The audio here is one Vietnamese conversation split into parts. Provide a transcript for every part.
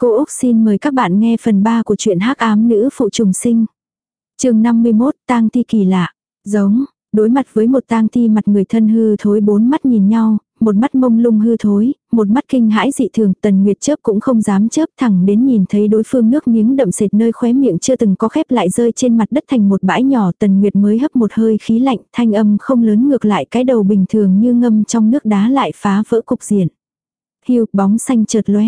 Cô Úc xin mời các bạn nghe phần 3 của truyện hắc ám nữ phụ trùng sinh. chương 51 tang thi kỳ lạ. Giống, đối mặt với một tang thi mặt người thân hư thối bốn mắt nhìn nhau, một mắt mông lung hư thối, một mắt kinh hãi dị thường, tần nguyệt chớp cũng không dám chớp thẳng đến nhìn thấy đối phương nước miếng đậm sệt nơi khóe miệng chưa từng có khép lại rơi trên mặt đất thành một bãi nhỏ tần nguyệt mới hấp một hơi khí lạnh, thanh âm không lớn ngược lại cái đầu bình thường như ngâm trong nước đá lại phá vỡ cục diện. Hiu, bóng xanh chợt lóe.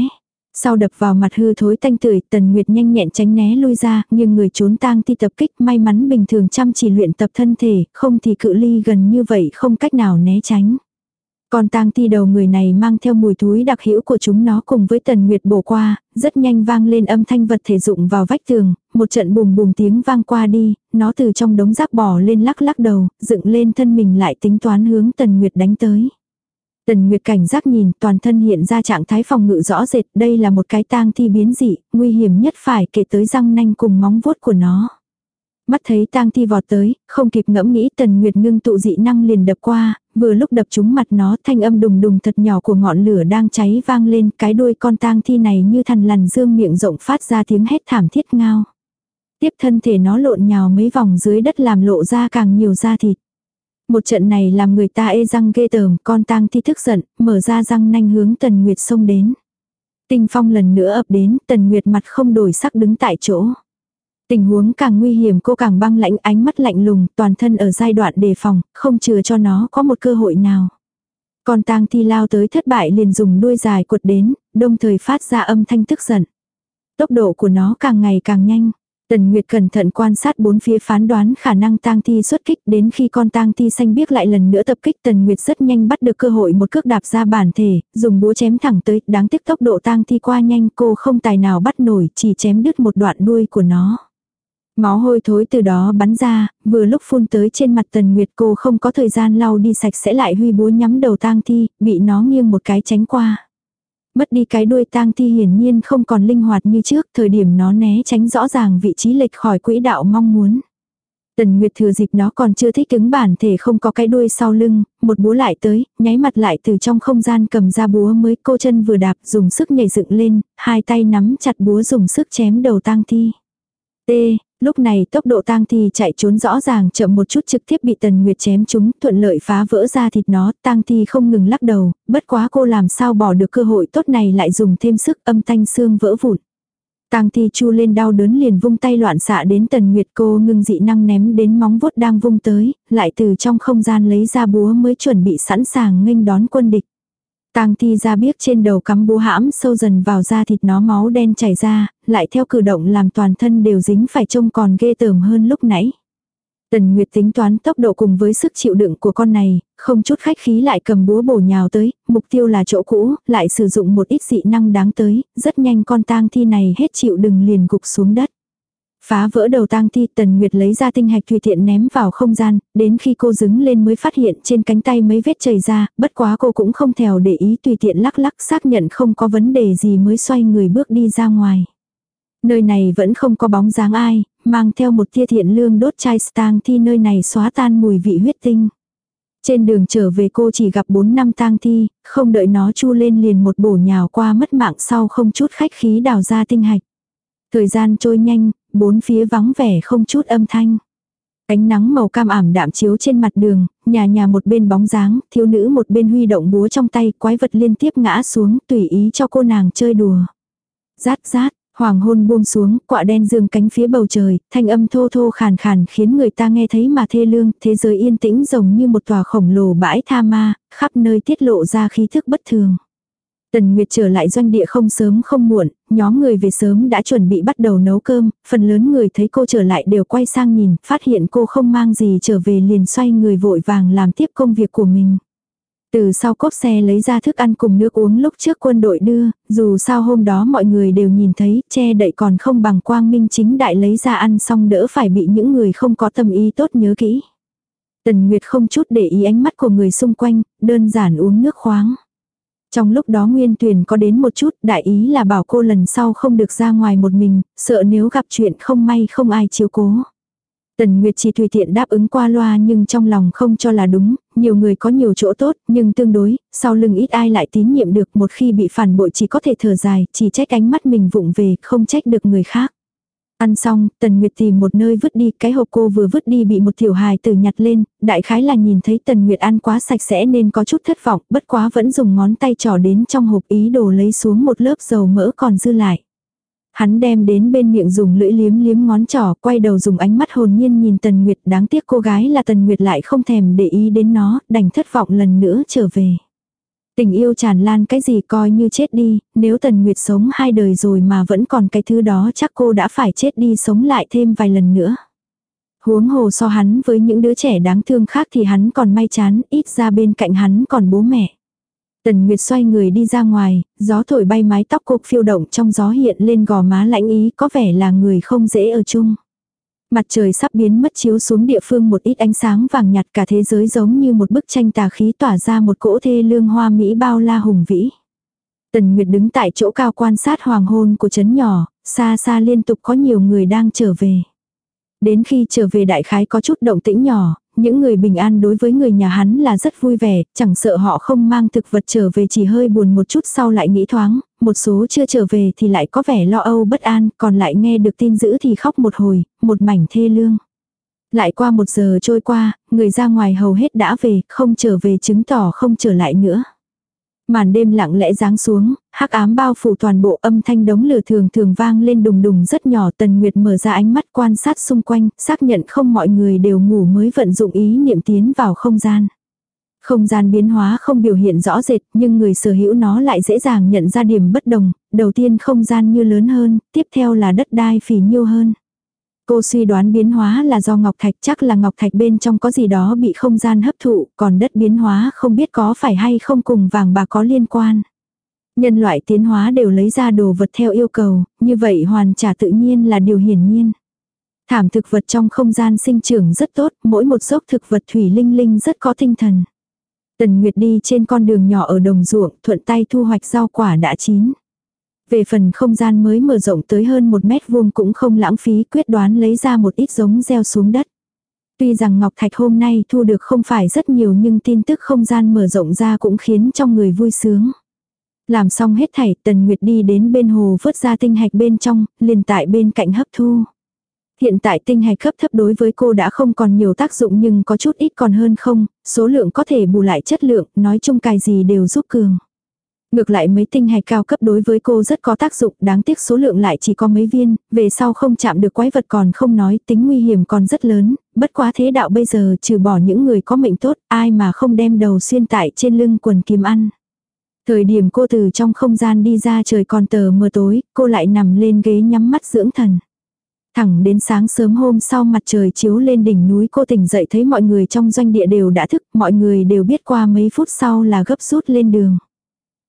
Sau đập vào mặt hư thối tanh tưởi, Tần Nguyệt nhanh nhẹn tránh né lui ra, nhưng người trốn tang thi tập kích may mắn bình thường chăm chỉ luyện tập thân thể, không thì cự ly gần như vậy không cách nào né tránh. Còn tang ti đầu người này mang theo mùi thúi đặc hữu của chúng nó cùng với tần nguyệt bổ qua, rất nhanh vang lên âm thanh vật thể dụng vào vách tường, một trận bùm bùm tiếng vang qua đi, nó từ trong đống rác bò lên lắc lắc đầu, dựng lên thân mình lại tính toán hướng tần nguyệt đánh tới. Tần Nguyệt cảnh giác nhìn, toàn thân hiện ra trạng thái phòng ngự rõ rệt, đây là một cái tang thi biến dị, nguy hiểm nhất phải kể tới răng nanh cùng móng vuốt của nó. Mắt thấy tang thi vọt tới, không kịp ngẫm nghĩ Tần Nguyệt ngưng tụ dị năng liền đập qua, vừa lúc đập trúng mặt nó thanh âm đùng đùng thật nhỏ của ngọn lửa đang cháy vang lên, cái đuôi con tang thi này như thằn lằn dương miệng rộng phát ra tiếng hét thảm thiết ngao. Tiếp thân thể nó lộn nhào mấy vòng dưới đất làm lộ ra càng nhiều da thịt. Một trận này làm người ta ê răng ghê tởm, con tang thi thức giận, mở ra răng nanh hướng Tần Nguyệt xông đến. Tinh phong lần nữa ập đến, Tần Nguyệt mặt không đổi sắc đứng tại chỗ. Tình huống càng nguy hiểm cô càng băng lãnh ánh mắt lạnh lùng, toàn thân ở giai đoạn đề phòng, không chừa cho nó có một cơ hội nào. Con tang thi lao tới thất bại liền dùng đuôi dài cuột đến, đồng thời phát ra âm thanh tức giận. Tốc độ của nó càng ngày càng nhanh. Tần Nguyệt cẩn thận quan sát bốn phía phán đoán khả năng tang thi xuất kích đến khi con tang thi xanh biếc lại lần nữa tập kích Tần Nguyệt rất nhanh bắt được cơ hội một cước đạp ra bản thể, dùng búa chém thẳng tới, đáng tiếc tốc độ tang thi qua nhanh cô không tài nào bắt nổi, chỉ chém đứt một đoạn đuôi của nó. Máu hôi thối từ đó bắn ra, vừa lúc phun tới trên mặt Tần Nguyệt cô không có thời gian lau đi sạch sẽ lại huy búa nhắm đầu tang thi, bị nó nghiêng một cái tránh qua. Mất đi cái đuôi tang thi hiển nhiên không còn linh hoạt như trước, thời điểm nó né tránh rõ ràng vị trí lệch khỏi quỹ đạo mong muốn. Tần Nguyệt thừa dịp nó còn chưa thích ứng bản thể không có cái đuôi sau lưng, một búa lại tới, nháy mặt lại từ trong không gian cầm ra búa mới cô chân vừa đạp dùng sức nhảy dựng lên, hai tay nắm chặt búa dùng sức chém đầu tang thi. T, Lúc này tốc độ tang thi chạy trốn rõ ràng chậm một chút trực tiếp bị Tần Nguyệt chém chúng, thuận lợi phá vỡ ra thịt nó, tang thi không ngừng lắc đầu, bất quá cô làm sao bỏ được cơ hội tốt này lại dùng thêm sức âm thanh xương vỡ vụn. Tang thi chu lên đau đớn liền vung tay loạn xạ đến Tần Nguyệt cô ngưng dị năng ném đến móng vuốt đang vung tới, lại từ trong không gian lấy ra búa mới chuẩn bị sẵn sàng nghênh đón quân địch. Tang thi ra biếc trên đầu cắm búa hãm sâu dần vào da thịt nó máu đen chảy ra, lại theo cử động làm toàn thân đều dính phải trông còn ghê tởm hơn lúc nãy. Tần Nguyệt tính toán tốc độ cùng với sức chịu đựng của con này, không chút khách khí lại cầm búa bổ nhào tới, mục tiêu là chỗ cũ, lại sử dụng một ít dị năng đáng tới, rất nhanh con tang thi này hết chịu đựng liền gục xuống đất. Phá vỡ đầu tang thi tần nguyệt lấy ra tinh hạch tùy tiện ném vào không gian, đến khi cô dứng lên mới phát hiện trên cánh tay mấy vết chảy ra, bất quá cô cũng không thèo để ý tùy tiện lắc lắc xác nhận không có vấn đề gì mới xoay người bước đi ra ngoài. Nơi này vẫn không có bóng dáng ai, mang theo một tia thiện lương đốt chai tang thi nơi này xóa tan mùi vị huyết tinh. Trên đường trở về cô chỉ gặp 4 năm tang thi, không đợi nó chu lên liền một bổ nhào qua mất mạng sau không chút khách khí đào ra tinh hạch. Thời gian trôi nhanh, bốn phía vắng vẻ không chút âm thanh. Ánh nắng màu cam ảm đạm chiếu trên mặt đường, nhà nhà một bên bóng dáng, thiếu nữ một bên huy động búa trong tay, quái vật liên tiếp ngã xuống, tùy ý cho cô nàng chơi đùa. Rát rát, hoàng hôn buông xuống, quạ đen dương cánh phía bầu trời, thanh âm thô thô khàn khàn khiến người ta nghe thấy mà thê lương, thế giới yên tĩnh giống như một tòa khổng lồ bãi tha ma, khắp nơi tiết lộ ra khí thức bất thường. Tần Nguyệt trở lại doanh địa không sớm không muộn, nhóm người về sớm đã chuẩn bị bắt đầu nấu cơm, phần lớn người thấy cô trở lại đều quay sang nhìn, phát hiện cô không mang gì trở về liền xoay người vội vàng làm tiếp công việc của mình. Từ sau cốp xe lấy ra thức ăn cùng nước uống lúc trước quân đội đưa, dù sao hôm đó mọi người đều nhìn thấy, che đậy còn không bằng quang minh chính đại lấy ra ăn xong đỡ phải bị những người không có tâm ý tốt nhớ kỹ. Tần Nguyệt không chút để ý ánh mắt của người xung quanh, đơn giản uống nước khoáng. Trong lúc đó Nguyên Tuyền có đến một chút, đại ý là bảo cô lần sau không được ra ngoài một mình, sợ nếu gặp chuyện không may không ai chiếu cố. Tần Nguyệt chỉ tùy tiện đáp ứng qua loa nhưng trong lòng không cho là đúng, nhiều người có nhiều chỗ tốt, nhưng tương đối, sau lưng ít ai lại tín nhiệm được một khi bị phản bội chỉ có thể thở dài, chỉ trách ánh mắt mình vụng về, không trách được người khác. Ăn xong, Tần Nguyệt tìm một nơi vứt đi, cái hộp cô vừa vứt đi bị một tiểu hài tử nhặt lên, đại khái là nhìn thấy Tần Nguyệt ăn quá sạch sẽ nên có chút thất vọng, bất quá vẫn dùng ngón tay trỏ đến trong hộp ý đồ lấy xuống một lớp dầu mỡ còn dư lại. Hắn đem đến bên miệng dùng lưỡi liếm liếm ngón trỏ, quay đầu dùng ánh mắt hồn nhiên nhìn Tần Nguyệt, đáng tiếc cô gái là Tần Nguyệt lại không thèm để ý đến nó, đành thất vọng lần nữa trở về. Tình yêu tràn lan cái gì coi như chết đi, nếu Tần Nguyệt sống hai đời rồi mà vẫn còn cái thứ đó chắc cô đã phải chết đi sống lại thêm vài lần nữa. Huống hồ so hắn với những đứa trẻ đáng thương khác thì hắn còn may chán, ít ra bên cạnh hắn còn bố mẹ. Tần Nguyệt xoay người đi ra ngoài, gió thổi bay mái tóc cô phiêu động trong gió hiện lên gò má lãnh ý có vẻ là người không dễ ở chung. Mặt trời sắp biến mất chiếu xuống địa phương một ít ánh sáng vàng nhạt cả thế giới giống như một bức tranh tà khí tỏa ra một cỗ thê lương hoa mỹ bao la hùng vĩ. Tần Nguyệt đứng tại chỗ cao quan sát hoàng hôn của trấn nhỏ, xa xa liên tục có nhiều người đang trở về. Đến khi trở về đại khái có chút động tĩnh nhỏ, những người bình an đối với người nhà hắn là rất vui vẻ, chẳng sợ họ không mang thực vật trở về chỉ hơi buồn một chút sau lại nghĩ thoáng, một số chưa trở về thì lại có vẻ lo âu bất an, còn lại nghe được tin dữ thì khóc một hồi, một mảnh thê lương. Lại qua một giờ trôi qua, người ra ngoài hầu hết đã về, không trở về chứng tỏ không trở lại nữa. Màn đêm lặng lẽ giáng xuống, hắc ám bao phủ toàn bộ âm thanh đống lửa thường thường vang lên đùng đùng rất nhỏ. Tần Nguyệt mở ra ánh mắt quan sát xung quanh, xác nhận không mọi người đều ngủ mới vận dụng ý niệm tiến vào không gian. Không gian biến hóa không biểu hiện rõ rệt, nhưng người sở hữu nó lại dễ dàng nhận ra điểm bất đồng. Đầu tiên không gian như lớn hơn, tiếp theo là đất đai phì nhiêu hơn. Cô suy đoán biến hóa là do ngọc thạch chắc là ngọc thạch bên trong có gì đó bị không gian hấp thụ, còn đất biến hóa không biết có phải hay không cùng vàng bạc có liên quan. Nhân loại tiến hóa đều lấy ra đồ vật theo yêu cầu, như vậy hoàn trả tự nhiên là điều hiển nhiên. Thảm thực vật trong không gian sinh trưởng rất tốt, mỗi một dốc thực vật thủy linh linh rất có tinh thần. Tần Nguyệt đi trên con đường nhỏ ở đồng ruộng, thuận tay thu hoạch rau quả đã chín. Về phần không gian mới mở rộng tới hơn một mét vuông cũng không lãng phí quyết đoán lấy ra một ít giống gieo xuống đất. Tuy rằng Ngọc Thạch hôm nay thu được không phải rất nhiều nhưng tin tức không gian mở rộng ra cũng khiến trong người vui sướng. Làm xong hết thảy Tần Nguyệt đi đến bên hồ vớt ra tinh hạch bên trong, liền tại bên cạnh hấp thu. Hiện tại tinh hạch cấp thấp đối với cô đã không còn nhiều tác dụng nhưng có chút ít còn hơn không, số lượng có thể bù lại chất lượng, nói chung cài gì đều giúp cường. Ngược lại mấy tinh hạch cao cấp đối với cô rất có tác dụng, đáng tiếc số lượng lại chỉ có mấy viên, về sau không chạm được quái vật còn không nói, tính nguy hiểm còn rất lớn, bất quá thế đạo bây giờ trừ bỏ những người có mệnh tốt, ai mà không đem đầu xuyên tại trên lưng quần kiếm ăn. Thời điểm cô từ trong không gian đi ra trời còn tờ mờ tối, cô lại nằm lên ghế nhắm mắt dưỡng thần. Thẳng đến sáng sớm hôm sau mặt trời chiếu lên đỉnh núi cô tỉnh dậy thấy mọi người trong doanh địa đều đã thức, mọi người đều biết qua mấy phút sau là gấp rút lên đường.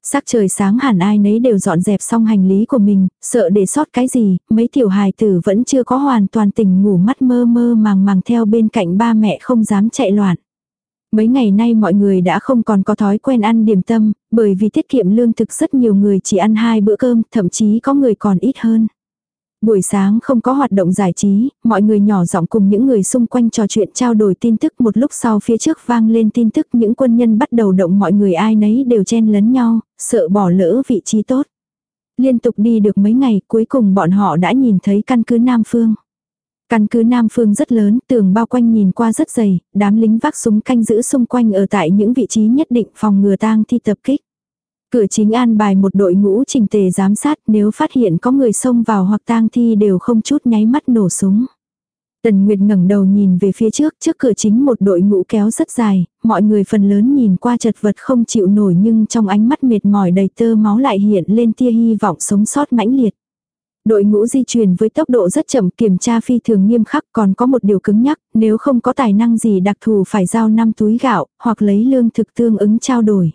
Sắc trời sáng hẳn ai nấy đều dọn dẹp xong hành lý của mình, sợ để sót cái gì, mấy tiểu hài tử vẫn chưa có hoàn toàn tỉnh ngủ mắt mơ mơ màng màng theo bên cạnh ba mẹ không dám chạy loạn. Mấy ngày nay mọi người đã không còn có thói quen ăn điểm tâm, bởi vì tiết kiệm lương thực rất nhiều người chỉ ăn hai bữa cơm, thậm chí có người còn ít hơn. Buổi sáng không có hoạt động giải trí, mọi người nhỏ giọng cùng những người xung quanh trò chuyện trao đổi tin tức một lúc sau phía trước vang lên tin tức những quân nhân bắt đầu động mọi người ai nấy đều chen lấn nhau, sợ bỏ lỡ vị trí tốt. Liên tục đi được mấy ngày cuối cùng bọn họ đã nhìn thấy căn cứ Nam Phương. Căn cứ Nam Phương rất lớn, tường bao quanh nhìn qua rất dày, đám lính vác súng canh giữ xung quanh ở tại những vị trí nhất định phòng ngừa tang thi tập kích. Cửa chính an bài một đội ngũ trình tề giám sát nếu phát hiện có người xông vào hoặc tang thi đều không chút nháy mắt nổ súng. Tần Nguyệt ngẩng đầu nhìn về phía trước, trước cửa chính một đội ngũ kéo rất dài, mọi người phần lớn nhìn qua chật vật không chịu nổi nhưng trong ánh mắt mệt mỏi đầy tơ máu lại hiện lên tia hy vọng sống sót mãnh liệt. Đội ngũ di chuyển với tốc độ rất chậm kiểm tra phi thường nghiêm khắc còn có một điều cứng nhắc, nếu không có tài năng gì đặc thù phải giao 5 túi gạo, hoặc lấy lương thực tương ứng trao đổi.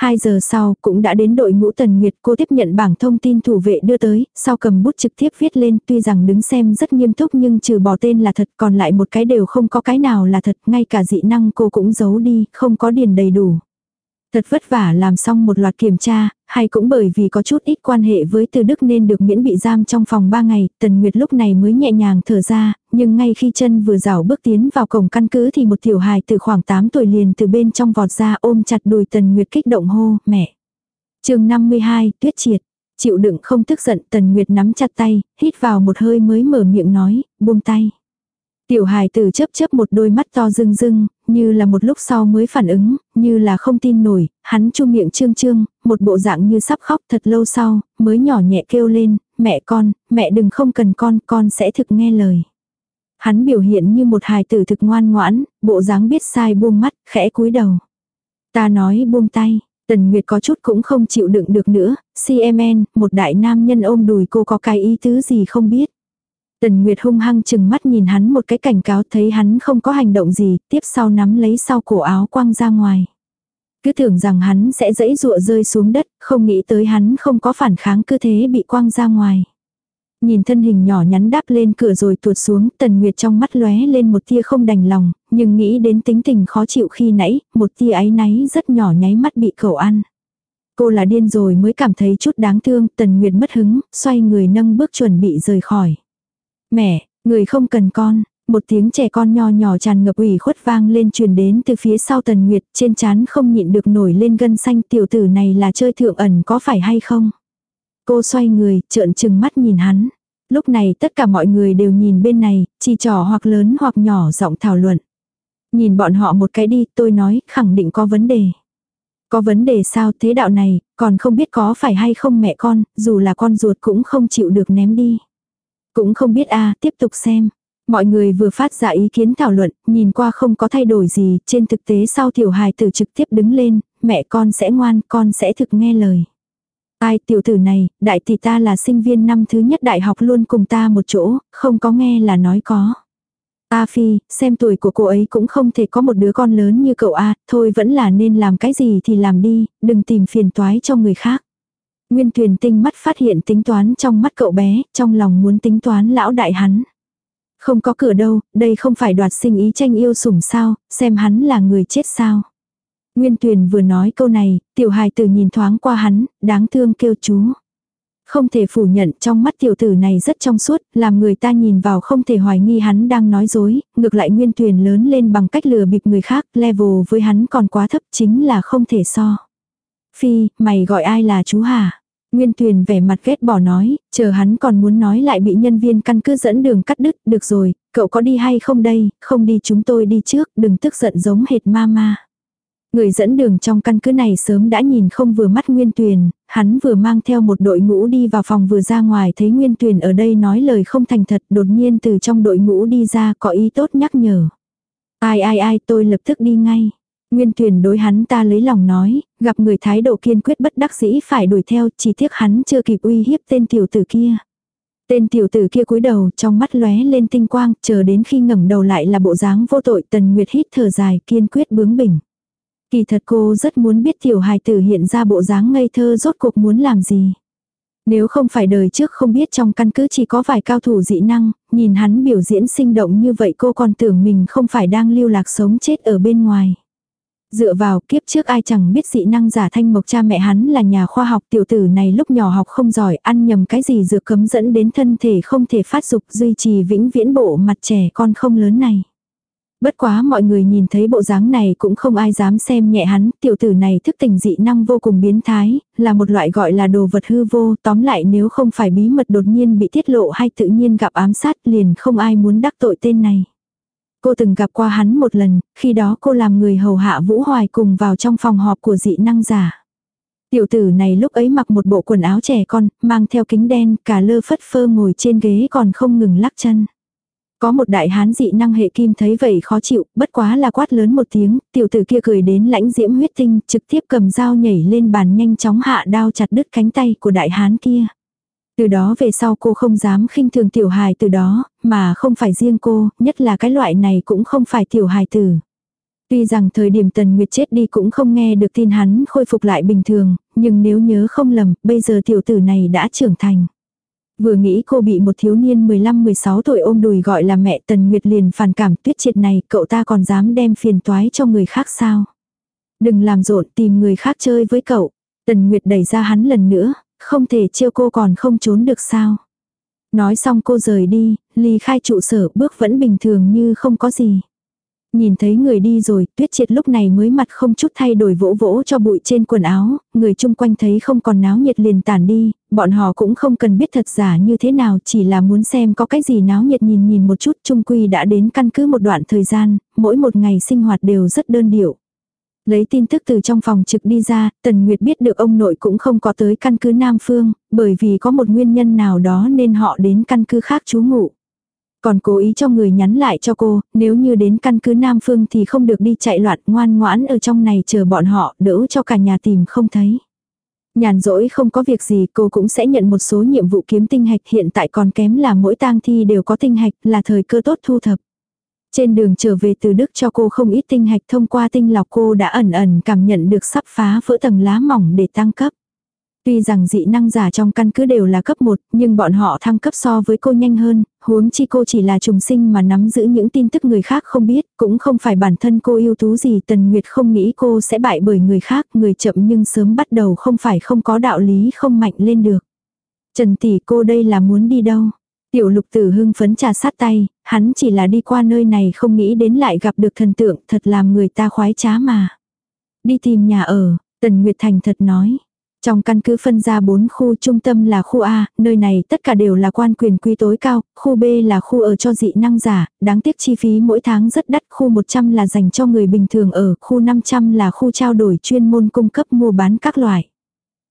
2 giờ sau, cũng đã đến đội ngũ Tần Nguyệt, cô tiếp nhận bảng thông tin thủ vệ đưa tới, sau cầm bút trực tiếp viết lên, tuy rằng đứng xem rất nghiêm túc nhưng trừ bỏ tên là thật, còn lại một cái đều không có cái nào là thật, ngay cả dị năng cô cũng giấu đi, không có điền đầy đủ. Thật vất vả làm xong một loạt kiểm tra, hay cũng bởi vì có chút ít quan hệ với Từ Đức nên được miễn bị giam trong phòng 3 ngày, Tần Nguyệt lúc này mới nhẹ nhàng thở ra, nhưng ngay khi chân vừa rảo bước tiến vào cổng căn cứ thì một tiểu hài từ khoảng 8 tuổi liền từ bên trong vọt ra ôm chặt đùi Tần Nguyệt kích động hô, mẹ. chương 52, Tuyết Triệt. Chịu đựng không tức giận Tần Nguyệt nắm chặt tay, hít vào một hơi mới mở miệng nói, buông tay. Tiểu hài tử chớp chớp một đôi mắt to rưng rưng, như là một lúc sau mới phản ứng, như là không tin nổi, hắn chu miệng trương trương, một bộ dạng như sắp khóc thật lâu sau, mới nhỏ nhẹ kêu lên, mẹ con, mẹ đừng không cần con, con sẽ thực nghe lời. Hắn biểu hiện như một hài tử thực ngoan ngoãn, bộ dáng biết sai buông mắt, khẽ cúi đầu. Ta nói buông tay, Tần Nguyệt có chút cũng không chịu đựng được nữa, CMN, một đại nam nhân ôm đùi cô có cái ý tứ gì không biết. Tần Nguyệt hung hăng chừng mắt nhìn hắn một cái cảnh cáo thấy hắn không có hành động gì, tiếp sau nắm lấy sau cổ áo quăng ra ngoài. Cứ tưởng rằng hắn sẽ dẫy dụa rơi xuống đất, không nghĩ tới hắn không có phản kháng cứ thế bị quăng ra ngoài. Nhìn thân hình nhỏ nhắn đáp lên cửa rồi tuột xuống, Tần Nguyệt trong mắt lóe lên một tia không đành lòng, nhưng nghĩ đến tính tình khó chịu khi nãy, một tia áy náy rất nhỏ nháy mắt bị cậu ăn. Cô là điên rồi mới cảm thấy chút đáng thương, Tần Nguyệt mất hứng, xoay người nâng bước chuẩn bị rời khỏi. Mẹ, người không cần con, một tiếng trẻ con nho nhỏ tràn ngập ủy khuất vang lên truyền đến từ phía sau Tần Nguyệt, trên chán không nhịn được nổi lên gân xanh tiểu tử này là chơi thượng ẩn có phải hay không? Cô xoay người, trợn trừng mắt nhìn hắn. Lúc này tất cả mọi người đều nhìn bên này, chỉ trò hoặc lớn hoặc nhỏ giọng thảo luận. Nhìn bọn họ một cái đi, tôi nói, khẳng định có vấn đề. Có vấn đề sao thế đạo này, còn không biết có phải hay không mẹ con, dù là con ruột cũng không chịu được ném đi. Cũng không biết a tiếp tục xem. Mọi người vừa phát ra ý kiến thảo luận, nhìn qua không có thay đổi gì, trên thực tế sau tiểu hài tử trực tiếp đứng lên, mẹ con sẽ ngoan, con sẽ thực nghe lời. Ai tiểu tử này, đại tỷ ta là sinh viên năm thứ nhất đại học luôn cùng ta một chỗ, không có nghe là nói có. A Phi, xem tuổi của cô ấy cũng không thể có một đứa con lớn như cậu A, thôi vẫn là nên làm cái gì thì làm đi, đừng tìm phiền toái cho người khác. Nguyên Tuyền tinh mắt phát hiện tính toán trong mắt cậu bé, trong lòng muốn tính toán lão đại hắn. Không có cửa đâu, đây không phải đoạt sinh ý tranh yêu sủng sao, xem hắn là người chết sao. Nguyên Tuyền vừa nói câu này, tiểu hài tử nhìn thoáng qua hắn, đáng thương kêu chú. Không thể phủ nhận trong mắt tiểu tử này rất trong suốt, làm người ta nhìn vào không thể hoài nghi hắn đang nói dối, ngược lại Nguyên Tuyền lớn lên bằng cách lừa bịp người khác, level với hắn còn quá thấp chính là không thể so. Phi, mày gọi ai là chú hả? Nguyên Tuyền vẻ mặt ghét bỏ nói, chờ hắn còn muốn nói lại bị nhân viên căn cứ dẫn đường cắt đứt, được rồi, cậu có đi hay không đây, không đi chúng tôi đi trước, đừng tức giận giống hệt mama. Người dẫn đường trong căn cứ này sớm đã nhìn không vừa mắt Nguyên Tuyền, hắn vừa mang theo một đội ngũ đi vào phòng vừa ra ngoài thấy Nguyên Tuyền ở đây nói lời không thành thật đột nhiên từ trong đội ngũ đi ra có ý tốt nhắc nhở. Ai ai ai tôi lập tức đi ngay. Nguyên Tuyền đối hắn ta lấy lòng nói, gặp người thái độ kiên quyết bất đắc dĩ phải đuổi theo, chỉ tiếc hắn chưa kịp uy hiếp tên tiểu tử kia. Tên tiểu tử kia cúi đầu, trong mắt lóe lên tinh quang, chờ đến khi ngẩng đầu lại là bộ dáng vô tội, Tần Nguyệt hít thở dài, kiên quyết bướng bỉnh. Kỳ thật cô rất muốn biết tiểu hài tử hiện ra bộ dáng ngây thơ rốt cuộc muốn làm gì. Nếu không phải đời trước không biết trong căn cứ chỉ có vài cao thủ dị năng, nhìn hắn biểu diễn sinh động như vậy cô còn tưởng mình không phải đang lưu lạc sống chết ở bên ngoài. Dựa vào kiếp trước ai chẳng biết dị năng giả thanh mộc cha mẹ hắn là nhà khoa học tiểu tử này lúc nhỏ học không giỏi ăn nhầm cái gì dược cấm dẫn đến thân thể không thể phát dục duy trì vĩnh viễn bộ mặt trẻ con không lớn này. Bất quá mọi người nhìn thấy bộ dáng này cũng không ai dám xem nhẹ hắn, tiểu tử này thức tình dị năng vô cùng biến thái, là một loại gọi là đồ vật hư vô, tóm lại nếu không phải bí mật đột nhiên bị tiết lộ hay tự nhiên gặp ám sát liền không ai muốn đắc tội tên này. Cô từng gặp qua hắn một lần, khi đó cô làm người hầu hạ Vũ Hoài cùng vào trong phòng họp của dị năng giả. Tiểu tử này lúc ấy mặc một bộ quần áo trẻ con, mang theo kính đen, cả lơ phất phơ ngồi trên ghế còn không ngừng lắc chân. Có một đại hán dị năng hệ kim thấy vậy khó chịu, bất quá là quát lớn một tiếng, tiểu tử kia cười đến lãnh diễm huyết tinh, trực tiếp cầm dao nhảy lên bàn nhanh chóng hạ đao chặt đứt cánh tay của đại hán kia. Từ đó về sau cô không dám khinh thường tiểu hài từ đó, mà không phải riêng cô, nhất là cái loại này cũng không phải tiểu hài tử. Tuy rằng thời điểm Tần Nguyệt chết đi cũng không nghe được tin hắn khôi phục lại bình thường, nhưng nếu nhớ không lầm, bây giờ tiểu tử này đã trưởng thành. Vừa nghĩ cô bị một thiếu niên 15-16 tuổi ôm đùi gọi là mẹ Tần Nguyệt liền phản cảm tuyết triệt này, cậu ta còn dám đem phiền toái cho người khác sao? Đừng làm rộn tìm người khác chơi với cậu. Tần Nguyệt đẩy ra hắn lần nữa, không thể trêu cô còn không trốn được sao. Nói xong cô rời đi, ly khai trụ sở bước vẫn bình thường như không có gì. Nhìn thấy người đi rồi, tuyết triệt lúc này mới mặt không chút thay đổi vỗ vỗ cho bụi trên quần áo, người chung quanh thấy không còn náo nhiệt liền tản đi, bọn họ cũng không cần biết thật giả như thế nào, chỉ là muốn xem có cái gì náo nhiệt nhìn nhìn một chút, chung quy đã đến căn cứ một đoạn thời gian, mỗi một ngày sinh hoạt đều rất đơn điệu. Lấy tin tức từ trong phòng trực đi ra, Tần Nguyệt biết được ông nội cũng không có tới căn cứ Nam Phương, bởi vì có một nguyên nhân nào đó nên họ đến căn cứ khác trú ngụ. Còn cố ý cho người nhắn lại cho cô, nếu như đến căn cứ Nam Phương thì không được đi chạy loạn ngoan ngoãn ở trong này chờ bọn họ, đỡ cho cả nhà tìm không thấy. Nhàn rỗi không có việc gì cô cũng sẽ nhận một số nhiệm vụ kiếm tinh hạch hiện tại còn kém là mỗi tang thi đều có tinh hạch là thời cơ tốt thu thập. Trên đường trở về từ Đức cho cô không ít tinh hạch thông qua tinh lọc cô đã ẩn ẩn cảm nhận được sắp phá vỡ tầng lá mỏng để tăng cấp. Tuy rằng dị năng giả trong căn cứ đều là cấp 1, nhưng bọn họ thăng cấp so với cô nhanh hơn, huống chi cô chỉ là trùng sinh mà nắm giữ những tin tức người khác không biết, cũng không phải bản thân cô yêu tú gì. Tần Nguyệt không nghĩ cô sẽ bại bởi người khác, người chậm nhưng sớm bắt đầu không phải không có đạo lý không mạnh lên được. Trần tỷ cô đây là muốn đi đâu? Tiểu lục tử hưng phấn trà sát tay, hắn chỉ là đi qua nơi này không nghĩ đến lại gặp được thần tượng, thật làm người ta khoái trá mà. Đi tìm nhà ở, Tần Nguyệt Thành thật nói. Trong căn cứ phân ra 4 khu trung tâm là khu A, nơi này tất cả đều là quan quyền quy tối cao, khu B là khu ở cho dị năng giả, đáng tiếc chi phí mỗi tháng rất đắt, khu 100 là dành cho người bình thường ở, khu 500 là khu trao đổi chuyên môn cung cấp mua bán các loại.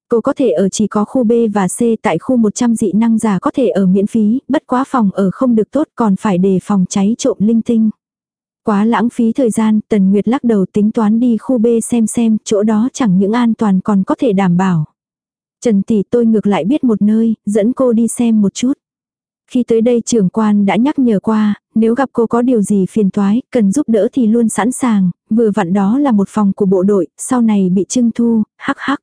Cô có thể ở chỉ có khu B và C tại khu 100 dị năng giả có thể ở miễn phí, bất quá phòng ở không được tốt còn phải đề phòng cháy trộm linh tinh. Quá lãng phí thời gian, Tần Nguyệt lắc đầu tính toán đi khu B xem xem, chỗ đó chẳng những an toàn còn có thể đảm bảo. Trần tỷ tôi ngược lại biết một nơi, dẫn cô đi xem một chút. Khi tới đây trưởng quan đã nhắc nhở qua, nếu gặp cô có điều gì phiền toái, cần giúp đỡ thì luôn sẵn sàng, vừa vặn đó là một phòng của bộ đội, sau này bị trưng thu, hắc hắc.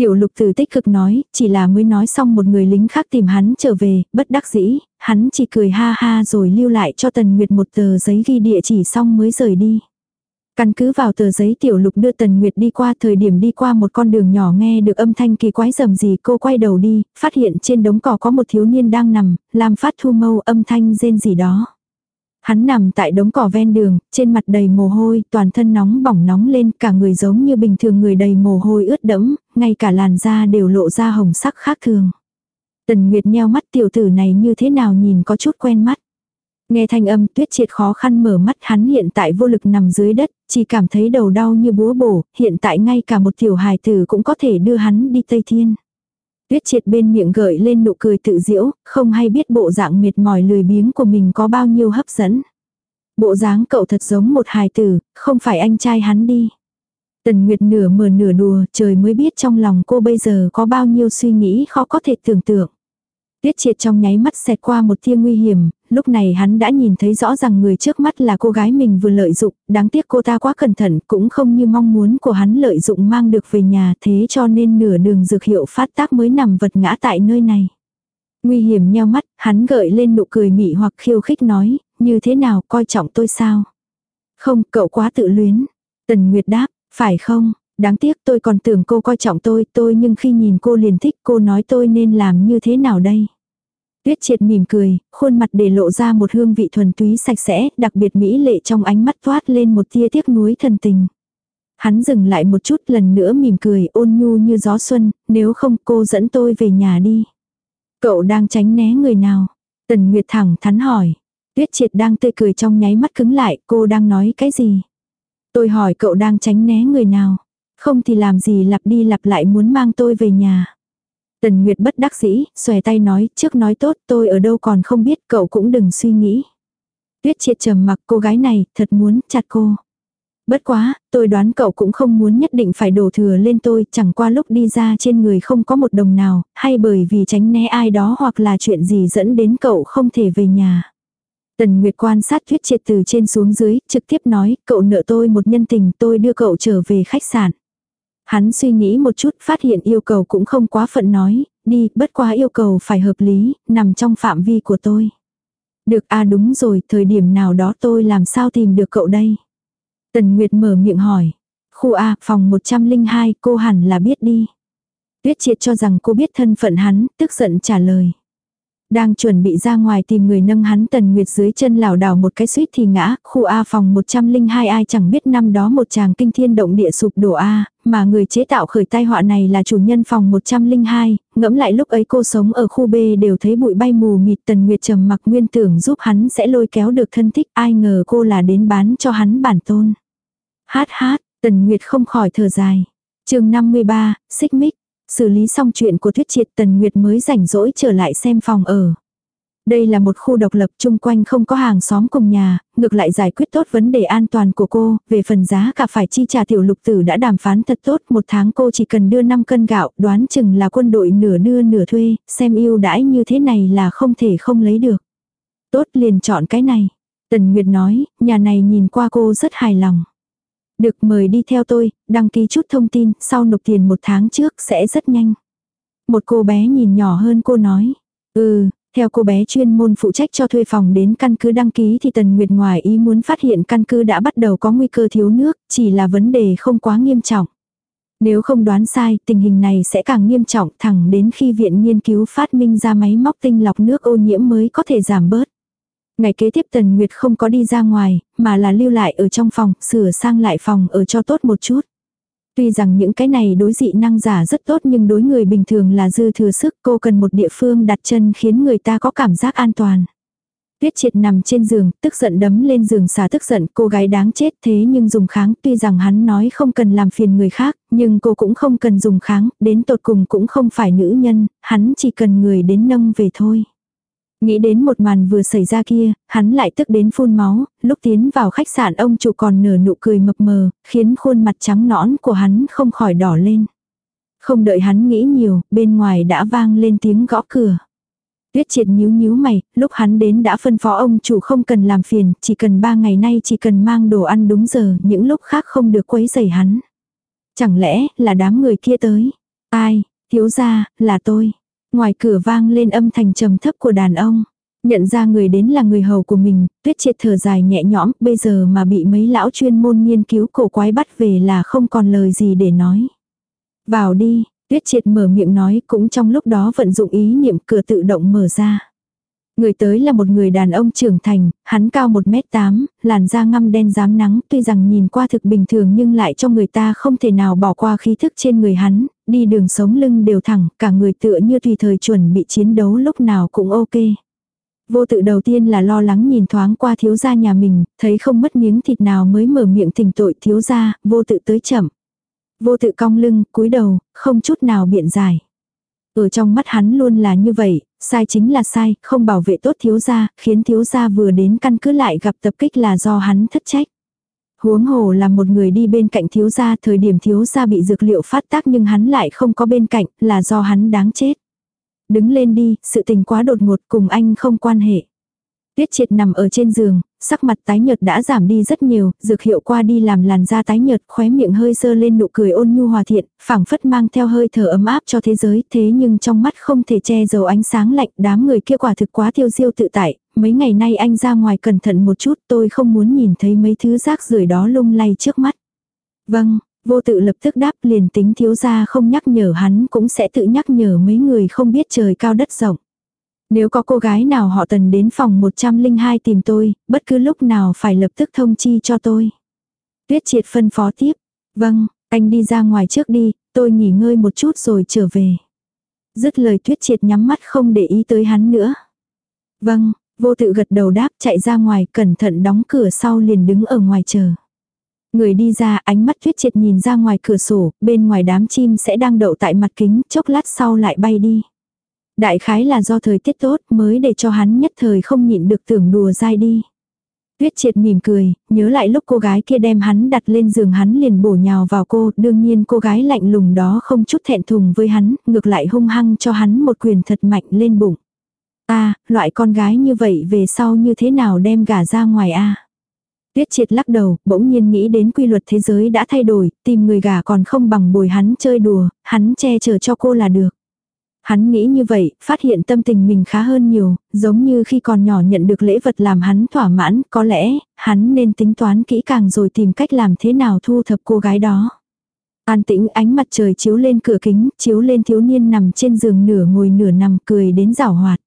Tiểu lục tử tích cực nói, chỉ là mới nói xong một người lính khác tìm hắn trở về, bất đắc dĩ, hắn chỉ cười ha ha rồi lưu lại cho Tần Nguyệt một tờ giấy ghi địa chỉ xong mới rời đi. Căn cứ vào tờ giấy tiểu lục đưa Tần Nguyệt đi qua thời điểm đi qua một con đường nhỏ nghe được âm thanh kỳ quái rầm gì cô quay đầu đi, phát hiện trên đống cỏ có một thiếu niên đang nằm, làm phát thu mâu âm thanh rên gì đó. Hắn nằm tại đống cỏ ven đường, trên mặt đầy mồ hôi, toàn thân nóng bỏng nóng lên, cả người giống như bình thường người đầy mồ hôi ướt đẫm, ngay cả làn da đều lộ ra hồng sắc khác thường. Tần Nguyệt nheo mắt tiểu tử này như thế nào nhìn có chút quen mắt. Nghe thanh âm tuyết triệt khó khăn mở mắt hắn hiện tại vô lực nằm dưới đất, chỉ cảm thấy đầu đau như búa bổ, hiện tại ngay cả một tiểu hài tử cũng có thể đưa hắn đi Tây Thiên. Tuyết triệt bên miệng gợi lên nụ cười tự diễu, không hay biết bộ dạng mệt mỏi lười biếng của mình có bao nhiêu hấp dẫn. Bộ dáng cậu thật giống một hài tử, không phải anh trai hắn đi. Tần Nguyệt nửa mờ nửa đùa, trời mới biết trong lòng cô bây giờ có bao nhiêu suy nghĩ khó có thể tưởng tượng. Tuyết triệt trong nháy mắt xẹt qua một tia nguy hiểm, lúc này hắn đã nhìn thấy rõ ràng người trước mắt là cô gái mình vừa lợi dụng, đáng tiếc cô ta quá cẩn thận cũng không như mong muốn của hắn lợi dụng mang được về nhà thế cho nên nửa đường dược hiệu phát tác mới nằm vật ngã tại nơi này. Nguy hiểm nheo mắt, hắn gợi lên nụ cười mị hoặc khiêu khích nói, như thế nào coi trọng tôi sao? Không, cậu quá tự luyến. Tần Nguyệt đáp, phải không? Đáng tiếc tôi còn tưởng cô coi trọng tôi, tôi nhưng khi nhìn cô liền thích cô nói tôi nên làm như thế nào đây? Tuyết triệt mỉm cười, khuôn mặt để lộ ra một hương vị thuần túy sạch sẽ, đặc biệt mỹ lệ trong ánh mắt toát lên một tia tiếc nuối thần tình. Hắn dừng lại một chút lần nữa mỉm cười ôn nhu như gió xuân, nếu không cô dẫn tôi về nhà đi. Cậu đang tránh né người nào? Tần Nguyệt thẳng thắn hỏi. Tuyết triệt đang tươi cười trong nháy mắt cứng lại, cô đang nói cái gì? Tôi hỏi cậu đang tránh né người nào? Không thì làm gì lặp đi lặp lại muốn mang tôi về nhà. Tần Nguyệt bất đắc dĩ, xòe tay nói, trước nói tốt tôi ở đâu còn không biết, cậu cũng đừng suy nghĩ. Tuyết triệt trầm mặc cô gái này, thật muốn chặt cô. Bất quá, tôi đoán cậu cũng không muốn nhất định phải đổ thừa lên tôi, chẳng qua lúc đi ra trên người không có một đồng nào, hay bởi vì tránh né ai đó hoặc là chuyện gì dẫn đến cậu không thể về nhà. Tần Nguyệt quan sát Tuyết triệt từ trên xuống dưới, trực tiếp nói, cậu nợ tôi một nhân tình, tôi đưa cậu trở về khách sạn. Hắn suy nghĩ một chút phát hiện yêu cầu cũng không quá phận nói, đi, bất quá yêu cầu phải hợp lý, nằm trong phạm vi của tôi. Được a à đúng rồi, thời điểm nào đó tôi làm sao tìm được cậu đây? Tần Nguyệt mở miệng hỏi. khu A, phòng 102, cô hẳn là biết đi. Tuyết triệt cho rằng cô biết thân phận hắn, tức giận trả lời. Đang chuẩn bị ra ngoài tìm người nâng hắn tần nguyệt dưới chân lảo đảo một cái suýt thì ngã, khu A phòng 102 ai chẳng biết năm đó một chàng kinh thiên động địa sụp đổ A, mà người chế tạo khởi tai họa này là chủ nhân phòng 102, ngẫm lại lúc ấy cô sống ở khu B đều thấy bụi bay mù mịt tần nguyệt trầm mặc nguyên tưởng giúp hắn sẽ lôi kéo được thân thích ai ngờ cô là đến bán cho hắn bản tôn. Hát hát, tần nguyệt không khỏi thở dài. chương 53, xích mích. Xử lý xong chuyện của Thuyết Triệt Tần Nguyệt mới rảnh rỗi trở lại xem phòng ở. Đây là một khu độc lập chung quanh không có hàng xóm cùng nhà, ngược lại giải quyết tốt vấn đề an toàn của cô, về phần giá cả phải chi trả tiểu lục tử đã đàm phán thật tốt, một tháng cô chỉ cần đưa 5 cân gạo, đoán chừng là quân đội nửa đưa nửa thuê, xem yêu đãi như thế này là không thể không lấy được. Tốt liền chọn cái này. Tần Nguyệt nói, nhà này nhìn qua cô rất hài lòng. Được mời đi theo tôi, đăng ký chút thông tin, sau nộp tiền một tháng trước sẽ rất nhanh. Một cô bé nhìn nhỏ hơn cô nói. Ừ, theo cô bé chuyên môn phụ trách cho thuê phòng đến căn cứ đăng ký thì Tần Nguyệt ngoài ý muốn phát hiện căn cứ đã bắt đầu có nguy cơ thiếu nước, chỉ là vấn đề không quá nghiêm trọng. Nếu không đoán sai, tình hình này sẽ càng nghiêm trọng thẳng đến khi viện nghiên cứu phát minh ra máy móc tinh lọc nước ô nhiễm mới có thể giảm bớt. Ngày kế tiếp Tần Nguyệt không có đi ra ngoài, mà là lưu lại ở trong phòng, sửa sang lại phòng ở cho tốt một chút. Tuy rằng những cái này đối dị năng giả rất tốt nhưng đối người bình thường là dư thừa sức cô cần một địa phương đặt chân khiến người ta có cảm giác an toàn. Tuyết triệt nằm trên giường, tức giận đấm lên giường xả tức giận cô gái đáng chết thế nhưng dùng kháng tuy rằng hắn nói không cần làm phiền người khác, nhưng cô cũng không cần dùng kháng, đến tột cùng cũng không phải nữ nhân, hắn chỉ cần người đến nâng về thôi. Nghĩ đến một màn vừa xảy ra kia, hắn lại tức đến phun máu, lúc tiến vào khách sạn ông chủ còn nở nụ cười mập mờ, khiến khuôn mặt trắng nõn của hắn không khỏi đỏ lên. Không đợi hắn nghĩ nhiều, bên ngoài đã vang lên tiếng gõ cửa. Tuyết triệt nhíu nhíu mày, lúc hắn đến đã phân phó ông chủ không cần làm phiền, chỉ cần ba ngày nay chỉ cần mang đồ ăn đúng giờ, những lúc khác không được quấy rầy hắn. Chẳng lẽ là đám người kia tới? Ai, thiếu gia, là tôi. Ngoài cửa vang lên âm thanh trầm thấp của đàn ông. Nhận ra người đến là người hầu của mình, tuyết triệt thở dài nhẹ nhõm, bây giờ mà bị mấy lão chuyên môn nghiên cứu cổ quái bắt về là không còn lời gì để nói. Vào đi, tuyết triệt mở miệng nói cũng trong lúc đó vận dụng ý niệm cửa tự động mở ra. Người tới là một người đàn ông trưởng thành, hắn cao 1m8, làn da ngăm đen rám nắng, tuy rằng nhìn qua thực bình thường nhưng lại cho người ta không thể nào bỏ qua khí thức trên người hắn, đi đường sống lưng đều thẳng, cả người tựa như tùy thời chuẩn bị chiến đấu lúc nào cũng ok. Vô tự đầu tiên là lo lắng nhìn thoáng qua thiếu gia nhà mình, thấy không mất miếng thịt nào mới mở miệng thỉnh tội thiếu gia, vô tự tới chậm. Vô tự cong lưng, cúi đầu, không chút nào biện giải. Ở trong mắt hắn luôn là như vậy, sai chính là sai, không bảo vệ tốt thiếu gia, khiến thiếu gia vừa đến căn cứ lại gặp tập kích là do hắn thất trách. Huống hồ là một người đi bên cạnh thiếu gia thời điểm thiếu gia bị dược liệu phát tác nhưng hắn lại không có bên cạnh là do hắn đáng chết. Đứng lên đi, sự tình quá đột ngột cùng anh không quan hệ. Tiết triệt nằm ở trên giường, sắc mặt tái nhợt đã giảm đi rất nhiều, dược hiệu qua đi làm làn da tái nhợt, khóe miệng hơi sơ lên nụ cười ôn nhu hòa thiện, phảng phất mang theo hơi thở ấm áp cho thế giới, thế nhưng trong mắt không thể che giấu ánh sáng lạnh, đám người kia quả thực quá tiêu diêu tự tại, mấy ngày nay anh ra ngoài cẩn thận một chút, tôi không muốn nhìn thấy mấy thứ rác rưởi đó lung lay trước mắt. Vâng, vô tự lập tức đáp liền tính thiếu gia không nhắc nhở hắn cũng sẽ tự nhắc nhở mấy người không biết trời cao đất rộng. Nếu có cô gái nào họ tần đến phòng 102 tìm tôi, bất cứ lúc nào phải lập tức thông chi cho tôi. Tuyết triệt phân phó tiếp. Vâng, anh đi ra ngoài trước đi, tôi nghỉ ngơi một chút rồi trở về. Dứt lời tuyết triệt nhắm mắt không để ý tới hắn nữa. Vâng, vô tự gật đầu đáp chạy ra ngoài cẩn thận đóng cửa sau liền đứng ở ngoài chờ. Người đi ra ánh mắt tuyết triệt nhìn ra ngoài cửa sổ, bên ngoài đám chim sẽ đang đậu tại mặt kính, chốc lát sau lại bay đi. Đại khái là do thời tiết tốt mới để cho hắn nhất thời không nhịn được tưởng đùa dai đi. Tuyết triệt mỉm cười, nhớ lại lúc cô gái kia đem hắn đặt lên giường hắn liền bổ nhào vào cô, đương nhiên cô gái lạnh lùng đó không chút thẹn thùng với hắn, ngược lại hung hăng cho hắn một quyền thật mạnh lên bụng a loại con gái như vậy về sau như thế nào đem gả ra ngoài a Tuyết triệt lắc đầu, bỗng nhiên nghĩ đến quy luật thế giới đã thay đổi, tìm người gả còn không bằng bồi hắn chơi đùa, hắn che chở cho cô là được. Hắn nghĩ như vậy, phát hiện tâm tình mình khá hơn nhiều, giống như khi còn nhỏ nhận được lễ vật làm hắn thỏa mãn, có lẽ, hắn nên tính toán kỹ càng rồi tìm cách làm thế nào thu thập cô gái đó. An tĩnh ánh mặt trời chiếu lên cửa kính, chiếu lên thiếu niên nằm trên giường nửa ngồi nửa nằm cười đến rảo hoạt.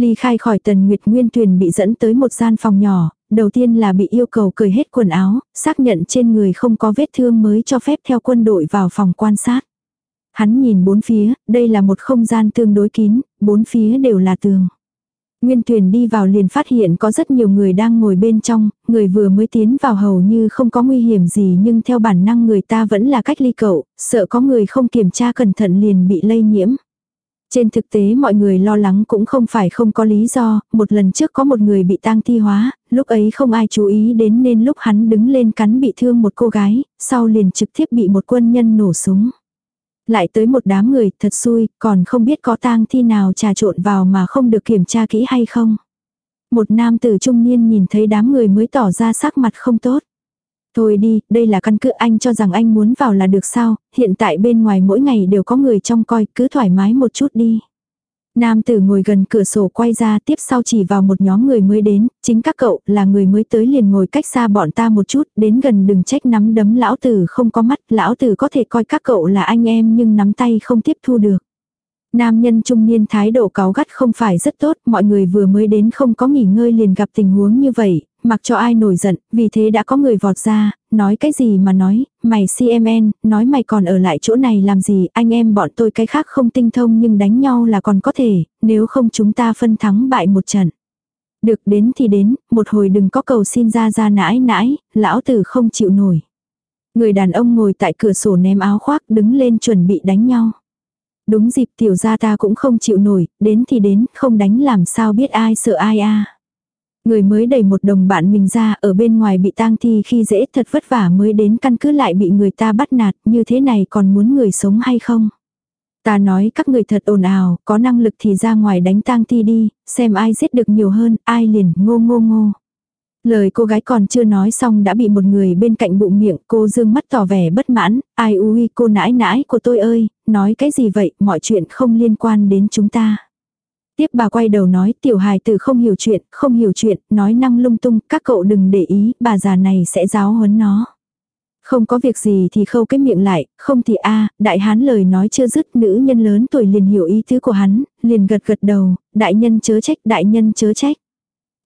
Ly khai khỏi tần nguyệt nguyên tuyền bị dẫn tới một gian phòng nhỏ, đầu tiên là bị yêu cầu cởi hết quần áo, xác nhận trên người không có vết thương mới cho phép theo quân đội vào phòng quan sát. Hắn nhìn bốn phía, đây là một không gian tương đối kín, bốn phía đều là tường. Nguyên Tuyền đi vào liền phát hiện có rất nhiều người đang ngồi bên trong, người vừa mới tiến vào hầu như không có nguy hiểm gì nhưng theo bản năng người ta vẫn là cách ly cậu, sợ có người không kiểm tra cẩn thận liền bị lây nhiễm. Trên thực tế mọi người lo lắng cũng không phải không có lý do, một lần trước có một người bị tang thi hóa, lúc ấy không ai chú ý đến nên lúc hắn đứng lên cắn bị thương một cô gái, sau liền trực tiếp bị một quân nhân nổ súng. Lại tới một đám người, thật xui, còn không biết có tang thi nào trà trộn vào mà không được kiểm tra kỹ hay không. Một nam tử trung niên nhìn thấy đám người mới tỏ ra sắc mặt không tốt. Thôi đi, đây là căn cứ anh cho rằng anh muốn vào là được sao, hiện tại bên ngoài mỗi ngày đều có người trong coi, cứ thoải mái một chút đi. Nam tử ngồi gần cửa sổ quay ra tiếp sau chỉ vào một nhóm người mới đến, chính các cậu là người mới tới liền ngồi cách xa bọn ta một chút, đến gần đừng trách nắm đấm lão tử không có mắt, lão tử có thể coi các cậu là anh em nhưng nắm tay không tiếp thu được. Nam nhân trung niên thái độ cáu gắt không phải rất tốt, mọi người vừa mới đến không có nghỉ ngơi liền gặp tình huống như vậy, mặc cho ai nổi giận, vì thế đã có người vọt ra, nói cái gì mà nói, mày CMN, nói mày còn ở lại chỗ này làm gì, anh em bọn tôi cái khác không tinh thông nhưng đánh nhau là còn có thể, nếu không chúng ta phân thắng bại một trận. Được đến thì đến, một hồi đừng có cầu xin ra ra nãi nãi, lão tử không chịu nổi. Người đàn ông ngồi tại cửa sổ ném áo khoác đứng lên chuẩn bị đánh nhau. Đúng dịp tiểu gia ta cũng không chịu nổi, đến thì đến, không đánh làm sao biết ai sợ ai a. Người mới đẩy một đồng bạn mình ra ở bên ngoài bị tang thi khi dễ thật vất vả mới đến căn cứ lại bị người ta bắt nạt, như thế này còn muốn người sống hay không? Ta nói các người thật ồn ào, có năng lực thì ra ngoài đánh tang thi đi, xem ai giết được nhiều hơn, ai liền ngô ngô ngô. Lời cô gái còn chưa nói xong đã bị một người bên cạnh bụng miệng cô dương mắt tỏ vẻ bất mãn, ai ui cô nãi nãi của tôi ơi, nói cái gì vậy, mọi chuyện không liên quan đến chúng ta. Tiếp bà quay đầu nói tiểu hài tử không hiểu chuyện, không hiểu chuyện, nói năng lung tung, các cậu đừng để ý, bà già này sẽ giáo huấn nó. Không có việc gì thì khâu cái miệng lại, không thì a đại hán lời nói chưa dứt nữ nhân lớn tuổi liền hiểu ý tứ của hắn, liền gật gật đầu, đại nhân chớ trách, đại nhân chớ trách.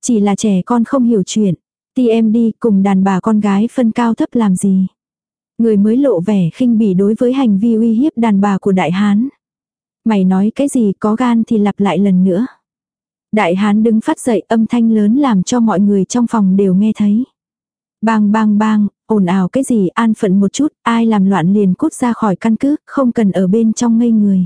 Chỉ là trẻ con không hiểu chuyện, ti em đi cùng đàn bà con gái phân cao thấp làm gì. Người mới lộ vẻ khinh bỉ đối với hành vi uy hiếp đàn bà của đại hán. Mày nói cái gì có gan thì lặp lại lần nữa. Đại hán đứng phát dậy âm thanh lớn làm cho mọi người trong phòng đều nghe thấy. Bang bang bang, ồn ào cái gì an phận một chút, ai làm loạn liền cút ra khỏi căn cứ, không cần ở bên trong ngây người.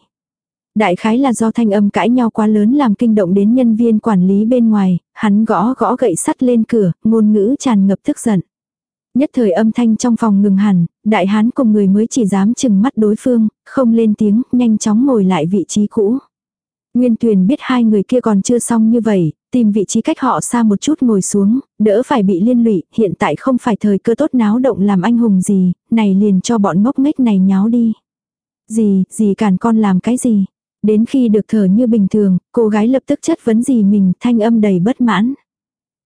Đại khái là do thanh âm cãi nhau quá lớn làm kinh động đến nhân viên quản lý bên ngoài, hắn gõ gõ gậy sắt lên cửa, ngôn ngữ tràn ngập tức giận. Nhất thời âm thanh trong phòng ngừng hẳn, đại hán cùng người mới chỉ dám chừng mắt đối phương, không lên tiếng, nhanh chóng ngồi lại vị trí cũ. Nguyên Tuyền biết hai người kia còn chưa xong như vậy, tìm vị trí cách họ xa một chút ngồi xuống, đỡ phải bị liên lụy, hiện tại không phải thời cơ tốt náo động làm anh hùng gì, này liền cho bọn ngốc nghếch này nháo đi. Gì, gì cản con làm cái gì? Đến khi được thở như bình thường, cô gái lập tức chất vấn gì mình, thanh âm đầy bất mãn.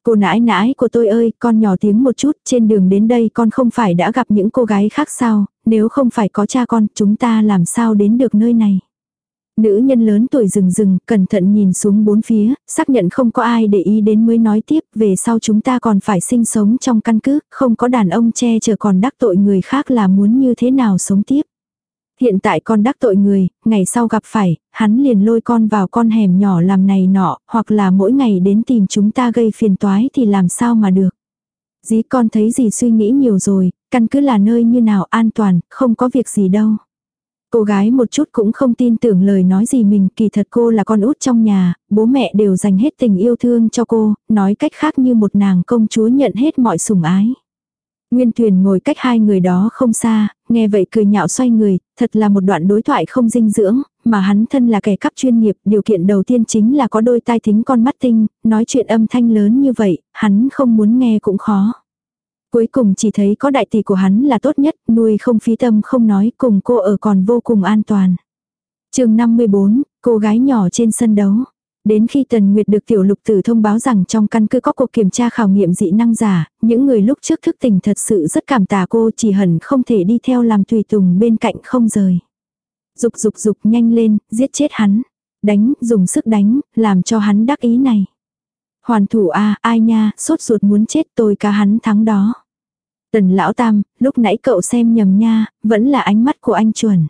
Cô nãi nãi của tôi ơi, con nhỏ tiếng một chút, trên đường đến đây con không phải đã gặp những cô gái khác sao, nếu không phải có cha con, chúng ta làm sao đến được nơi này. Nữ nhân lớn tuổi rừng rừng, cẩn thận nhìn xuống bốn phía, xác nhận không có ai để ý đến mới nói tiếp, về sau chúng ta còn phải sinh sống trong căn cứ, không có đàn ông che chở còn đắc tội người khác là muốn như thế nào sống tiếp. Hiện tại con đắc tội người, ngày sau gặp phải, hắn liền lôi con vào con hẻm nhỏ làm này nọ, hoặc là mỗi ngày đến tìm chúng ta gây phiền toái thì làm sao mà được. Dí con thấy gì suy nghĩ nhiều rồi, căn cứ là nơi như nào an toàn, không có việc gì đâu. Cô gái một chút cũng không tin tưởng lời nói gì mình, kỳ thật cô là con út trong nhà, bố mẹ đều dành hết tình yêu thương cho cô, nói cách khác như một nàng công chúa nhận hết mọi sủng ái. Nguyên Tuyền ngồi cách hai người đó không xa, nghe vậy cười nhạo xoay người, thật là một đoạn đối thoại không dinh dưỡng, mà hắn thân là kẻ cắp chuyên nghiệp, điều kiện đầu tiên chính là có đôi tai thính con mắt tinh, nói chuyện âm thanh lớn như vậy, hắn không muốn nghe cũng khó. Cuối cùng chỉ thấy có đại tỷ của hắn là tốt nhất, nuôi không phí tâm không nói, cùng cô ở còn vô cùng an toàn. chương 54, cô gái nhỏ trên sân đấu. Đến khi Tần Nguyệt được tiểu lục tử thông báo rằng trong căn cứ có cuộc kiểm tra khảo nghiệm dị năng giả, những người lúc trước thức tỉnh thật sự rất cảm tạ cô chỉ hẳn không thể đi theo làm tùy tùng bên cạnh không rời. Dục dục dục nhanh lên, giết chết hắn. Đánh, dùng sức đánh, làm cho hắn đắc ý này. Hoàn thủ a ai nha, sốt ruột muốn chết tôi cả hắn thắng đó. Tần lão tam, lúc nãy cậu xem nhầm nha, vẫn là ánh mắt của anh chuẩn.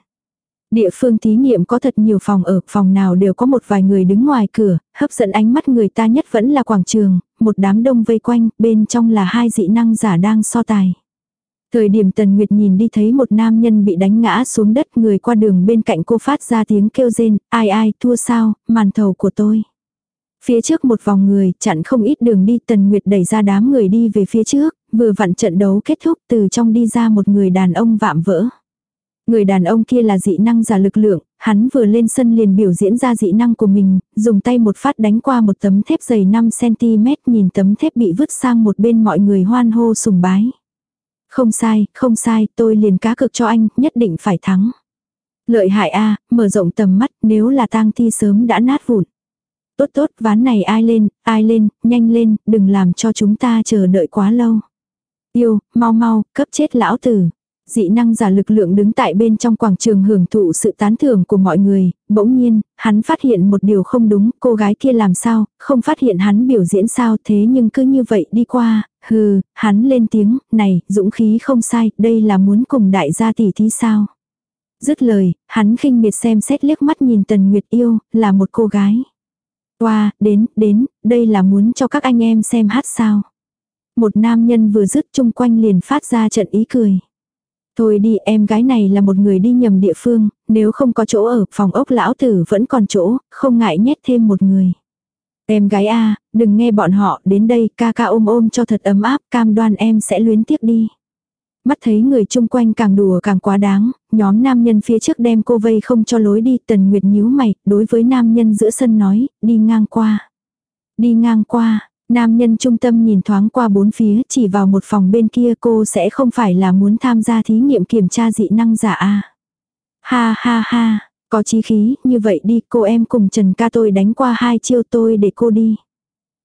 Địa phương thí nghiệm có thật nhiều phòng ở, phòng nào đều có một vài người đứng ngoài cửa, hấp dẫn ánh mắt người ta nhất vẫn là quảng trường, một đám đông vây quanh, bên trong là hai dị năng giả đang so tài. Thời điểm Tần Nguyệt nhìn đi thấy một nam nhân bị đánh ngã xuống đất người qua đường bên cạnh cô phát ra tiếng kêu rên, ai ai, thua sao, màn thầu của tôi. Phía trước một vòng người, chặn không ít đường đi Tần Nguyệt đẩy ra đám người đi về phía trước, vừa vặn trận đấu kết thúc từ trong đi ra một người đàn ông vạm vỡ. Người đàn ông kia là dị năng giả lực lượng, hắn vừa lên sân liền biểu diễn ra dị năng của mình, dùng tay một phát đánh qua một tấm thép dày 5cm nhìn tấm thép bị vứt sang một bên mọi người hoan hô sùng bái. Không sai, không sai, tôi liền cá cực cho anh, nhất định phải thắng. Lợi hại a mở rộng tầm mắt, nếu là tang thi sớm đã nát vụn. Tốt tốt, ván này ai lên, ai lên, nhanh lên, đừng làm cho chúng ta chờ đợi quá lâu. Yêu, mau mau, cấp chết lão tử. Dị năng giả lực lượng đứng tại bên trong quảng trường hưởng thụ sự tán thưởng của mọi người, bỗng nhiên, hắn phát hiện một điều không đúng, cô gái kia làm sao, không phát hiện hắn biểu diễn sao thế nhưng cứ như vậy đi qua, hừ, hắn lên tiếng, này, dũng khí không sai, đây là muốn cùng đại gia tỷ thí sao. Dứt lời, hắn khinh miệt xem xét liếc mắt nhìn Tần Nguyệt yêu, là một cô gái. Qua, đến, đến, đây là muốn cho các anh em xem hát sao. Một nam nhân vừa dứt chung quanh liền phát ra trận ý cười. Thôi đi em gái này là một người đi nhầm địa phương, nếu không có chỗ ở phòng ốc lão tử vẫn còn chỗ, không ngại nhét thêm một người. Em gái a đừng nghe bọn họ đến đây ca ca ôm ôm cho thật ấm áp cam đoan em sẽ luyến tiếc đi. Mắt thấy người chung quanh càng đùa càng quá đáng, nhóm nam nhân phía trước đem cô vây không cho lối đi tần nguyệt nhíu mày, đối với nam nhân giữa sân nói, đi ngang qua. Đi ngang qua, nam nhân trung tâm nhìn thoáng qua bốn phía chỉ vào một phòng bên kia cô sẽ không phải là muốn tham gia thí nghiệm kiểm tra dị năng giả a Ha ha ha, có chí khí, như vậy đi cô em cùng Trần ca tôi đánh qua hai chiêu tôi để cô đi.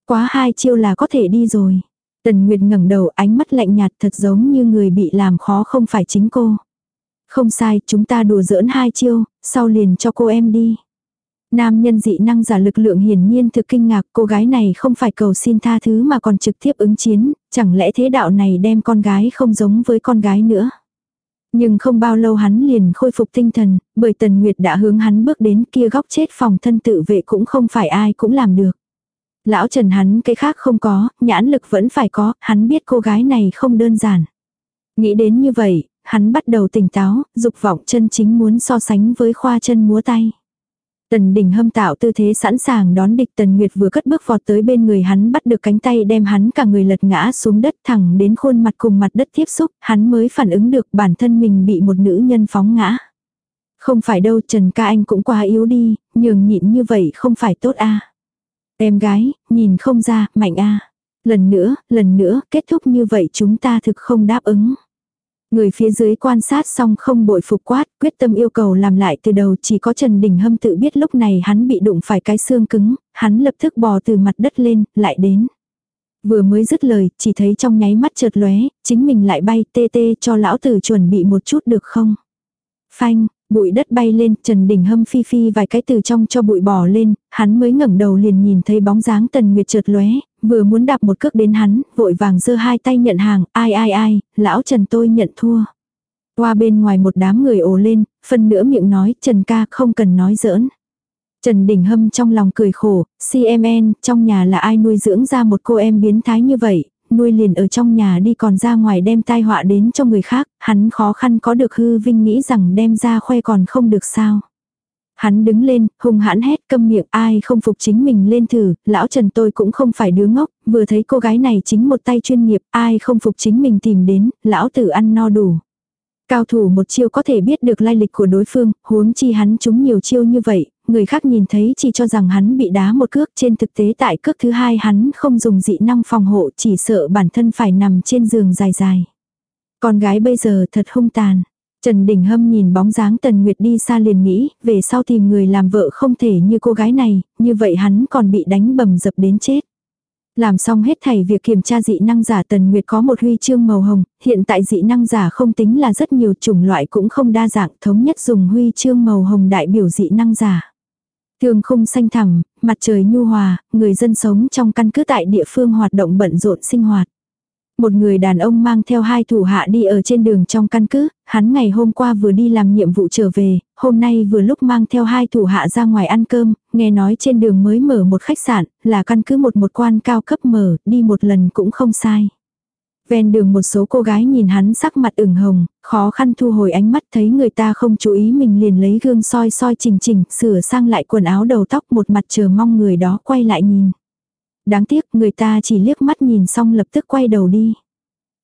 Quá hai chiêu là có thể đi rồi. Tần Nguyệt ngẩng đầu ánh mắt lạnh nhạt thật giống như người bị làm khó không phải chính cô. Không sai, chúng ta đùa giỡn hai chiêu, sau liền cho cô em đi. Nam nhân dị năng giả lực lượng hiển nhiên thực kinh ngạc cô gái này không phải cầu xin tha thứ mà còn trực tiếp ứng chiến, chẳng lẽ thế đạo này đem con gái không giống với con gái nữa. Nhưng không bao lâu hắn liền khôi phục tinh thần, bởi Tần Nguyệt đã hướng hắn bước đến kia góc chết phòng thân tự vệ cũng không phải ai cũng làm được. Lão Trần hắn cái khác không có, nhãn lực vẫn phải có, hắn biết cô gái này không đơn giản. Nghĩ đến như vậy, hắn bắt đầu tỉnh táo, dục vọng chân chính muốn so sánh với khoa chân múa tay. Tần đình hâm tạo tư thế sẵn sàng đón địch tần nguyệt vừa cất bước vọt tới bên người hắn bắt được cánh tay đem hắn cả người lật ngã xuống đất thẳng đến khuôn mặt cùng mặt đất tiếp xúc, hắn mới phản ứng được bản thân mình bị một nữ nhân phóng ngã. Không phải đâu Trần ca anh cũng quá yếu đi, nhường nhịn như vậy không phải tốt a Em gái, nhìn không ra, mạnh a Lần nữa, lần nữa, kết thúc như vậy chúng ta thực không đáp ứng. Người phía dưới quan sát xong không bội phục quát, quyết tâm yêu cầu làm lại từ đầu chỉ có Trần Đình Hâm tự biết lúc này hắn bị đụng phải cái xương cứng, hắn lập tức bò từ mặt đất lên, lại đến. Vừa mới dứt lời, chỉ thấy trong nháy mắt chợt lóe, chính mình lại bay tê tê cho lão tử chuẩn bị một chút được không? Phanh, Bụi đất bay lên, Trần Đình Hâm phi phi vài cái từ trong cho bụi bỏ lên, hắn mới ngẩng đầu liền nhìn thấy bóng dáng Tần Nguyệt chợt lóe, vừa muốn đạp một cước đến hắn, vội vàng giơ hai tay nhận hàng, ai ai ai, lão Trần tôi nhận thua. Qua bên ngoài một đám người ồ lên, phần nữa miệng nói, Trần ca không cần nói giỡn. Trần Đình Hâm trong lòng cười khổ, CMN, trong nhà là ai nuôi dưỡng ra một cô em biến thái như vậy, nuôi liền ở trong nhà đi còn ra ngoài đem tai họa đến cho người khác, hắn khó khăn có được hư vinh nghĩ rằng đem ra khoe còn không được sao. Hắn đứng lên, hung hãn hét câm miệng ai không phục chính mình lên thử, lão Trần tôi cũng không phải đứa ngốc, vừa thấy cô gái này chính một tay chuyên nghiệp, ai không phục chính mình tìm đến, lão tử ăn no đủ. Cao thủ một chiêu có thể biết được lai lịch của đối phương, huống chi hắn chúng nhiều chiêu như vậy, người khác nhìn thấy chỉ cho rằng hắn bị đá một cước trên thực tế tại cước thứ hai hắn không dùng dị năng phòng hộ chỉ sợ bản thân phải nằm trên giường dài dài. Con gái bây giờ thật hung tàn. Trần Đình Hâm nhìn bóng dáng Tần Nguyệt đi xa liền nghĩ, về sau tìm người làm vợ không thể như cô gái này, như vậy hắn còn bị đánh bầm dập đến chết. Làm xong hết thảy việc kiểm tra dị năng giả Tần Nguyệt có một huy chương màu hồng, hiện tại dị năng giả không tính là rất nhiều chủng loại cũng không đa dạng, thống nhất dùng huy chương màu hồng đại biểu dị năng giả. thường không xanh thẳm, mặt trời nhu hòa, người dân sống trong căn cứ tại địa phương hoạt động bận rộn sinh hoạt. Một người đàn ông mang theo hai thủ hạ đi ở trên đường trong căn cứ, hắn ngày hôm qua vừa đi làm nhiệm vụ trở về, hôm nay vừa lúc mang theo hai thủ hạ ra ngoài ăn cơm, nghe nói trên đường mới mở một khách sạn, là căn cứ một một quan cao cấp mở, đi một lần cũng không sai. Ven đường một số cô gái nhìn hắn sắc mặt ửng hồng, khó khăn thu hồi ánh mắt thấy người ta không chú ý mình liền lấy gương soi soi chỉnh chỉnh, sửa sang lại quần áo đầu tóc một mặt chờ mong người đó quay lại nhìn. Đáng tiếc người ta chỉ liếc mắt nhìn xong lập tức quay đầu đi.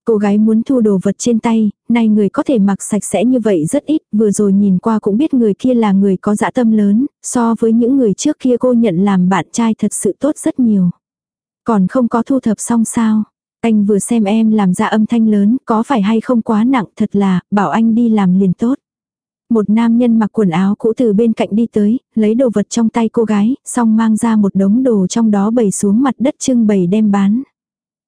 Cô gái muốn thu đồ vật trên tay, nay người có thể mặc sạch sẽ như vậy rất ít, vừa rồi nhìn qua cũng biết người kia là người có dã tâm lớn, so với những người trước kia cô nhận làm bạn trai thật sự tốt rất nhiều. Còn không có thu thập xong sao? Anh vừa xem em làm ra âm thanh lớn, có phải hay không quá nặng thật là, bảo anh đi làm liền tốt. Một nam nhân mặc quần áo cũ từ bên cạnh đi tới, lấy đồ vật trong tay cô gái, xong mang ra một đống đồ trong đó bày xuống mặt đất trưng bày đem bán.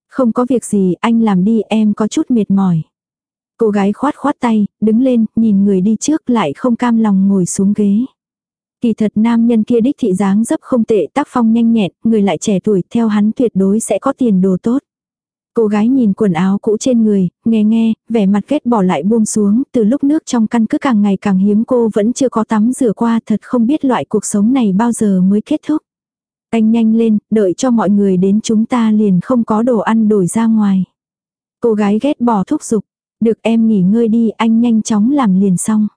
Không có việc gì, anh làm đi, em có chút mệt mỏi. Cô gái khoát khoát tay, đứng lên, nhìn người đi trước lại không cam lòng ngồi xuống ghế. Kỳ thật nam nhân kia đích thị dáng dấp không tệ tác phong nhanh nhẹn, người lại trẻ tuổi theo hắn tuyệt đối sẽ có tiền đồ tốt. Cô gái nhìn quần áo cũ trên người, nghe nghe, vẻ mặt ghét bỏ lại buông xuống, từ lúc nước trong căn cứ càng ngày càng hiếm cô vẫn chưa có tắm rửa qua thật không biết loại cuộc sống này bao giờ mới kết thúc. Anh nhanh lên, đợi cho mọi người đến chúng ta liền không có đồ ăn đổi ra ngoài. Cô gái ghét bỏ thúc giục, được em nghỉ ngơi đi anh nhanh chóng làm liền xong.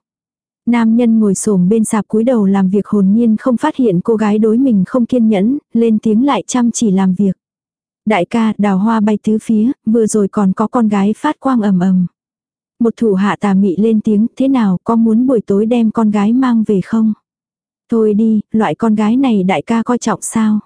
Nam nhân ngồi xổm bên sạp cúi đầu làm việc hồn nhiên không phát hiện cô gái đối mình không kiên nhẫn, lên tiếng lại chăm chỉ làm việc. Đại ca, đào hoa bay tứ phía, vừa rồi còn có con gái phát quang ầm ầm. Một thủ hạ tà mị lên tiếng, thế nào, có muốn buổi tối đem con gái mang về không? Thôi đi, loại con gái này đại ca coi trọng sao?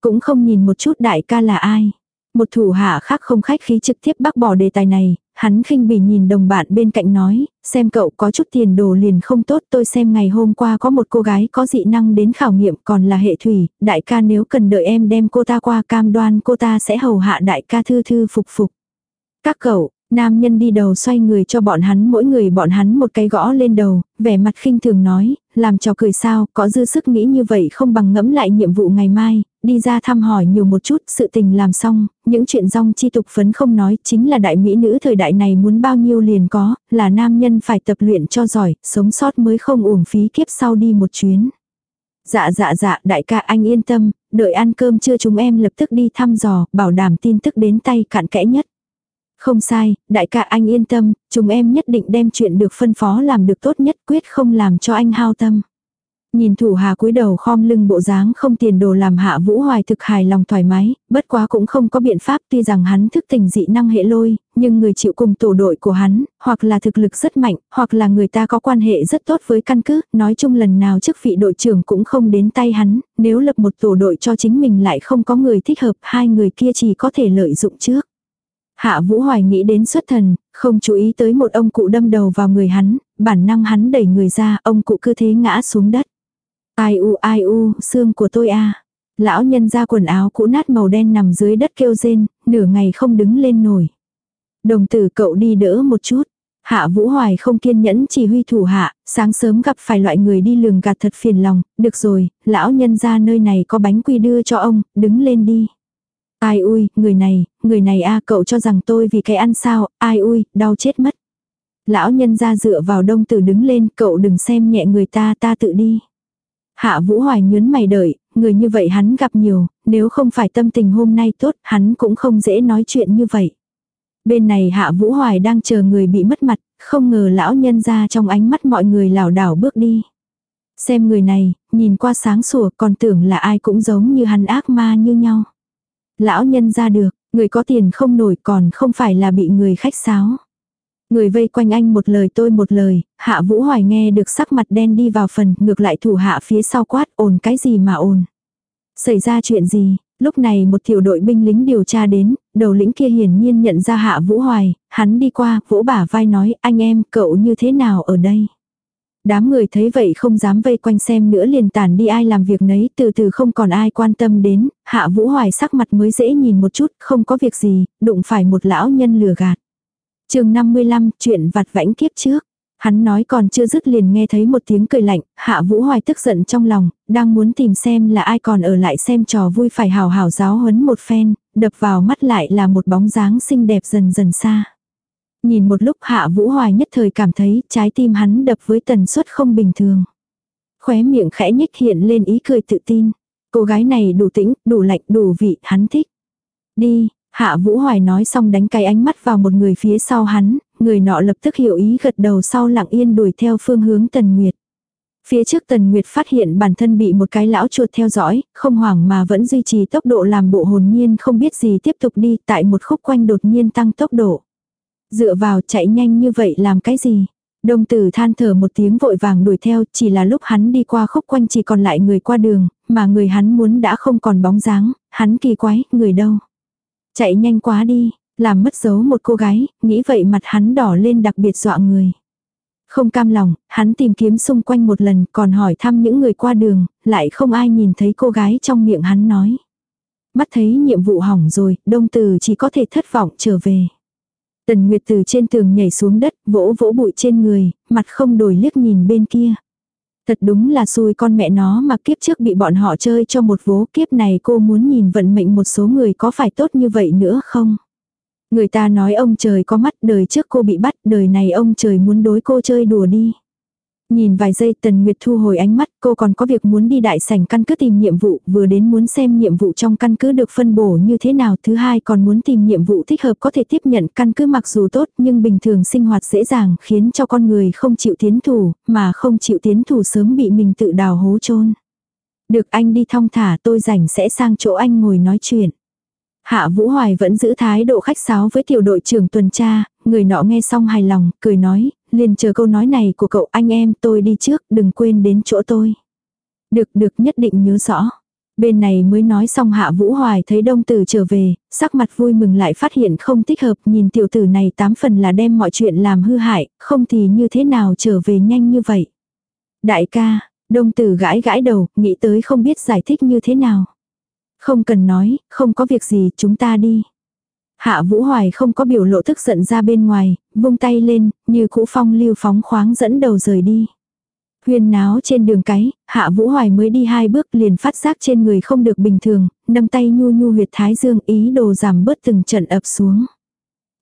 Cũng không nhìn một chút đại ca là ai. Một thủ hạ khác không khách khí trực tiếp bác bỏ đề tài này, hắn khinh bỉ nhìn đồng bạn bên cạnh nói, xem cậu có chút tiền đồ liền không tốt tôi xem ngày hôm qua có một cô gái có dị năng đến khảo nghiệm còn là hệ thủy, đại ca nếu cần đợi em đem cô ta qua cam đoan cô ta sẽ hầu hạ đại ca thư thư phục phục. Các cậu, Nam nhân đi đầu xoay người cho bọn hắn mỗi người bọn hắn một cái gõ lên đầu, vẻ mặt khinh thường nói, làm cho cười sao, có dư sức nghĩ như vậy không bằng ngẫm lại nhiệm vụ ngày mai, đi ra thăm hỏi nhiều một chút, sự tình làm xong, những chuyện rong chi tục phấn không nói, chính là đại mỹ nữ thời đại này muốn bao nhiêu liền có, là nam nhân phải tập luyện cho giỏi, sống sót mới không uổng phí kiếp sau đi một chuyến. Dạ dạ dạ, đại ca anh yên tâm, đợi ăn cơm trưa chúng em lập tức đi thăm dò, bảo đảm tin tức đến tay cạn kẽ nhất. Không sai, đại ca anh yên tâm, chúng em nhất định đem chuyện được phân phó làm được tốt nhất quyết không làm cho anh hao tâm. Nhìn thủ hà cúi đầu khom lưng bộ dáng không tiền đồ làm hạ vũ hoài thực hài lòng thoải mái, bất quá cũng không có biện pháp tuy rằng hắn thức tình dị năng hệ lôi, nhưng người chịu cùng tổ đội của hắn, hoặc là thực lực rất mạnh, hoặc là người ta có quan hệ rất tốt với căn cứ, nói chung lần nào chức vị đội trưởng cũng không đến tay hắn, nếu lập một tổ đội cho chính mình lại không có người thích hợp, hai người kia chỉ có thể lợi dụng trước. Hạ Vũ Hoài nghĩ đến xuất thần, không chú ý tới một ông cụ đâm đầu vào người hắn, bản năng hắn đẩy người ra, ông cụ cứ thế ngã xuống đất. Ai u ai u, xương của tôi a. Lão nhân ra quần áo cũ nát màu đen nằm dưới đất kêu rên, nửa ngày không đứng lên nổi. Đồng tử cậu đi đỡ một chút. Hạ Vũ Hoài không kiên nhẫn chỉ huy thủ hạ, sáng sớm gặp phải loại người đi lường gạt thật phiền lòng, được rồi, lão nhân ra nơi này có bánh quy đưa cho ông, đứng lên đi. Ai ui, người này, người này a cậu cho rằng tôi vì cái ăn sao, ai ui, đau chết mất. Lão nhân ra dựa vào đông tử đứng lên, cậu đừng xem nhẹ người ta, ta tự đi. Hạ Vũ Hoài nhớn mày đợi, người như vậy hắn gặp nhiều, nếu không phải tâm tình hôm nay tốt, hắn cũng không dễ nói chuyện như vậy. Bên này Hạ Vũ Hoài đang chờ người bị mất mặt, không ngờ lão nhân ra trong ánh mắt mọi người lảo đảo bước đi. Xem người này, nhìn qua sáng sủa còn tưởng là ai cũng giống như hắn ác ma như nhau. Lão nhân ra được, người có tiền không nổi còn không phải là bị người khách sáo. Người vây quanh anh một lời tôi một lời, hạ vũ hoài nghe được sắc mặt đen đi vào phần, ngược lại thủ hạ phía sau quát ồn cái gì mà ồn. Xảy ra chuyện gì, lúc này một tiểu đội binh lính điều tra đến, đầu lĩnh kia hiển nhiên nhận ra Hạ Vũ Hoài, hắn đi qua, vỗ bả vai nói, anh em, cậu như thế nào ở đây? Đám người thấy vậy không dám vây quanh xem nữa liền tản đi ai làm việc nấy, từ từ không còn ai quan tâm đến, Hạ Vũ Hoài sắc mặt mới dễ nhìn một chút, không có việc gì, đụng phải một lão nhân lừa gạt chương 55, chuyện vặt vãnh kiếp trước. Hắn nói còn chưa dứt liền nghe thấy một tiếng cười lạnh, hạ vũ hoài tức giận trong lòng, đang muốn tìm xem là ai còn ở lại xem trò vui phải hào hào giáo huấn một phen, đập vào mắt lại là một bóng dáng xinh đẹp dần dần xa. Nhìn một lúc hạ vũ hoài nhất thời cảm thấy trái tim hắn đập với tần suất không bình thường. Khóe miệng khẽ nhích hiện lên ý cười tự tin. Cô gái này đủ tĩnh, đủ lạnh, đủ vị, hắn thích. Đi, Hạ Vũ Hoài nói xong đánh cái ánh mắt vào một người phía sau hắn, người nọ lập tức hiểu ý gật đầu sau lặng yên đuổi theo phương hướng Tần Nguyệt. Phía trước Tần Nguyệt phát hiện bản thân bị một cái lão chuột theo dõi, không hoảng mà vẫn duy trì tốc độ làm bộ hồn nhiên không biết gì tiếp tục đi tại một khúc quanh đột nhiên tăng tốc độ. Dựa vào chạy nhanh như vậy làm cái gì? Đông tử than thở một tiếng vội vàng đuổi theo, chỉ là lúc hắn đi qua khúc quanh chỉ còn lại người qua đường, mà người hắn muốn đã không còn bóng dáng, hắn kỳ quái, người đâu? Chạy nhanh quá đi, làm mất dấu một cô gái, nghĩ vậy mặt hắn đỏ lên đặc biệt dọa người. Không cam lòng, hắn tìm kiếm xung quanh một lần còn hỏi thăm những người qua đường, lại không ai nhìn thấy cô gái trong miệng hắn nói. Mắt thấy nhiệm vụ hỏng rồi, đông từ chỉ có thể thất vọng trở về. Tần Nguyệt từ trên tường nhảy xuống đất, vỗ vỗ bụi trên người, mặt không đổi liếc nhìn bên kia. Thật đúng là xui con mẹ nó mà kiếp trước bị bọn họ chơi cho một vố, kiếp này cô muốn nhìn vận mệnh một số người có phải tốt như vậy nữa không? Người ta nói ông trời có mắt, đời trước cô bị bắt, đời này ông trời muốn đối cô chơi đùa đi. Nhìn vài giây Tần Nguyệt thu hồi ánh mắt, cô còn có việc muốn đi đại sảnh căn cứ tìm nhiệm vụ, vừa đến muốn xem nhiệm vụ trong căn cứ được phân bổ như thế nào, thứ hai còn muốn tìm nhiệm vụ thích hợp có thể tiếp nhận căn cứ mặc dù tốt nhưng bình thường sinh hoạt dễ dàng khiến cho con người không chịu tiến thủ, mà không chịu tiến thủ sớm bị mình tự đào hố chôn Được anh đi thong thả tôi rảnh sẽ sang chỗ anh ngồi nói chuyện. Hạ Vũ Hoài vẫn giữ thái độ khách sáo với tiểu đội trưởng tuần tra, người nọ nghe xong hài lòng, cười nói, liền chờ câu nói này của cậu anh em tôi đi trước, đừng quên đến chỗ tôi. Được được nhất định nhớ rõ. Bên này mới nói xong hạ vũ hoài thấy đông tử trở về, sắc mặt vui mừng lại phát hiện không thích hợp nhìn tiểu tử này tám phần là đem mọi chuyện làm hư hại, không thì như thế nào trở về nhanh như vậy. Đại ca, đông tử gãi gãi đầu, nghĩ tới không biết giải thích như thế nào. Không cần nói, không có việc gì, chúng ta đi. Hạ Vũ Hoài không có biểu lộ tức giận ra bên ngoài, vung tay lên, như cũ phong lưu phóng khoáng dẫn đầu rời đi. Huyên náo trên đường cái, Hạ Vũ Hoài mới đi hai bước liền phát giác trên người không được bình thường, nâng tay nhu nhu huyệt thái dương ý đồ giảm bớt từng trận ập xuống.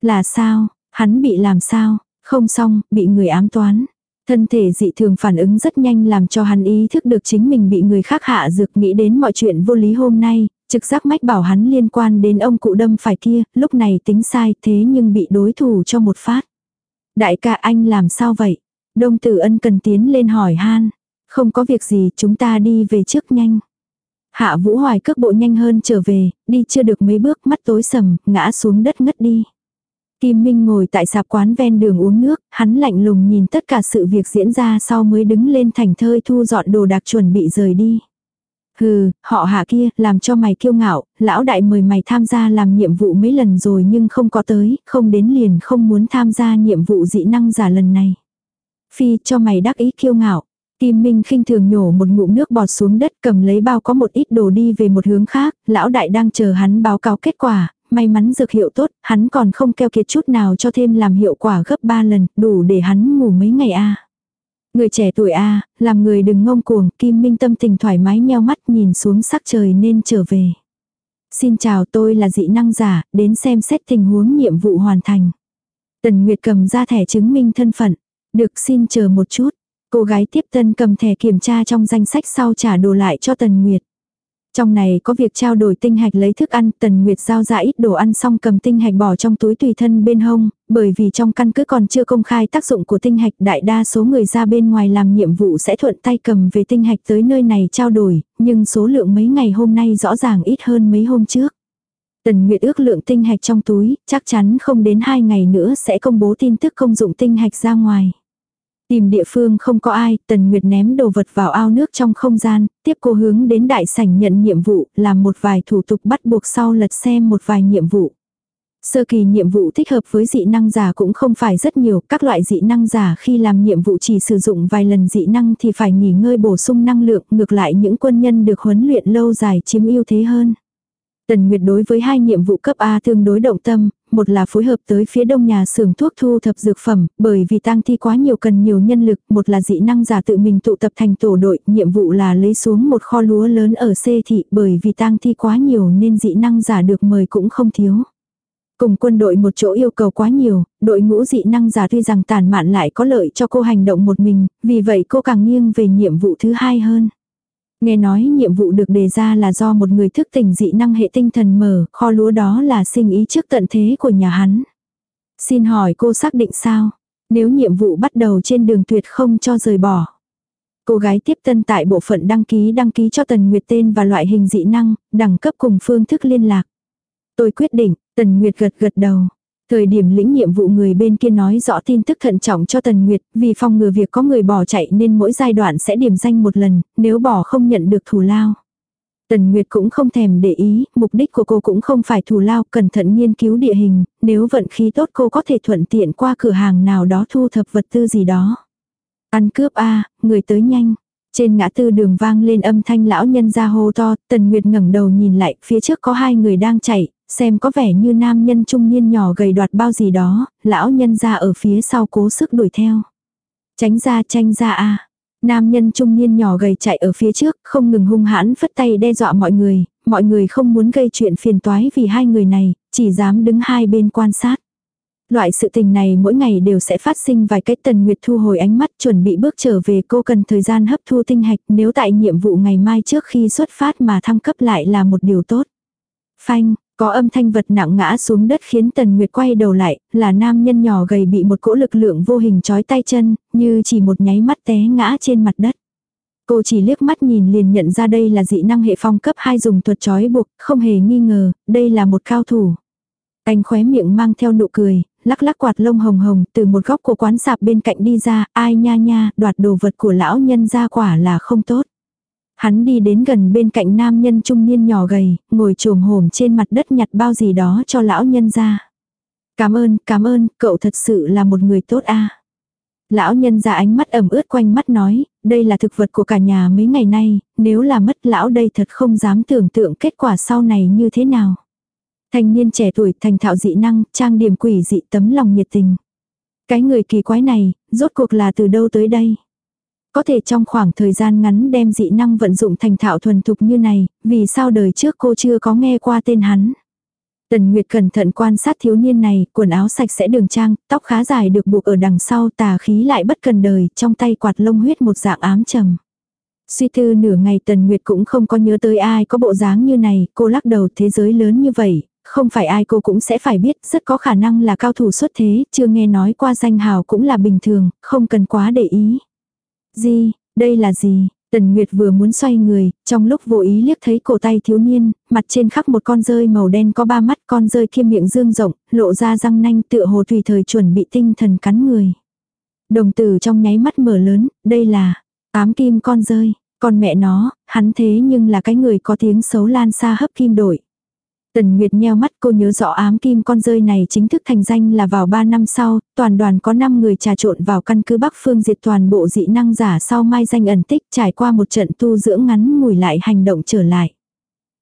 Là sao, hắn bị làm sao, không xong, bị người ám toán. Thân thể dị thường phản ứng rất nhanh làm cho hắn ý thức được chính mình bị người khác hạ dược nghĩ đến mọi chuyện vô lý hôm nay, Trực giác mách bảo hắn liên quan đến ông cụ đâm phải kia, lúc này tính sai thế nhưng bị đối thủ cho một phát. Đại ca anh làm sao vậy? Đông tử ân cần tiến lên hỏi han. Không có việc gì chúng ta đi về trước nhanh. Hạ vũ hoài cước bộ nhanh hơn trở về, đi chưa được mấy bước mắt tối sầm, ngã xuống đất ngất đi. Kim Minh ngồi tại sạp quán ven đường uống nước, hắn lạnh lùng nhìn tất cả sự việc diễn ra sau mới đứng lên thành thơi thu dọn đồ đạc chuẩn bị rời đi. Hừ, họ hạ kia, làm cho mày kiêu ngạo, lão đại mời mày tham gia làm nhiệm vụ mấy lần rồi nhưng không có tới, không đến liền không muốn tham gia nhiệm vụ dị năng giả lần này. Phi cho mày đắc ý kiêu ngạo. Kim Minh khinh thường nhổ một ngụm nước bọt xuống đất cầm lấy bao có một ít đồ đi về một hướng khác, lão đại đang chờ hắn báo cáo kết quả, may mắn dược hiệu tốt, hắn còn không keo kiệt chút nào cho thêm làm hiệu quả gấp 3 lần, đủ để hắn ngủ mấy ngày a. Người trẻ tuổi a làm người đừng ngông cuồng, Kim Minh tâm tình thoải mái nheo mắt nhìn xuống sắc trời nên trở về. Xin chào tôi là dị năng giả, đến xem xét tình huống nhiệm vụ hoàn thành. Tần Nguyệt cầm ra thẻ chứng minh thân phận. Được xin chờ một chút. Cô gái tiếp tân cầm thẻ kiểm tra trong danh sách sau trả đồ lại cho Tần Nguyệt. Trong này có việc trao đổi tinh hạch lấy thức ăn, Tần Nguyệt giao ra ít đồ ăn xong cầm tinh hạch bỏ trong túi tùy thân bên hông, bởi vì trong căn cứ còn chưa công khai tác dụng của tinh hạch đại đa số người ra bên ngoài làm nhiệm vụ sẽ thuận tay cầm về tinh hạch tới nơi này trao đổi, nhưng số lượng mấy ngày hôm nay rõ ràng ít hơn mấy hôm trước. Tần Nguyệt ước lượng tinh hạch trong túi, chắc chắn không đến 2 ngày nữa sẽ công bố tin tức công dụng tinh hạch ra ngoài. Tìm địa phương không có ai, Tần Nguyệt ném đồ vật vào ao nước trong không gian, tiếp cô hướng đến đại sảnh nhận nhiệm vụ, làm một vài thủ tục bắt buộc sau lật xem một vài nhiệm vụ. Sơ kỳ nhiệm vụ thích hợp với dị năng giả cũng không phải rất nhiều, các loại dị năng giả khi làm nhiệm vụ chỉ sử dụng vài lần dị năng thì phải nghỉ ngơi bổ sung năng lượng, ngược lại những quân nhân được huấn luyện lâu dài chiếm ưu thế hơn. Tần Nguyệt đối với hai nhiệm vụ cấp A tương đối động tâm, một là phối hợp tới phía đông nhà xưởng thuốc thu thập dược phẩm, bởi vì tang thi quá nhiều cần nhiều nhân lực, một là dị năng giả tự mình tụ tập thành tổ đội, nhiệm vụ là lấy xuống một kho lúa lớn ở C thị, bởi vì tang thi quá nhiều nên dị năng giả được mời cũng không thiếu. Cùng quân đội một chỗ yêu cầu quá nhiều, đội ngũ dị năng giả tuy rằng tàn mạn lại có lợi cho cô hành động một mình, vì vậy cô càng nghiêng về nhiệm vụ thứ hai hơn. Nghe nói nhiệm vụ được đề ra là do một người thức tỉnh dị năng hệ tinh thần mở, kho lúa đó là sinh ý trước tận thế của nhà hắn. Xin hỏi cô xác định sao? Nếu nhiệm vụ bắt đầu trên đường tuyệt không cho rời bỏ. Cô gái tiếp tân tại bộ phận đăng ký đăng ký cho Tần Nguyệt tên và loại hình dị năng, đẳng cấp cùng phương thức liên lạc. Tôi quyết định, Tần Nguyệt gật gật đầu. Thời điểm lĩnh nhiệm vụ người bên kia nói rõ tin tức thận trọng cho Tần Nguyệt, vì phòng ngừa việc có người bỏ chạy nên mỗi giai đoạn sẽ điểm danh một lần, nếu bỏ không nhận được thù lao. Tần Nguyệt cũng không thèm để ý, mục đích của cô cũng không phải thù lao, cẩn thận nghiên cứu địa hình, nếu vận khí tốt cô có thể thuận tiện qua cửa hàng nào đó thu thập vật tư gì đó. Ăn cướp a người tới nhanh. Trên ngã tư đường vang lên âm thanh lão nhân ra hô to, Tần Nguyệt ngẩng đầu nhìn lại, phía trước có hai người đang chạy, xem có vẻ như nam nhân trung niên nhỏ gầy đoạt bao gì đó, lão nhân ra ở phía sau cố sức đuổi theo. Tránh ra tranh ra a Nam nhân trung niên nhỏ gầy chạy ở phía trước, không ngừng hung hãn phất tay đe dọa mọi người, mọi người không muốn gây chuyện phiền toái vì hai người này, chỉ dám đứng hai bên quan sát. Loại sự tình này mỗi ngày đều sẽ phát sinh vài cách tần nguyệt thu hồi ánh mắt chuẩn bị bước trở về cô cần thời gian hấp thu tinh hạch nếu tại nhiệm vụ ngày mai trước khi xuất phát mà thăng cấp lại là một điều tốt. Phanh, có âm thanh vật nặng ngã xuống đất khiến Tần Nguyệt quay đầu lại, là nam nhân nhỏ gầy bị một cỗ lực lượng vô hình trói tay chân, như chỉ một nháy mắt té ngã trên mặt đất. Cô chỉ liếc mắt nhìn liền nhận ra đây là dị năng hệ phong cấp 2 dùng thuật trói buộc, không hề nghi ngờ, đây là một cao thủ. Anh khóe miệng mang theo nụ cười, lắc lắc quạt lông hồng hồng từ một góc của quán sạp bên cạnh đi ra, ai nha nha, đoạt đồ vật của lão nhân ra quả là không tốt. Hắn đi đến gần bên cạnh nam nhân trung niên nhỏ gầy, ngồi trồm hổm trên mặt đất nhặt bao gì đó cho lão nhân ra. Cảm ơn, cảm ơn, cậu thật sự là một người tốt a. Lão nhân ra ánh mắt ẩm ướt quanh mắt nói, đây là thực vật của cả nhà mấy ngày nay, nếu là mất lão đây thật không dám tưởng tượng kết quả sau này như thế nào. Thanh niên trẻ tuổi thành thạo dị năng, trang điểm quỷ dị tấm lòng nhiệt tình. Cái người kỳ quái này, rốt cuộc là từ đâu tới đây? Có thể trong khoảng thời gian ngắn đem dị năng vận dụng thành thạo thuần thục như này, vì sao đời trước cô chưa có nghe qua tên hắn. Tần Nguyệt cẩn thận quan sát thiếu niên này, quần áo sạch sẽ đường trang, tóc khá dài được buộc ở đằng sau tà khí lại bất cần đời, trong tay quạt lông huyết một dạng ám trầm. Suy tư nửa ngày Tần Nguyệt cũng không có nhớ tới ai có bộ dáng như này, cô lắc đầu thế giới lớn như vậy, không phải ai cô cũng sẽ phải biết, rất có khả năng là cao thủ xuất thế, chưa nghe nói qua danh hào cũng là bình thường, không cần quá để ý. Gì, đây là gì? Tần Nguyệt vừa muốn xoay người, trong lúc vô ý liếc thấy cổ tay thiếu niên, mặt trên khắc một con rơi màu đen có ba mắt con rơi kia miệng dương rộng, lộ ra răng nanh tựa hồ tùy thời chuẩn bị tinh thần cắn người. Đồng tử trong nháy mắt mở lớn, đây là ám kim con rơi, con mẹ nó, hắn thế nhưng là cái người có tiếng xấu lan xa hấp kim đổi. Tần Nguyệt nheo mắt cô nhớ rõ ám kim con rơi này chính thức thành danh là vào 3 năm sau, toàn đoàn có 5 người trà trộn vào căn cứ Bắc Phương diệt toàn bộ dị năng giả sau mai danh ẩn tích trải qua một trận tu dưỡng ngắn ngủi lại hành động trở lại.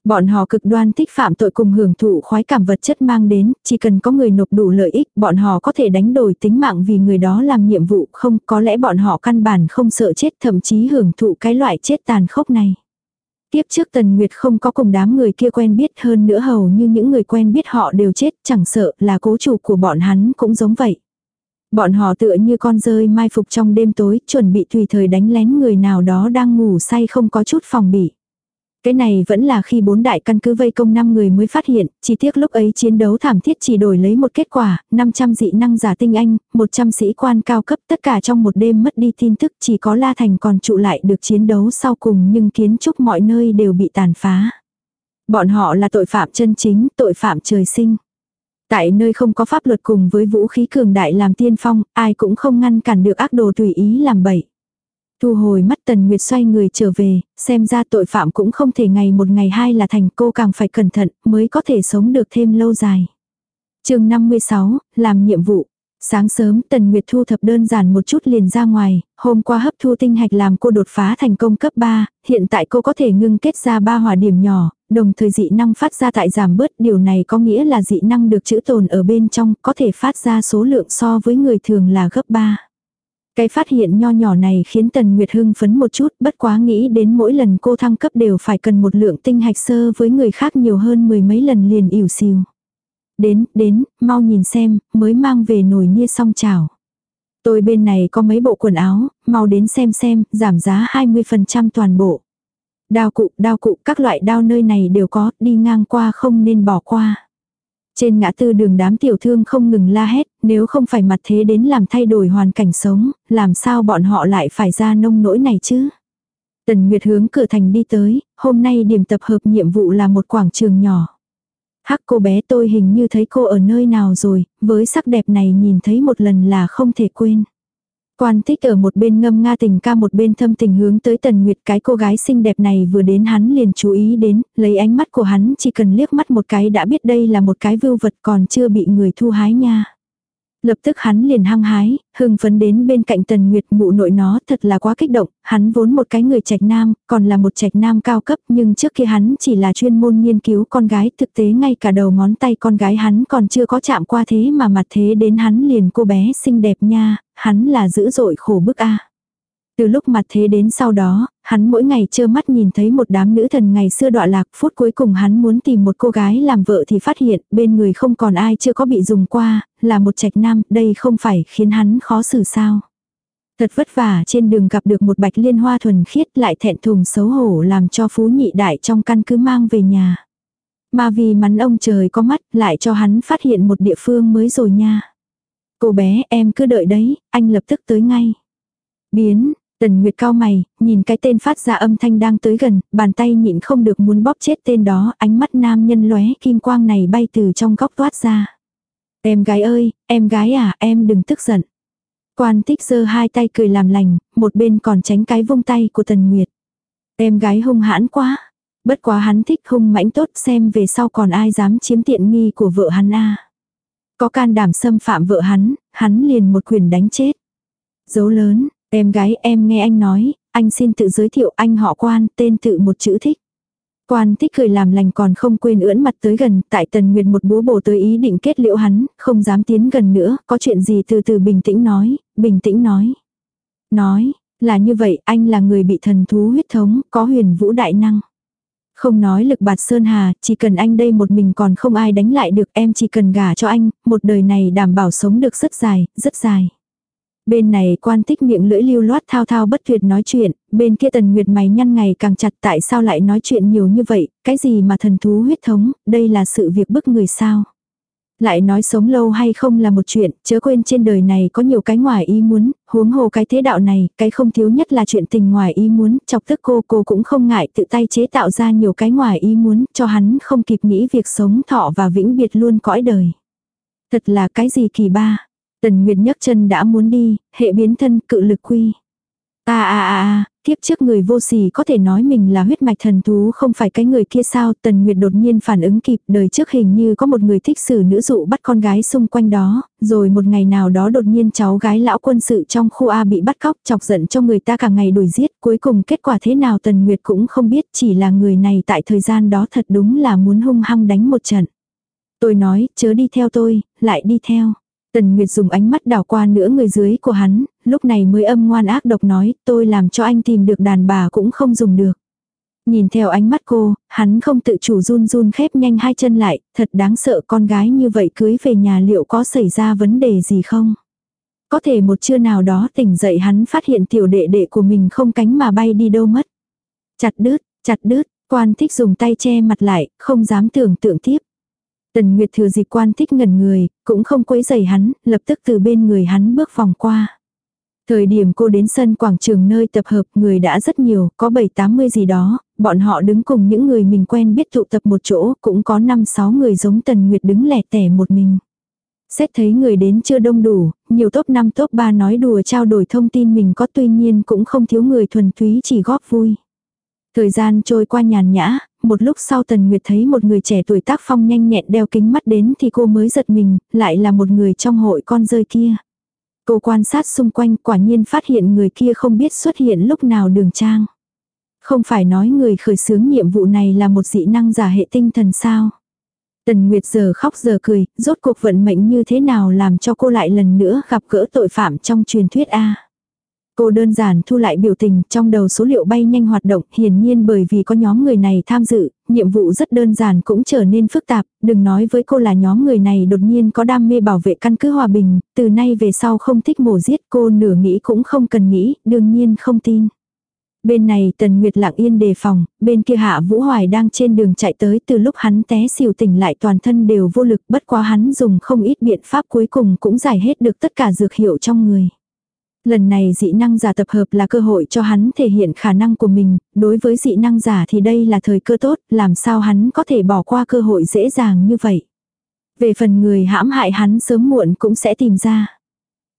Bọn họ cực đoan thích phạm tội cùng hưởng thụ khoái cảm vật chất mang đến, chỉ cần có người nộp đủ lợi ích, bọn họ có thể đánh đổi tính mạng vì người đó làm nhiệm vụ không, có lẽ bọn họ căn bản không sợ chết thậm chí hưởng thụ cái loại chết tàn khốc này. Tiếp trước Tần Nguyệt không có cùng đám người kia quen biết hơn nữa hầu như những người quen biết họ đều chết, chẳng sợ là cố chủ của bọn hắn cũng giống vậy. Bọn họ tựa như con rơi mai phục trong đêm tối, chuẩn bị tùy thời đánh lén người nào đó đang ngủ say không có chút phòng bị. Cái này vẫn là khi bốn đại căn cứ vây công 5 người mới phát hiện, chỉ tiếc lúc ấy chiến đấu thảm thiết chỉ đổi lấy một kết quả, 500 dị năng giả tinh anh, 100 sĩ quan cao cấp tất cả trong một đêm mất đi tin tức chỉ có La Thành còn trụ lại được chiến đấu sau cùng nhưng kiến trúc mọi nơi đều bị tàn phá. Bọn họ là tội phạm chân chính, tội phạm trời sinh. Tại nơi không có pháp luật cùng với vũ khí cường đại làm tiên phong, ai cũng không ngăn cản được ác đồ tùy ý làm bậy. Thu hồi mắt Tần Nguyệt xoay người trở về, xem ra tội phạm cũng không thể ngày một ngày hai là thành cô càng phải cẩn thận mới có thể sống được thêm lâu dài. chương 56, làm nhiệm vụ. Sáng sớm Tần Nguyệt thu thập đơn giản một chút liền ra ngoài, hôm qua hấp thu tinh hạch làm cô đột phá thành công cấp 3, hiện tại cô có thể ngưng kết ra ba hỏa điểm nhỏ, đồng thời dị năng phát ra tại giảm bớt, điều này có nghĩa là dị năng được chữ tồn ở bên trong, có thể phát ra số lượng so với người thường là gấp 3. Cái phát hiện nho nhỏ này khiến Tần Nguyệt hưng phấn một chút, bất quá nghĩ đến mỗi lần cô thăng cấp đều phải cần một lượng tinh hạch sơ với người khác nhiều hơn mười mấy lần liền ỉu xìu. Đến, đến, mau nhìn xem, mới mang về nồi nia xong chảo. Tôi bên này có mấy bộ quần áo, mau đến xem xem, giảm giá 20% toàn bộ. Đao cụ, đao cụ, các loại đao nơi này đều có, đi ngang qua không nên bỏ qua. Trên ngã tư đường đám tiểu thương không ngừng la hét, nếu không phải mặt thế đến làm thay đổi hoàn cảnh sống, làm sao bọn họ lại phải ra nông nỗi này chứ? Tần Nguyệt hướng cửa thành đi tới, hôm nay điểm tập hợp nhiệm vụ là một quảng trường nhỏ. Hắc cô bé tôi hình như thấy cô ở nơi nào rồi, với sắc đẹp này nhìn thấy một lần là không thể quên. Quan thích ở một bên ngâm nga tình ca một bên thâm tình hướng tới tần nguyệt cái cô gái xinh đẹp này vừa đến hắn liền chú ý đến, lấy ánh mắt của hắn chỉ cần liếc mắt một cái đã biết đây là một cái vưu vật còn chưa bị người thu hái nha. Lập tức hắn liền hăng hái, hưng phấn đến bên cạnh tần nguyệt mụ nội nó thật là quá kích động, hắn vốn một cái người trạch nam, còn là một trạch nam cao cấp nhưng trước kia hắn chỉ là chuyên môn nghiên cứu con gái, thực tế ngay cả đầu ngón tay con gái hắn còn chưa có chạm qua thế mà mặt thế đến hắn liền cô bé xinh đẹp nha, hắn là dữ dội khổ bức a. Từ lúc mặt thế đến sau đó, hắn mỗi ngày trơ mắt nhìn thấy một đám nữ thần ngày xưa đọa lạc, phút cuối cùng hắn muốn tìm một cô gái làm vợ thì phát hiện bên người không còn ai chưa có bị dùng qua, là một trạch nam, đây không phải khiến hắn khó xử sao. Thật vất vả trên đường gặp được một bạch liên hoa thuần khiết lại thẹn thùng xấu hổ làm cho phú nhị đại trong căn cứ mang về nhà. Mà vì mắn ông trời có mắt lại cho hắn phát hiện một địa phương mới rồi nha. Cô bé em cứ đợi đấy, anh lập tức tới ngay. Biến, Tần Nguyệt cao mày, nhìn cái tên phát ra âm thanh đang tới gần, bàn tay nhịn không được muốn bóp chết tên đó, ánh mắt nam nhân lóe kim quang này bay từ trong góc toát ra. Em gái ơi, em gái à, em đừng tức giận. Quan tích giơ hai tay cười làm lành, một bên còn tránh cái vung tay của Tần Nguyệt. Em gái hung hãn quá. Bất quá hắn thích hung mãnh tốt xem về sau còn ai dám chiếm tiện nghi của vợ hắn a Có can đảm xâm phạm vợ hắn, hắn liền một quyền đánh chết. Dấu lớn, Em gái em nghe anh nói, anh xin tự giới thiệu anh họ quan, tên tự một chữ thích. Quan thích cười làm lành còn không quên ưỡn mặt tới gần, tại tần nguyệt một búa bổ tới ý định kết liễu hắn, không dám tiến gần nữa, có chuyện gì từ từ bình tĩnh nói, bình tĩnh nói. Nói, là như vậy, anh là người bị thần thú huyết thống, có huyền vũ đại năng. Không nói lực bạt sơn hà, chỉ cần anh đây một mình còn không ai đánh lại được em chỉ cần gả cho anh, một đời này đảm bảo sống được rất dài, rất dài. Bên này quan tích miệng lưỡi lưu loát thao thao bất tuyệt nói chuyện, bên kia tần nguyệt mày nhăn ngày càng chặt tại sao lại nói chuyện nhiều như vậy, cái gì mà thần thú huyết thống, đây là sự việc bức người sao. Lại nói sống lâu hay không là một chuyện, chớ quên trên đời này có nhiều cái ngoài ý muốn, huống hồ cái thế đạo này, cái không thiếu nhất là chuyện tình ngoài ý muốn, chọc tức cô cô cũng không ngại tự tay chế tạo ra nhiều cái ngoài ý muốn, cho hắn không kịp nghĩ việc sống thọ và vĩnh biệt luôn cõi đời. Thật là cái gì kỳ ba, Tần Nguyệt nhấc chân đã muốn đi, hệ biến thân cự lực quy. À à à à, tiếp trước người vô sỉ có thể nói mình là huyết mạch thần thú không phải cái người kia sao. Tần Nguyệt đột nhiên phản ứng kịp đời trước hình như có một người thích xử nữ dụ bắt con gái xung quanh đó. Rồi một ngày nào đó đột nhiên cháu gái lão quân sự trong khu A bị bắt cóc chọc giận cho người ta cả ngày đuổi giết. Cuối cùng kết quả thế nào Tần Nguyệt cũng không biết chỉ là người này tại thời gian đó thật đúng là muốn hung hăng đánh một trận. Tôi nói chớ đi theo tôi, lại đi theo. Tần Nguyệt dùng ánh mắt đảo qua nửa người dưới của hắn, lúc này mới âm ngoan ác độc nói, tôi làm cho anh tìm được đàn bà cũng không dùng được. Nhìn theo ánh mắt cô, hắn không tự chủ run run khép nhanh hai chân lại, thật đáng sợ con gái như vậy cưới về nhà liệu có xảy ra vấn đề gì không? Có thể một trưa nào đó tỉnh dậy hắn phát hiện tiểu đệ đệ của mình không cánh mà bay đi đâu mất. Chặt đứt, chặt đứt, quan thích dùng tay che mặt lại, không dám tưởng tượng tiếp. Tần Nguyệt thừa dịp quan thích ngẩn người, cũng không quấy giày hắn, lập tức từ bên người hắn bước vòng qua. Thời điểm cô đến sân quảng trường nơi tập hợp người đã rất nhiều, có 7-80 gì đó, bọn họ đứng cùng những người mình quen biết tụ tập một chỗ, cũng có 5-6 người giống Tần Nguyệt đứng lẻ tẻ một mình. Xét thấy người đến chưa đông đủ, nhiều top 5 top 3 nói đùa trao đổi thông tin mình có tuy nhiên cũng không thiếu người thuần túy chỉ góp vui. Thời gian trôi qua nhàn nhã, một lúc sau Tần Nguyệt thấy một người trẻ tuổi tác phong nhanh nhẹn đeo kính mắt đến thì cô mới giật mình, lại là một người trong hội con rơi kia. Cô quan sát xung quanh quả nhiên phát hiện người kia không biết xuất hiện lúc nào đường trang. Không phải nói người khởi xướng nhiệm vụ này là một dị năng giả hệ tinh thần sao. Tần Nguyệt giờ khóc giờ cười, rốt cuộc vận mệnh như thế nào làm cho cô lại lần nữa gặp gỡ tội phạm trong truyền thuyết A. Cô đơn giản thu lại biểu tình, trong đầu số liệu bay nhanh hoạt động, hiển nhiên bởi vì có nhóm người này tham dự, nhiệm vụ rất đơn giản cũng trở nên phức tạp, đừng nói với cô là nhóm người này đột nhiên có đam mê bảo vệ căn cứ hòa bình, từ nay về sau không thích mổ giết cô nửa nghĩ cũng không cần nghĩ, đương nhiên không tin. Bên này Tần Nguyệt lặng yên đề phòng, bên kia Hạ Vũ Hoài đang trên đường chạy tới từ lúc hắn té xỉu tỉnh lại toàn thân đều vô lực bất quá hắn dùng không ít biện pháp cuối cùng cũng giải hết được tất cả dược hiệu trong người. Lần này dị năng giả tập hợp là cơ hội cho hắn thể hiện khả năng của mình, đối với dị năng giả thì đây là thời cơ tốt, làm sao hắn có thể bỏ qua cơ hội dễ dàng như vậy. Về phần người hãm hại hắn sớm muộn cũng sẽ tìm ra.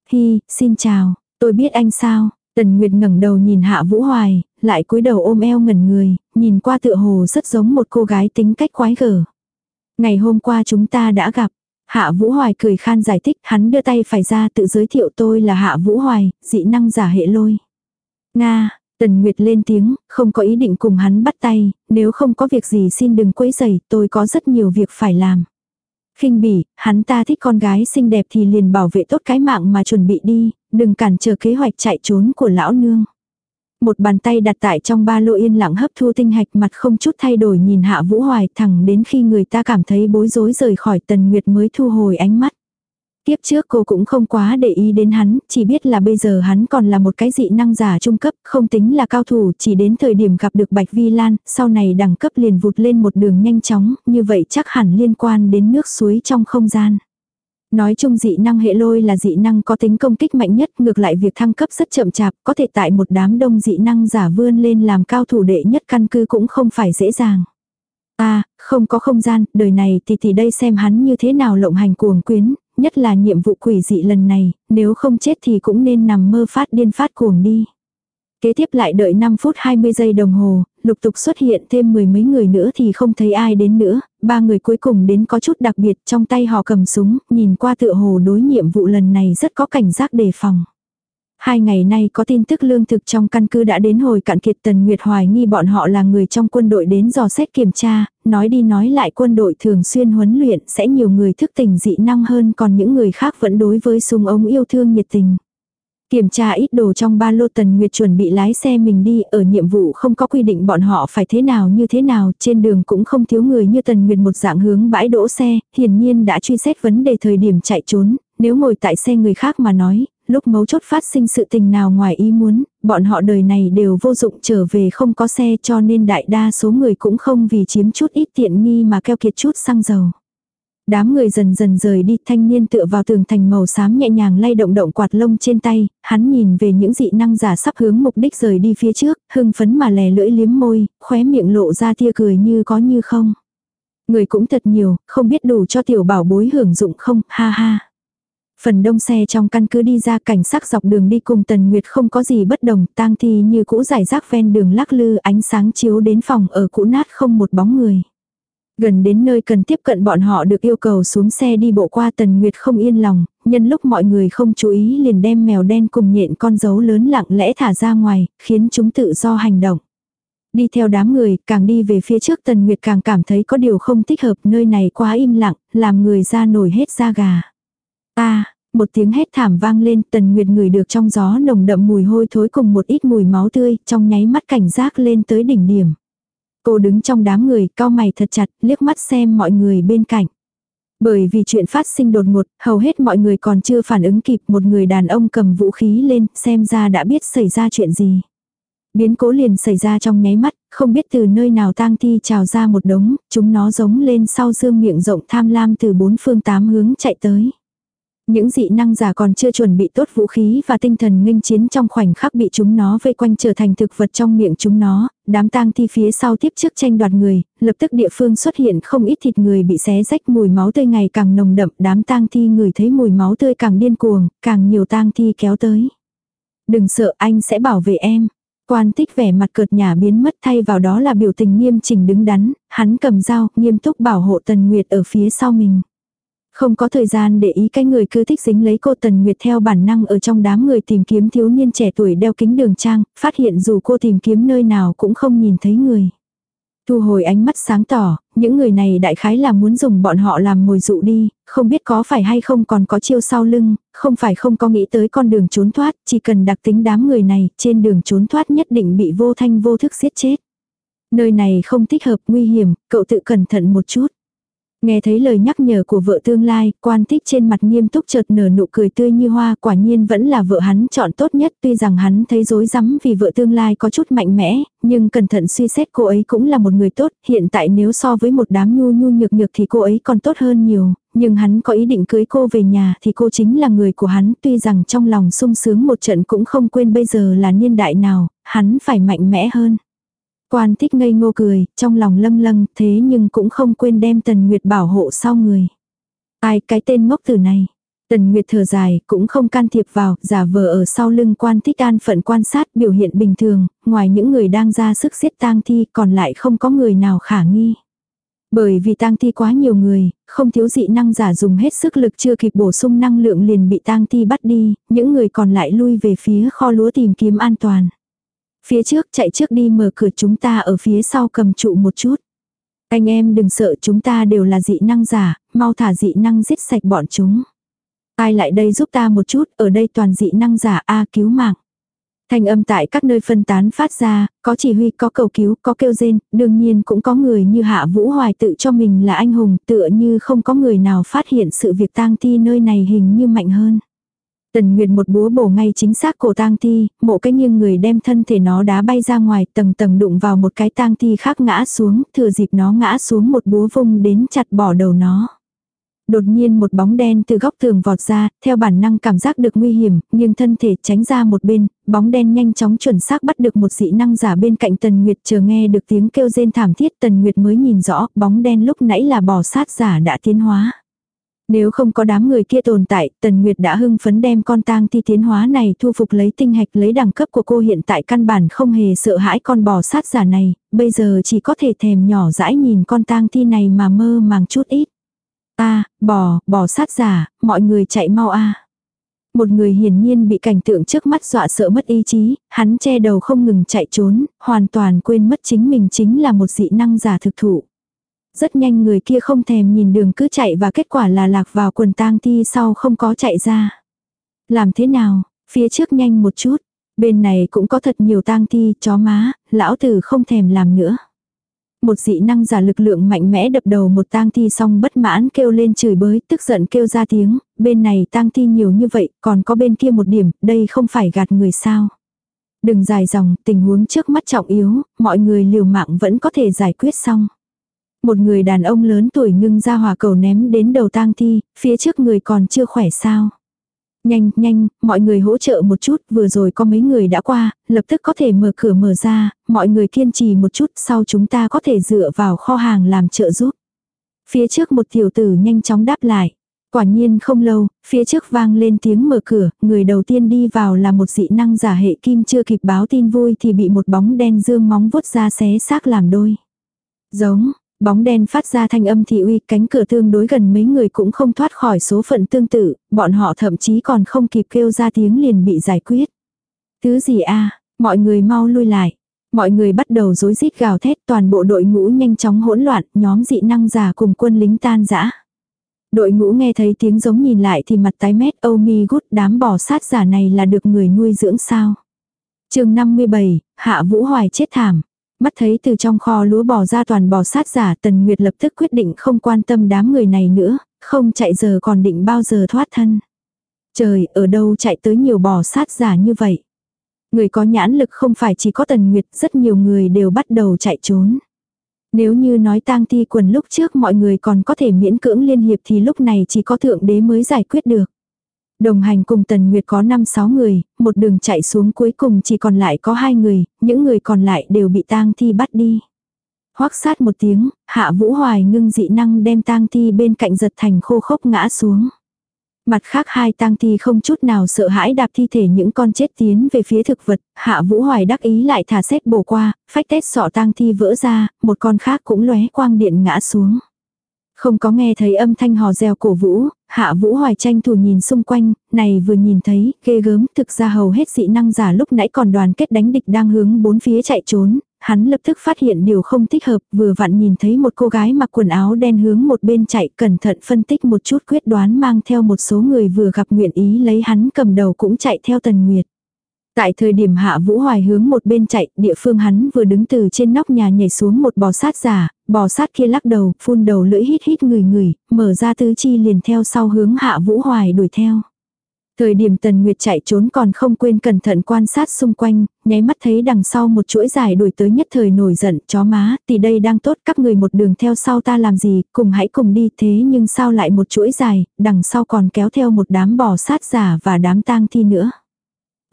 Hi, xin chào, tôi biết anh sao, Tần Nguyệt ngẩng đầu nhìn Hạ Vũ Hoài, lại cúi đầu ôm eo ngẩn người, nhìn qua tựa hồ rất giống một cô gái tính cách quái gở. Ngày hôm qua chúng ta đã gặp, Hạ Vũ Hoài cười khan giải thích, hắn đưa tay phải ra tự giới thiệu tôi là Hạ Vũ Hoài, dị năng giả hệ lôi. Nga, Tần Nguyệt lên tiếng, không có ý định cùng hắn bắt tay, nếu không có việc gì xin đừng quấy rầy, tôi có rất nhiều việc phải làm. khinh bỉ, hắn ta thích con gái xinh đẹp thì liền bảo vệ tốt cái mạng mà chuẩn bị đi, đừng cản trở kế hoạch chạy trốn của lão nương. Một bàn tay đặt tại trong ba lô yên lặng hấp thu tinh hạch mặt không chút thay đổi nhìn hạ vũ hoài thẳng đến khi người ta cảm thấy bối rối rời khỏi tần nguyệt mới thu hồi ánh mắt. Tiếp trước cô cũng không quá để ý đến hắn, chỉ biết là bây giờ hắn còn là một cái dị năng giả trung cấp, không tính là cao thủ, chỉ đến thời điểm gặp được Bạch Vi Lan, sau này đẳng cấp liền vụt lên một đường nhanh chóng, như vậy chắc hẳn liên quan đến nước suối trong không gian. Nói chung dị năng hệ lôi là dị năng có tính công kích mạnh nhất, ngược lại việc thăng cấp rất chậm chạp, có thể tại một đám đông dị năng giả vươn lên làm cao thủ đệ nhất căn cứ cũng không phải dễ dàng. À, không có không gian, đời này thì thì đây xem hắn như thế nào lộng hành cuồng quyến, nhất là nhiệm vụ quỷ dị lần này, nếu không chết thì cũng nên nằm mơ phát điên phát cuồng đi. Kế tiếp lại đợi 5 phút 20 giây đồng hồ, lục tục xuất hiện thêm mười mấy người nữa thì không thấy ai đến nữa, ba người cuối cùng đến có chút đặc biệt trong tay họ cầm súng, nhìn qua tựa hồ đối nhiệm vụ lần này rất có cảnh giác đề phòng. Hai ngày nay có tin tức lương thực trong căn cứ đã đến hồi cạn kiệt Tần Nguyệt hoài nghi bọn họ là người trong quân đội đến dò xét kiểm tra, nói đi nói lại quân đội thường xuyên huấn luyện sẽ nhiều người thức tỉnh dị năng hơn còn những người khác vẫn đối với súng ống yêu thương nhiệt tình. Kiểm tra ít đồ trong ba lô Tần Nguyệt chuẩn bị lái xe mình đi, ở nhiệm vụ không có quy định bọn họ phải thế nào như thế nào, trên đường cũng không thiếu người như Tần Nguyệt một dạng hướng bãi đỗ xe, hiển nhiên đã truy xét vấn đề thời điểm chạy trốn, nếu ngồi tại xe người khác mà nói, lúc mấu chốt phát sinh sự tình nào ngoài ý muốn, bọn họ đời này đều vô dụng trở về không có xe cho nên đại đa số người cũng không vì chiếm chút ít tiện nghi mà keo kiệt chút xăng dầu. Đám người dần dần rời đi, thanh niên tựa vào tường thành màu xám nhẹ nhàng lay động động quạt lông trên tay, hắn nhìn về những dị năng giả sắp hướng mục đích rời đi phía trước, hưng phấn mà lè lưỡi liếm môi, khóe miệng lộ ra tia cười như có như không. Người cũng thật nhiều, không biết đủ cho tiểu bảo bối hưởng dụng không, ha ha. Phần đông xe trong căn cứ đi ra cảnh sắc dọc đường đi cùng Tần Nguyệt không có gì bất đồng, tang thi như cũ giải rác ven đường lắc lư ánh sáng chiếu đến phòng ở cũ nát không một bóng người. Gần đến nơi cần tiếp cận bọn họ được yêu cầu xuống xe đi bộ qua Tần Nguyệt không yên lòng, nhân lúc mọi người không chú ý liền đem mèo đen cùng nhện con dấu lớn lặng lẽ thả ra ngoài, khiến chúng tự do hành động. Đi theo đám người, càng đi về phía trước Tần Nguyệt càng cảm thấy có điều không thích hợp nơi này quá im lặng, làm người ra nổi hết da gà. ta một tiếng hét thảm vang lên Tần Nguyệt ngửi được trong gió nồng đậm mùi hôi thối cùng một ít mùi máu tươi, trong nháy mắt cảnh giác lên tới đỉnh điểm. Cô đứng trong đám người, cao mày thật chặt, liếc mắt xem mọi người bên cạnh. Bởi vì chuyện phát sinh đột ngột, hầu hết mọi người còn chưa phản ứng kịp một người đàn ông cầm vũ khí lên, xem ra đã biết xảy ra chuyện gì. Biến cố liền xảy ra trong nháy mắt, không biết từ nơi nào tang thi trào ra một đống, chúng nó giống lên sau dương miệng rộng tham lam từ bốn phương tám hướng chạy tới. Những dị năng giả còn chưa chuẩn bị tốt vũ khí và tinh thần nghênh chiến trong khoảnh khắc bị chúng nó vây quanh trở thành thực vật trong miệng chúng nó, đám tang thi phía sau tiếp trước tranh đoạt người, lập tức địa phương xuất hiện không ít thịt người bị xé rách mùi máu tươi ngày càng nồng đậm, đám tang thi người thấy mùi máu tươi càng điên cuồng, càng nhiều tang thi kéo tới. Đừng sợ anh sẽ bảo vệ em. Quan tích vẻ mặt cợt nhả biến mất thay vào đó là biểu tình nghiêm chỉnh đứng đắn, hắn cầm dao, nghiêm túc bảo hộ Tần Nguyệt ở phía sau mình. Không có thời gian để ý cái người cứ thích dính lấy cô Tần Nguyệt theo bản năng ở trong đám người tìm kiếm thiếu niên trẻ tuổi đeo kính đường trang, phát hiện dù cô tìm kiếm nơi nào cũng không nhìn thấy người. Thu hồi ánh mắt sáng tỏ, những người này đại khái là muốn dùng bọn họ làm mồi dụ đi, không biết có phải hay không còn có chiêu sau lưng, không phải không có nghĩ tới con đường trốn thoát, chỉ cần đặc tính đám người này, trên đường trốn thoát nhất định bị vô thanh vô thức giết chết. Nơi này không thích hợp nguy hiểm, cậu tự cẩn thận một chút. Nghe thấy lời nhắc nhở của vợ tương lai, quan tích trên mặt nghiêm túc chợt nở nụ cười tươi như hoa, quả nhiên vẫn là vợ hắn chọn tốt nhất, tuy rằng hắn thấy rối rắm vì vợ tương lai có chút mạnh mẽ, nhưng cẩn thận suy xét cô ấy cũng là một người tốt, hiện tại nếu so với một đám nhu nhu nhược nhược thì cô ấy còn tốt hơn nhiều, nhưng hắn có ý định cưới cô về nhà thì cô chính là người của hắn, tuy rằng trong lòng sung sướng một trận cũng không quên bây giờ là niên đại nào, hắn phải mạnh mẽ hơn. Quan thích ngây ngô cười, trong lòng lâng lâng, thế nhưng cũng không quên đem Tần Nguyệt bảo hộ sau người. Ai cái tên ngốc tử này. Tần Nguyệt thở dài, cũng không can thiệp vào, giả vờ ở sau lưng quan thích an phận quan sát biểu hiện bình thường, ngoài những người đang ra sức giết tang thi còn lại không có người nào khả nghi. Bởi vì tang thi quá nhiều người, không thiếu dị năng giả dùng hết sức lực chưa kịp bổ sung năng lượng liền bị tang thi bắt đi, những người còn lại lui về phía kho lúa tìm kiếm an toàn. Phía trước chạy trước đi mở cửa chúng ta ở phía sau cầm trụ một chút. Anh em đừng sợ chúng ta đều là dị năng giả, mau thả dị năng giết sạch bọn chúng. Ai lại đây giúp ta một chút, ở đây toàn dị năng giả A cứu mạng. Thanh âm tại các nơi phân tán phát ra, có chỉ huy, có cầu cứu, có kêu rên, đương nhiên cũng có người như Hạ Vũ Hoài tự cho mình là anh hùng, tựa như không có người nào phát hiện sự việc tang thi nơi này hình như mạnh hơn. Tần Nguyệt một búa bổ ngay chính xác cổ tang thi, mộ cái nghiêng người đem thân thể nó đá bay ra ngoài tầng tầng đụng vào một cái tang thi khác ngã xuống, thừa dịp nó ngã xuống một búa vung đến chặt bỏ đầu nó. Đột nhiên một bóng đen từ góc tường vọt ra, theo bản năng cảm giác được nguy hiểm, nhưng thân thể tránh ra một bên, bóng đen nhanh chóng chuẩn xác bắt được một dị năng giả bên cạnh Tần Nguyệt chờ nghe được tiếng kêu rên thảm thiết Tần Nguyệt mới nhìn rõ bóng đen lúc nãy là bò sát giả đã tiến hóa. Nếu không có đám người kia tồn tại, Tần Nguyệt đã hưng phấn đem con tang thi tiến hóa này thu phục lấy tinh hạch lấy đẳng cấp của cô hiện tại căn bản không hề sợ hãi con bò sát giả này, bây giờ chỉ có thể thèm nhỏ dãi nhìn con tang thi này mà mơ màng chút ít. a bò, bò sát giả, mọi người chạy mau a Một người hiển nhiên bị cảnh tượng trước mắt dọa sợ mất ý chí, hắn che đầu không ngừng chạy trốn, hoàn toàn quên mất chính mình chính là một dị năng giả thực thụ. Rất nhanh người kia không thèm nhìn đường cứ chạy và kết quả là lạc vào quần tang thi sau không có chạy ra. Làm thế nào, phía trước nhanh một chút, bên này cũng có thật nhiều tang thi, chó má, lão tử không thèm làm nữa. Một dị năng giả lực lượng mạnh mẽ đập đầu một tang thi xong bất mãn kêu lên chửi bới, tức giận kêu ra tiếng, bên này tang thi nhiều như vậy, còn có bên kia một điểm, đây không phải gạt người sao. Đừng dài dòng, tình huống trước mắt trọng yếu, mọi người liều mạng vẫn có thể giải quyết xong. Một người đàn ông lớn tuổi ngưng ra hỏa cầu ném đến đầu tang thi, phía trước người còn chưa khỏe sao. Nhanh, nhanh, mọi người hỗ trợ một chút, vừa rồi có mấy người đã qua, lập tức có thể mở cửa mở ra, mọi người kiên trì một chút, sau chúng ta có thể dựa vào kho hàng làm trợ giúp. Phía trước một tiểu tử nhanh chóng đáp lại. Quả nhiên không lâu, phía trước vang lên tiếng mở cửa, người đầu tiên đi vào là một dị năng giả hệ kim chưa kịp báo tin vui thì bị một bóng đen dương móng vuốt ra xé xác làm đôi. Giống, Bóng đen phát ra thanh âm thị uy, cánh cửa tương đối gần mấy người cũng không thoát khỏi số phận tương tự, bọn họ thậm chí còn không kịp kêu ra tiếng liền bị giải quyết. Thứ gì a mọi người mau lui lại. Mọi người bắt đầu rối rít gào thét toàn bộ đội ngũ nhanh chóng hỗn loạn, nhóm dị năng giả cùng quân lính tan rã. Đội ngũ nghe thấy tiếng giống nhìn lại thì mặt tái mét âu mi gút đám bò sát giả này là được người nuôi dưỡng sao. chương 57, Hạ Vũ Hoài chết thảm. Mắt thấy từ trong kho lúa bò ra toàn bò sát giả Tần Nguyệt lập tức quyết định không quan tâm đám người này nữa, không chạy giờ còn định bao giờ thoát thân. Trời, ở đâu chạy tới nhiều bò sát giả như vậy. Người có nhãn lực không phải chỉ có Tần Nguyệt, rất nhiều người đều bắt đầu chạy trốn. Nếu như nói tang thi quần lúc trước mọi người còn có thể miễn cưỡng liên hiệp thì lúc này chỉ có thượng đế mới giải quyết được. Đồng hành cùng Tần Nguyệt có 5-6 người, một đường chạy xuống cuối cùng chỉ còn lại có hai người, những người còn lại đều bị tang thi bắt đi. Hoắc sát một tiếng, hạ vũ hoài ngưng dị năng đem tang thi bên cạnh giật thành khô khốc ngã xuống. Mặt khác hai tang thi không chút nào sợ hãi đạp thi thể những con chết tiến về phía thực vật, hạ vũ hoài đắc ý lại thả xét bổ qua, phách tết sọ tang thi vỡ ra, một con khác cũng lóe quang điện ngã xuống. Không có nghe thấy âm thanh hò reo cổ vũ, hạ vũ hoài tranh thủ nhìn xung quanh, này vừa nhìn thấy, ghê gớm, thực ra hầu hết dị năng giả lúc nãy còn đoàn kết đánh địch đang hướng bốn phía chạy trốn, hắn lập tức phát hiện điều không thích hợp, vừa vặn nhìn thấy một cô gái mặc quần áo đen hướng một bên chạy, cẩn thận phân tích một chút quyết đoán mang theo một số người vừa gặp nguyện ý lấy hắn cầm đầu cũng chạy theo Tần Nguyệt. Tại thời điểm hạ vũ hoài hướng một bên chạy, địa phương hắn vừa đứng từ trên nóc nhà nhảy xuống một bò sát giả, bò sát kia lắc đầu, phun đầu lưỡi hít hít người người, mở ra tứ chi liền theo sau hướng hạ vũ hoài đuổi theo. Thời điểm Tần Nguyệt chạy trốn còn không quên cẩn thận quan sát xung quanh, nháy mắt thấy đằng sau một chuỗi dài đuổi tới nhất thời nổi giận, chó má, tỷ đây đang tốt, các người một đường theo sau ta làm gì, cùng hãy cùng đi, thế nhưng sao lại một chuỗi dài, đằng sau còn kéo theo một đám bò sát giả và đám tang thi nữa.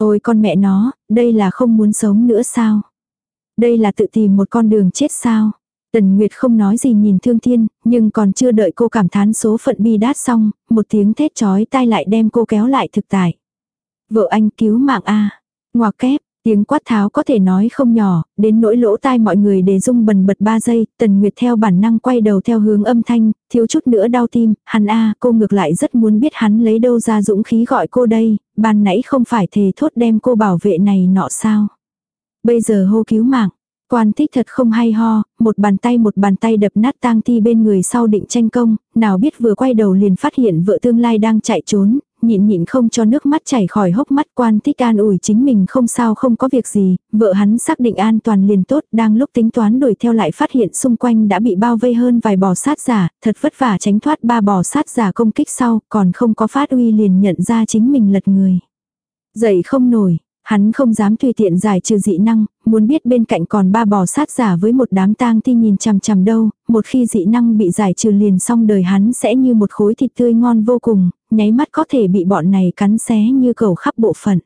Ôi con mẹ nó, đây là không muốn sống nữa sao? Đây là tự tìm một con đường chết sao? Tần Nguyệt không nói gì nhìn Thương Thiên, nhưng còn chưa đợi cô cảm thán số phận bi đát xong, một tiếng thét chói tai lại đem cô kéo lại thực tại. Vợ anh cứu mạng a Ngoà kép, tiếng quát tháo có thể nói không nhỏ, đến nỗi lỗ tai mọi người để rung bần bật 3 giây, Tần Nguyệt theo bản năng quay đầu theo hướng âm thanh, thiếu chút nữa đau tim, hắn a cô ngược lại rất muốn biết hắn lấy đâu ra dũng khí gọi cô đây, ban nãy không phải thề thốt đem cô bảo vệ này nọ sao. Bây giờ hô cứu mạng, Quan thích thật không hay ho, một bàn tay một bàn tay đập nát tang thi bên người sau định tranh công, nào biết vừa quay đầu liền phát hiện vợ tương lai đang chạy trốn, nhịn nhịn không cho nước mắt chảy khỏi hốc mắt quan thích an ủi chính mình không sao không có việc gì, vợ hắn xác định an toàn liền tốt, đang lúc tính toán đuổi theo lại phát hiện xung quanh đã bị bao vây hơn vài bò sát giả, thật vất vả tránh thoát ba bò sát giả công kích sau, còn không có phát uy liền nhận ra chính mình lật người. Dậy không nổi, Hắn không dám tùy tiện giải trừ dị năng, muốn biết bên cạnh còn ba bò sát giả với một đám tang thi nhìn chằm chằm đâu, một khi dị năng bị giải trừ liền xong đời hắn sẽ như một khối thịt tươi ngon vô cùng, nháy mắt có thể bị bọn này cắn xé như cầu khắp bộ phận.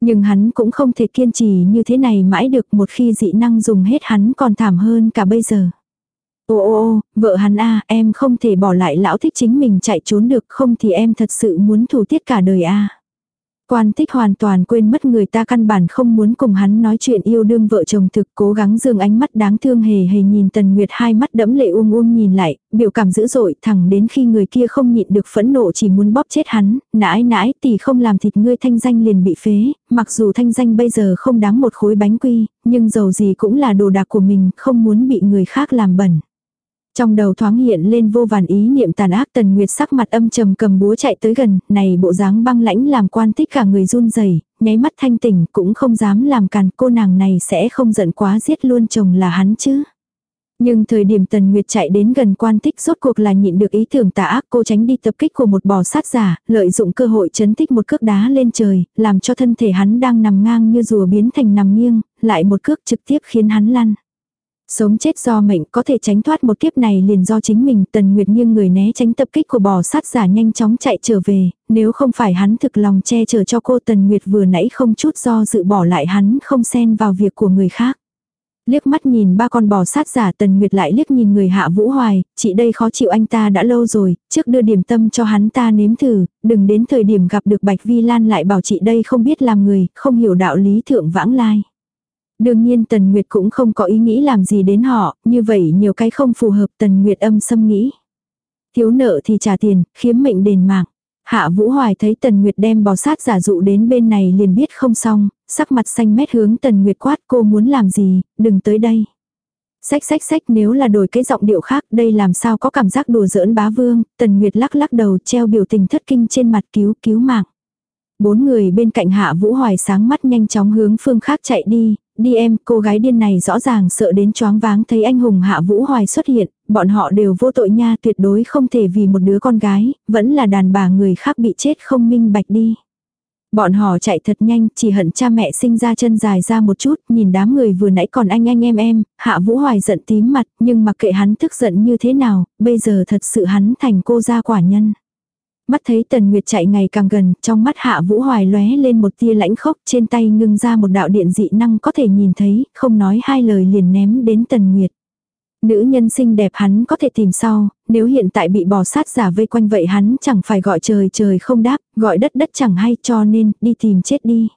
Nhưng hắn cũng không thể kiên trì như thế này mãi được một khi dị năng dùng hết hắn còn thảm hơn cả bây giờ. Ô ô ô, vợ hắn a em không thể bỏ lại lão thích chính mình chạy trốn được không thì em thật sự muốn thủ tiết cả đời a Quan tích hoàn toàn quên mất người ta căn bản không muốn cùng hắn nói chuyện yêu đương vợ chồng thực cố gắng dương ánh mắt đáng thương hề hề nhìn Tần Nguyệt hai mắt đẫm lệ uông uông nhìn lại, biểu cảm dữ dội thẳng đến khi người kia không nhịn được phẫn nộ chỉ muốn bóp chết hắn, nãi nãi tỷ không làm thịt ngươi thanh danh liền bị phế, mặc dù thanh danh bây giờ không đáng một khối bánh quy, nhưng dầu gì cũng là đồ đạc của mình, không muốn bị người khác làm bẩn. Trong đầu thoáng hiện lên vô vàn ý niệm tàn ác tần nguyệt sắc mặt âm trầm cầm búa chạy tới gần, này bộ dáng băng lãnh làm quan tích cả người run rẩy nháy mắt thanh tỉnh cũng không dám làm càn cô nàng này sẽ không giận quá giết luôn chồng là hắn chứ. Nhưng thời điểm Tần Nguyệt chạy đến gần quan tích rốt cuộc là nhịn được ý tưởng tà ác cô tránh đi tập kích của một bò sát giả, lợi dụng cơ hội chấn tích một cước đá lên trời, làm cho thân thể hắn đang nằm ngang như rùa biến thành nằm nghiêng, lại một cước trực tiếp khiến hắn lăn. Sống chết do mệnh có thể tránh thoát một kiếp này liền do chính mình tần nguyệt nghiêng người né tránh tập kích của bò sát giả nhanh chóng chạy trở về, nếu không phải hắn thực lòng che chở cho cô tần nguyệt vừa nãy không chút do dự bỏ lại hắn không xen vào việc của người khác. Liếc mắt nhìn ba con bò sát giả tần nguyệt lại liếc nhìn người hạ vũ hoài, chị đây khó chịu anh ta đã lâu rồi, trước đưa điểm tâm cho hắn ta nếm thử, đừng đến thời điểm gặp được bạch vi lan lại bảo chị đây không biết làm người, không hiểu đạo lý thượng vãng lai. Đương nhiên Tần Nguyệt cũng không có ý nghĩ làm gì đến họ, như vậy nhiều cái không phù hợp Tần Nguyệt âm xâm nghĩ. Thiếu nợ thì trả tiền, khiếm mệnh đền mạng. Hạ Vũ Hoài thấy Tần Nguyệt đem bò sát giả dụ đến bên này liền biết không xong, sắc mặt xanh mét hướng Tần Nguyệt quát cô muốn làm gì, đừng tới đây. Xách xách xách nếu là đổi cái giọng điệu khác đây làm sao có cảm giác đùa giỡn bá vương, Tần Nguyệt lắc lắc đầu treo biểu tình thất kinh trên mặt cứu cứu mạng. Bốn người bên cạnh Hạ Vũ Hoài sáng mắt nhanh chóng hướng phương khác chạy đi, đi em, cô gái điên này rõ ràng sợ đến choáng váng thấy anh hùng Hạ Vũ Hoài xuất hiện, bọn họ đều vô tội nha tuyệt đối không thể vì một đứa con gái, vẫn là đàn bà người khác bị chết không minh bạch đi. Bọn họ chạy thật nhanh, chỉ hận cha mẹ sinh ra chân dài ra một chút, nhìn đám người vừa nãy còn anh anh em em, Hạ Vũ Hoài giận tím mặt, nhưng mặc kệ hắn tức giận như thế nào, bây giờ thật sự hắn thành cô gia quả nhân. Mắt thấy Tần Nguyệt chạy ngày càng gần, trong mắt Hạ Vũ Hoài lóe lên một tia lãnh khốc, trên tay ngưng ra một đạo điện dị năng có thể nhìn thấy, không nói hai lời liền ném đến Tần Nguyệt. Nữ nhân xinh đẹp hắn có thể tìm sau, nếu hiện tại bị bò sát giả vây quanh vậy hắn chẳng phải gọi trời trời không đáp, gọi đất đất chẳng hay cho nên đi tìm chết đi.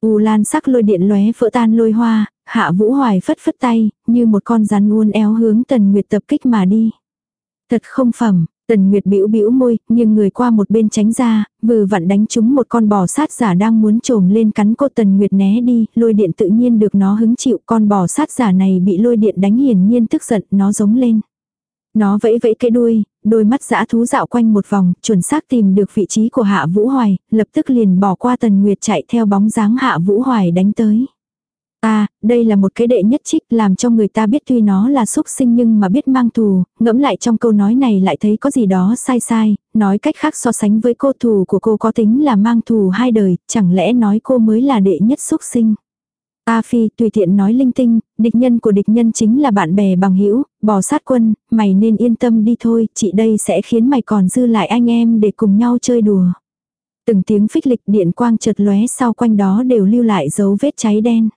U lan sắc lôi điện lóe vỡ tan lôi hoa, hạ vũ hoài phất phất tay, như một con rắn uốn éo hướng tần nguyệt tập kích mà đi. Thật không phẩm, Tần Nguyệt bĩu bĩu môi, nhưng người qua một bên tránh ra, vừa vặn đánh trúng một con bò sát giả đang muốn trồm lên cắn cô Tần Nguyệt né đi, lôi điện tự nhiên được nó hứng chịu, con bò sát giả này bị lôi điện đánh hiển nhiên tức giận, nó giống lên. Nó vẫy vẫy cái đuôi, đôi mắt dã thú dạo quanh một vòng, chuẩn xác tìm được vị trí của Hạ Vũ Hoài, lập tức liền bỏ qua Tần Nguyệt chạy theo bóng dáng Hạ Vũ Hoài đánh tới. À, đây là một cái đệ nhất trích làm cho người ta biết tuy nó là xúc sinh nhưng mà biết mang thù, ngẫm lại trong câu nói này lại thấy có gì đó sai sai, nói cách khác so sánh với cô thù của cô có tính là mang thù hai đời, chẳng lẽ nói cô mới là đệ nhất xúc sinh. A Phi tùy tiện nói linh tinh, địch nhân của địch nhân chính là bạn bè bằng hữu bò sát quân, mày nên yên tâm đi thôi, chị đây sẽ khiến mày còn dư lại anh em để cùng nhau chơi đùa. Từng tiếng phích lịch điện quang chợt lóe sau quanh đó đều lưu lại dấu vết cháy đen.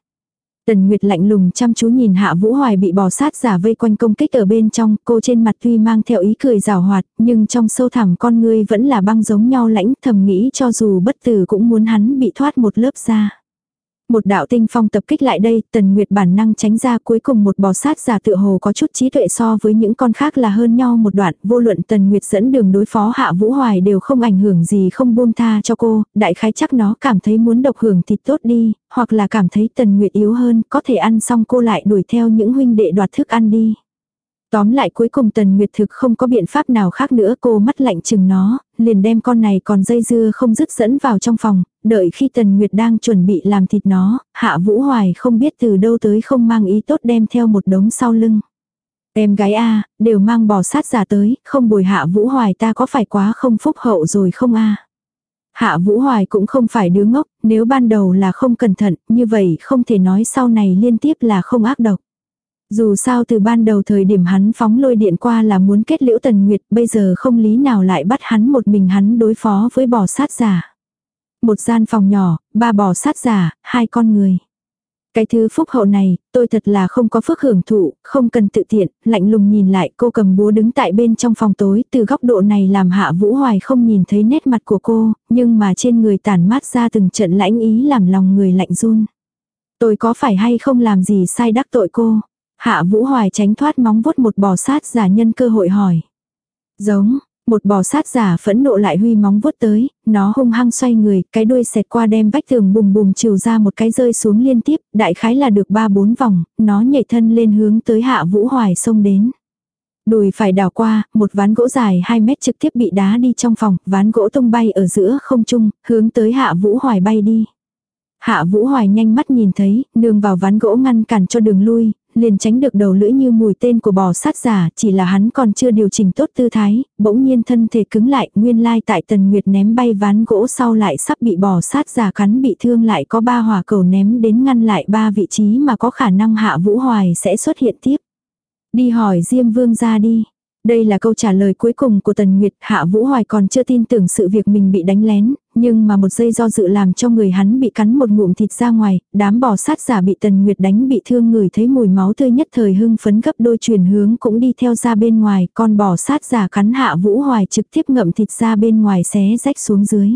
Tần Nguyệt lạnh lùng chăm chú nhìn Hạ Vũ Hoài bị bò sát giả vây quanh công kích ở bên trong, cô trên mặt tuy mang theo ý cười rào hoạt, nhưng trong sâu thẳm con ngươi vẫn là băng giống nhau lãnh thầm nghĩ cho dù bất tử cũng muốn hắn bị thoát một lớp da. Một đạo tinh phong tập kích lại đây, Tần Nguyệt bản năng tránh ra cuối cùng một bò sát giả tựa hồ có chút trí tuệ so với những con khác là hơn nhau một đoạn, vô luận Tần Nguyệt dẫn đường đối phó Hạ Vũ Hoài đều không ảnh hưởng gì không buông tha cho cô, đại khái chắc nó cảm thấy muốn độc hưởng thì tốt đi, hoặc là cảm thấy Tần Nguyệt yếu hơn, có thể ăn xong cô lại đuổi theo những huynh đệ đoạt thức ăn đi. Tóm lại cuối cùng Tần Nguyệt thực không có biện pháp nào khác nữa cô mắt lạnh chừng nó, liền đem con này còn dây dưa không dứt dẫn vào trong phòng, đợi khi Tần Nguyệt đang chuẩn bị làm thịt nó, Hạ Vũ Hoài không biết từ đâu tới không mang ý tốt đem theo một đống sau lưng. Em gái A, đều mang bò sát giả tới, không bồi Hạ Vũ Hoài ta có phải quá không phúc hậu rồi không A. Hạ Vũ Hoài cũng không phải đứa ngốc, nếu ban đầu là không cẩn thận, như vậy không thể nói sau này liên tiếp là không ác độc. Dù sao từ ban đầu thời điểm hắn phóng lôi điện qua là muốn kết liễu tần nguyệt, bây giờ không lý nào lại bắt hắn một mình hắn đối phó với bò sát giả. Một gian phòng nhỏ, ba bò sát giả, hai con người. Cái thứ phúc hậu này, tôi thật là không có phước hưởng thụ, không cần tự tiện, lạnh lùng nhìn lại cô cầm búa đứng tại bên trong phòng tối, từ góc độ này làm hạ vũ hoài không nhìn thấy nét mặt của cô, nhưng mà trên người tản mát ra từng trận lãnh ý làm lòng người lạnh run. Tôi có phải hay không làm gì sai đắc tội cô? Hạ Vũ Hoài tránh thoát móng vuốt một bò sát giả nhân cơ hội hỏi. Giống, một bò sát giả phẫn nộ lại huy móng vuốt tới, nó hung hăng xoay người, cái đuôi xẹt qua đem vách tường bùm bùm chiều ra một cái rơi xuống liên tiếp, đại khái là được ba bốn vòng, nó nhảy thân lên hướng tới Hạ Vũ Hoài xông đến. Đùi phải đào qua, một ván gỗ dài 2 mét trực tiếp bị đá đi trong phòng, ván gỗ tung bay ở giữa không trung, hướng tới Hạ Vũ Hoài bay đi. Hạ Vũ Hoài nhanh mắt nhìn thấy, nương vào ván gỗ ngăn cản cho đường lui, liền tránh được đầu lưỡi như mùi tên của bò sát giả, chỉ là hắn còn chưa điều chỉnh tốt tư thái, bỗng nhiên thân thể cứng lại, nguyên lai tại tần nguyệt ném bay ván gỗ sau lại sắp bị bò sát giả cắn bị thương lại có ba hỏa cầu ném đến ngăn lại ba vị trí mà có khả năng hạ vũ hoài sẽ xuất hiện tiếp. Đi hỏi Diêm Vương ra đi. Đây là câu trả lời cuối cùng của Tần Nguyệt, Hạ Vũ Hoài còn chưa tin tưởng sự việc mình bị đánh lén, nhưng mà một giây do dự làm cho người hắn bị cắn một ngụm thịt ra ngoài, đám bò sát giả bị Tần Nguyệt đánh bị thương người thấy mùi máu tươi nhất thời hưng phấn gấp đôi chuyển hướng cũng đi theo ra bên ngoài, con bò sát giả cắn Hạ Vũ Hoài trực tiếp ngậm thịt ra bên ngoài xé rách xuống dưới.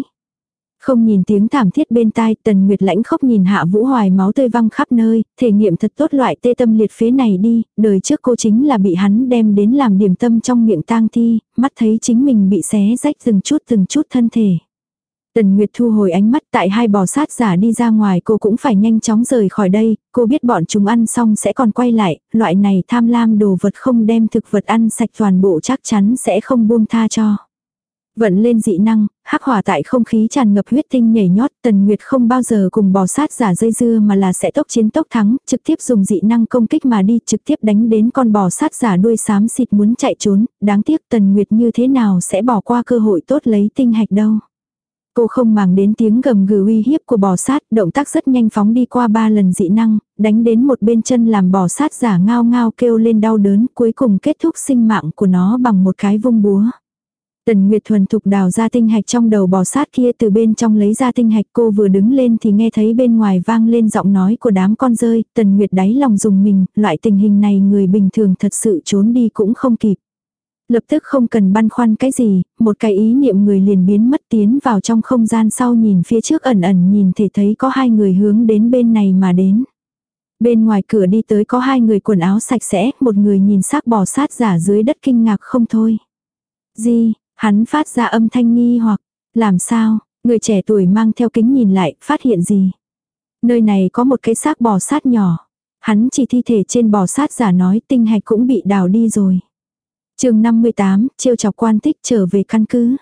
Không nhìn tiếng thảm thiết bên tai, tần nguyệt lãnh khóc nhìn hạ vũ hoài máu tươi văng khắp nơi, thể nghiệm thật tốt loại tê tâm liệt phế này đi, đời trước cô chính là bị hắn đem đến làm điểm tâm trong miệng tang thi, mắt thấy chính mình bị xé rách từng chút từng chút thân thể. Tần Nguyệt thu hồi ánh mắt tại hai bò sát giả đi ra ngoài cô cũng phải nhanh chóng rời khỏi đây, cô biết bọn chúng ăn xong sẽ còn quay lại, loại này tham lam đồ vật không đem thực vật ăn sạch toàn bộ chắc chắn sẽ không buông tha cho. Vận lên dị năng, hắc hỏa tại không khí tràn ngập huyết tinh nhảy nhót, Tần Nguyệt không bao giờ cùng bò sát giả dây dưa mà là sẽ tốc chiến tốc thắng, trực tiếp dùng dị năng công kích mà đi, trực tiếp đánh đến con bò sát giả đuôi xám xịt muốn chạy trốn, đáng tiếc Tần Nguyệt như thế nào sẽ bỏ qua cơ hội tốt lấy tinh hạch đâu. Cô không màng đến tiếng gầm gừ uy hiếp của bò sát, động tác rất nhanh phóng đi qua ba lần dị năng, đánh đến một bên chân làm bò sát giả ngao ngao kêu lên đau đớn, cuối cùng kết thúc sinh mạng của nó bằng một cái vung búa. Tần Nguyệt thuần thục đào ra tinh hạch trong đầu bò sát kia từ bên trong lấy ra tinh hạch cô vừa đứng lên thì nghe thấy bên ngoài vang lên giọng nói của đám con rơi, Tần Nguyệt đáy lòng dùng mình, loại tình hình này người bình thường thật sự trốn đi cũng không kịp. Lập tức không cần băn khoăn cái gì, một cái ý niệm người liền biến mất tiến vào trong không gian sau nhìn phía trước ẩn ẩn nhìn thể thấy có hai người hướng đến bên này mà đến. Bên ngoài cửa đi tới có hai người quần áo sạch sẽ, một người nhìn xác bò sát giả dưới đất kinh ngạc không thôi. Gì, hắn phát ra âm thanh nghi hoặc, làm sao, người trẻ tuổi mang theo kính nhìn lại, phát hiện gì. Nơi này có một cái xác bò sát nhỏ. Hắn chỉ thi thể trên bò sát giả nói tinh hạch cũng bị đào đi rồi chương 58, chiêu chọc quan tích trở về căn cứ.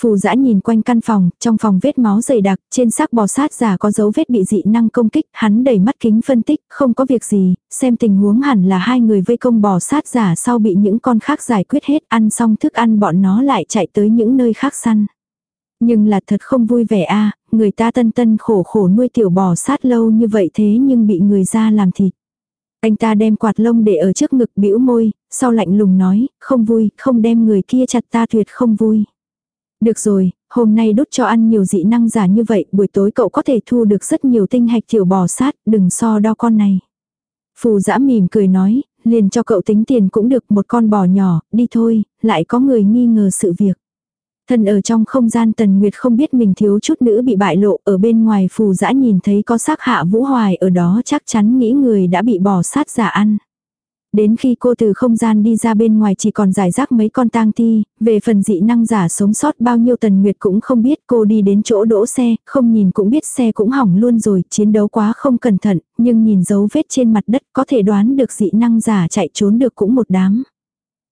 Phù giã nhìn quanh căn phòng, trong phòng vết máu dày đặc, trên xác bò sát giả có dấu vết bị dị năng công kích, hắn đẩy mắt kính phân tích, không có việc gì, xem tình huống hẳn là hai người vây công bò sát giả sau bị những con khác giải quyết hết, ăn xong thức ăn bọn nó lại chạy tới những nơi khác săn. Nhưng là thật không vui vẻ a người ta tân tân khổ khổ nuôi tiểu bò sát lâu như vậy thế nhưng bị người ra làm thịt. Anh ta đem quạt lông để ở trước ngực bĩu môi, sau lạnh lùng nói, không vui, không đem người kia chặt ta tuyệt không vui. Được rồi, hôm nay đốt cho ăn nhiều dị năng giả như vậy, buổi tối cậu có thể thu được rất nhiều tinh hạch tiểu bò sát, đừng so đo con này. Phù giã mỉm cười nói, liền cho cậu tính tiền cũng được một con bò nhỏ, đi thôi, lại có người nghi ngờ sự việc. thần ở trong không gian tần nguyệt không biết mình thiếu chút nữa bị bại lộ ở bên ngoài phù dã nhìn thấy có xác hạ vũ hoài ở đó chắc chắn nghĩ người đã bị bỏ sát giả ăn. Đến khi cô từ không gian đi ra bên ngoài chỉ còn giải rác mấy con tang thi, về phần dị năng giả sống sót bao nhiêu tần nguyệt cũng không biết cô đi đến chỗ đỗ xe, không nhìn cũng biết xe cũng hỏng luôn rồi, chiến đấu quá không cẩn thận, nhưng nhìn dấu vết trên mặt đất có thể đoán được dị năng giả chạy trốn được cũng một đám.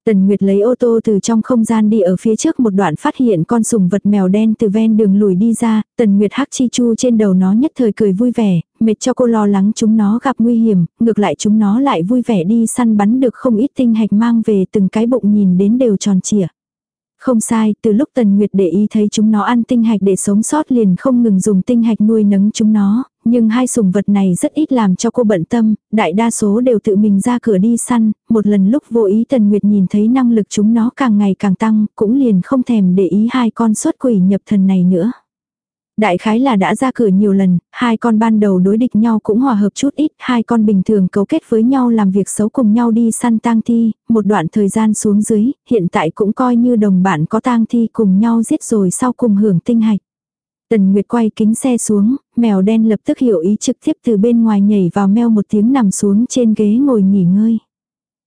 Tần Nguyệt lấy ô tô từ trong không gian đi ở phía trước một đoạn phát hiện con sùng vật mèo đen từ ven đường lùi đi ra, Tần Nguyệt hắc chi chu trên đầu nó nhất thời cười vui vẻ, mệt cho cô lo lắng chúng nó gặp nguy hiểm, ngược lại chúng nó lại vui vẻ đi săn bắn được không ít tinh hạch mang về từng cái bụng nhìn đến đều tròn trịa. Không sai, từ lúc Tần Nguyệt để ý thấy chúng nó ăn tinh hạch để sống sót liền không ngừng dùng tinh hạch nuôi nấng chúng nó, nhưng hai sùng vật này rất ít làm cho cô bận tâm, đại đa số đều tự mình ra cửa đi săn, một lần lúc vô ý Tần Nguyệt nhìn thấy năng lực chúng nó càng ngày càng tăng, cũng liền không thèm để ý hai con xuất quỷ nhập thần này nữa. Đại khái là đã ra cửa nhiều lần, hai con ban đầu đối địch nhau cũng hòa hợp chút ít, hai con bình thường cấu kết với nhau làm việc xấu cùng nhau đi săn tang thi, một đoạn thời gian xuống dưới, hiện tại cũng coi như đồng bạn có tang thi cùng nhau giết rồi sau cùng hưởng tinh hạch. Tần Nguyệt quay kính xe xuống, mèo đen lập tức hiểu ý trực tiếp từ bên ngoài nhảy vào meo một tiếng nằm xuống trên ghế ngồi nghỉ ngơi.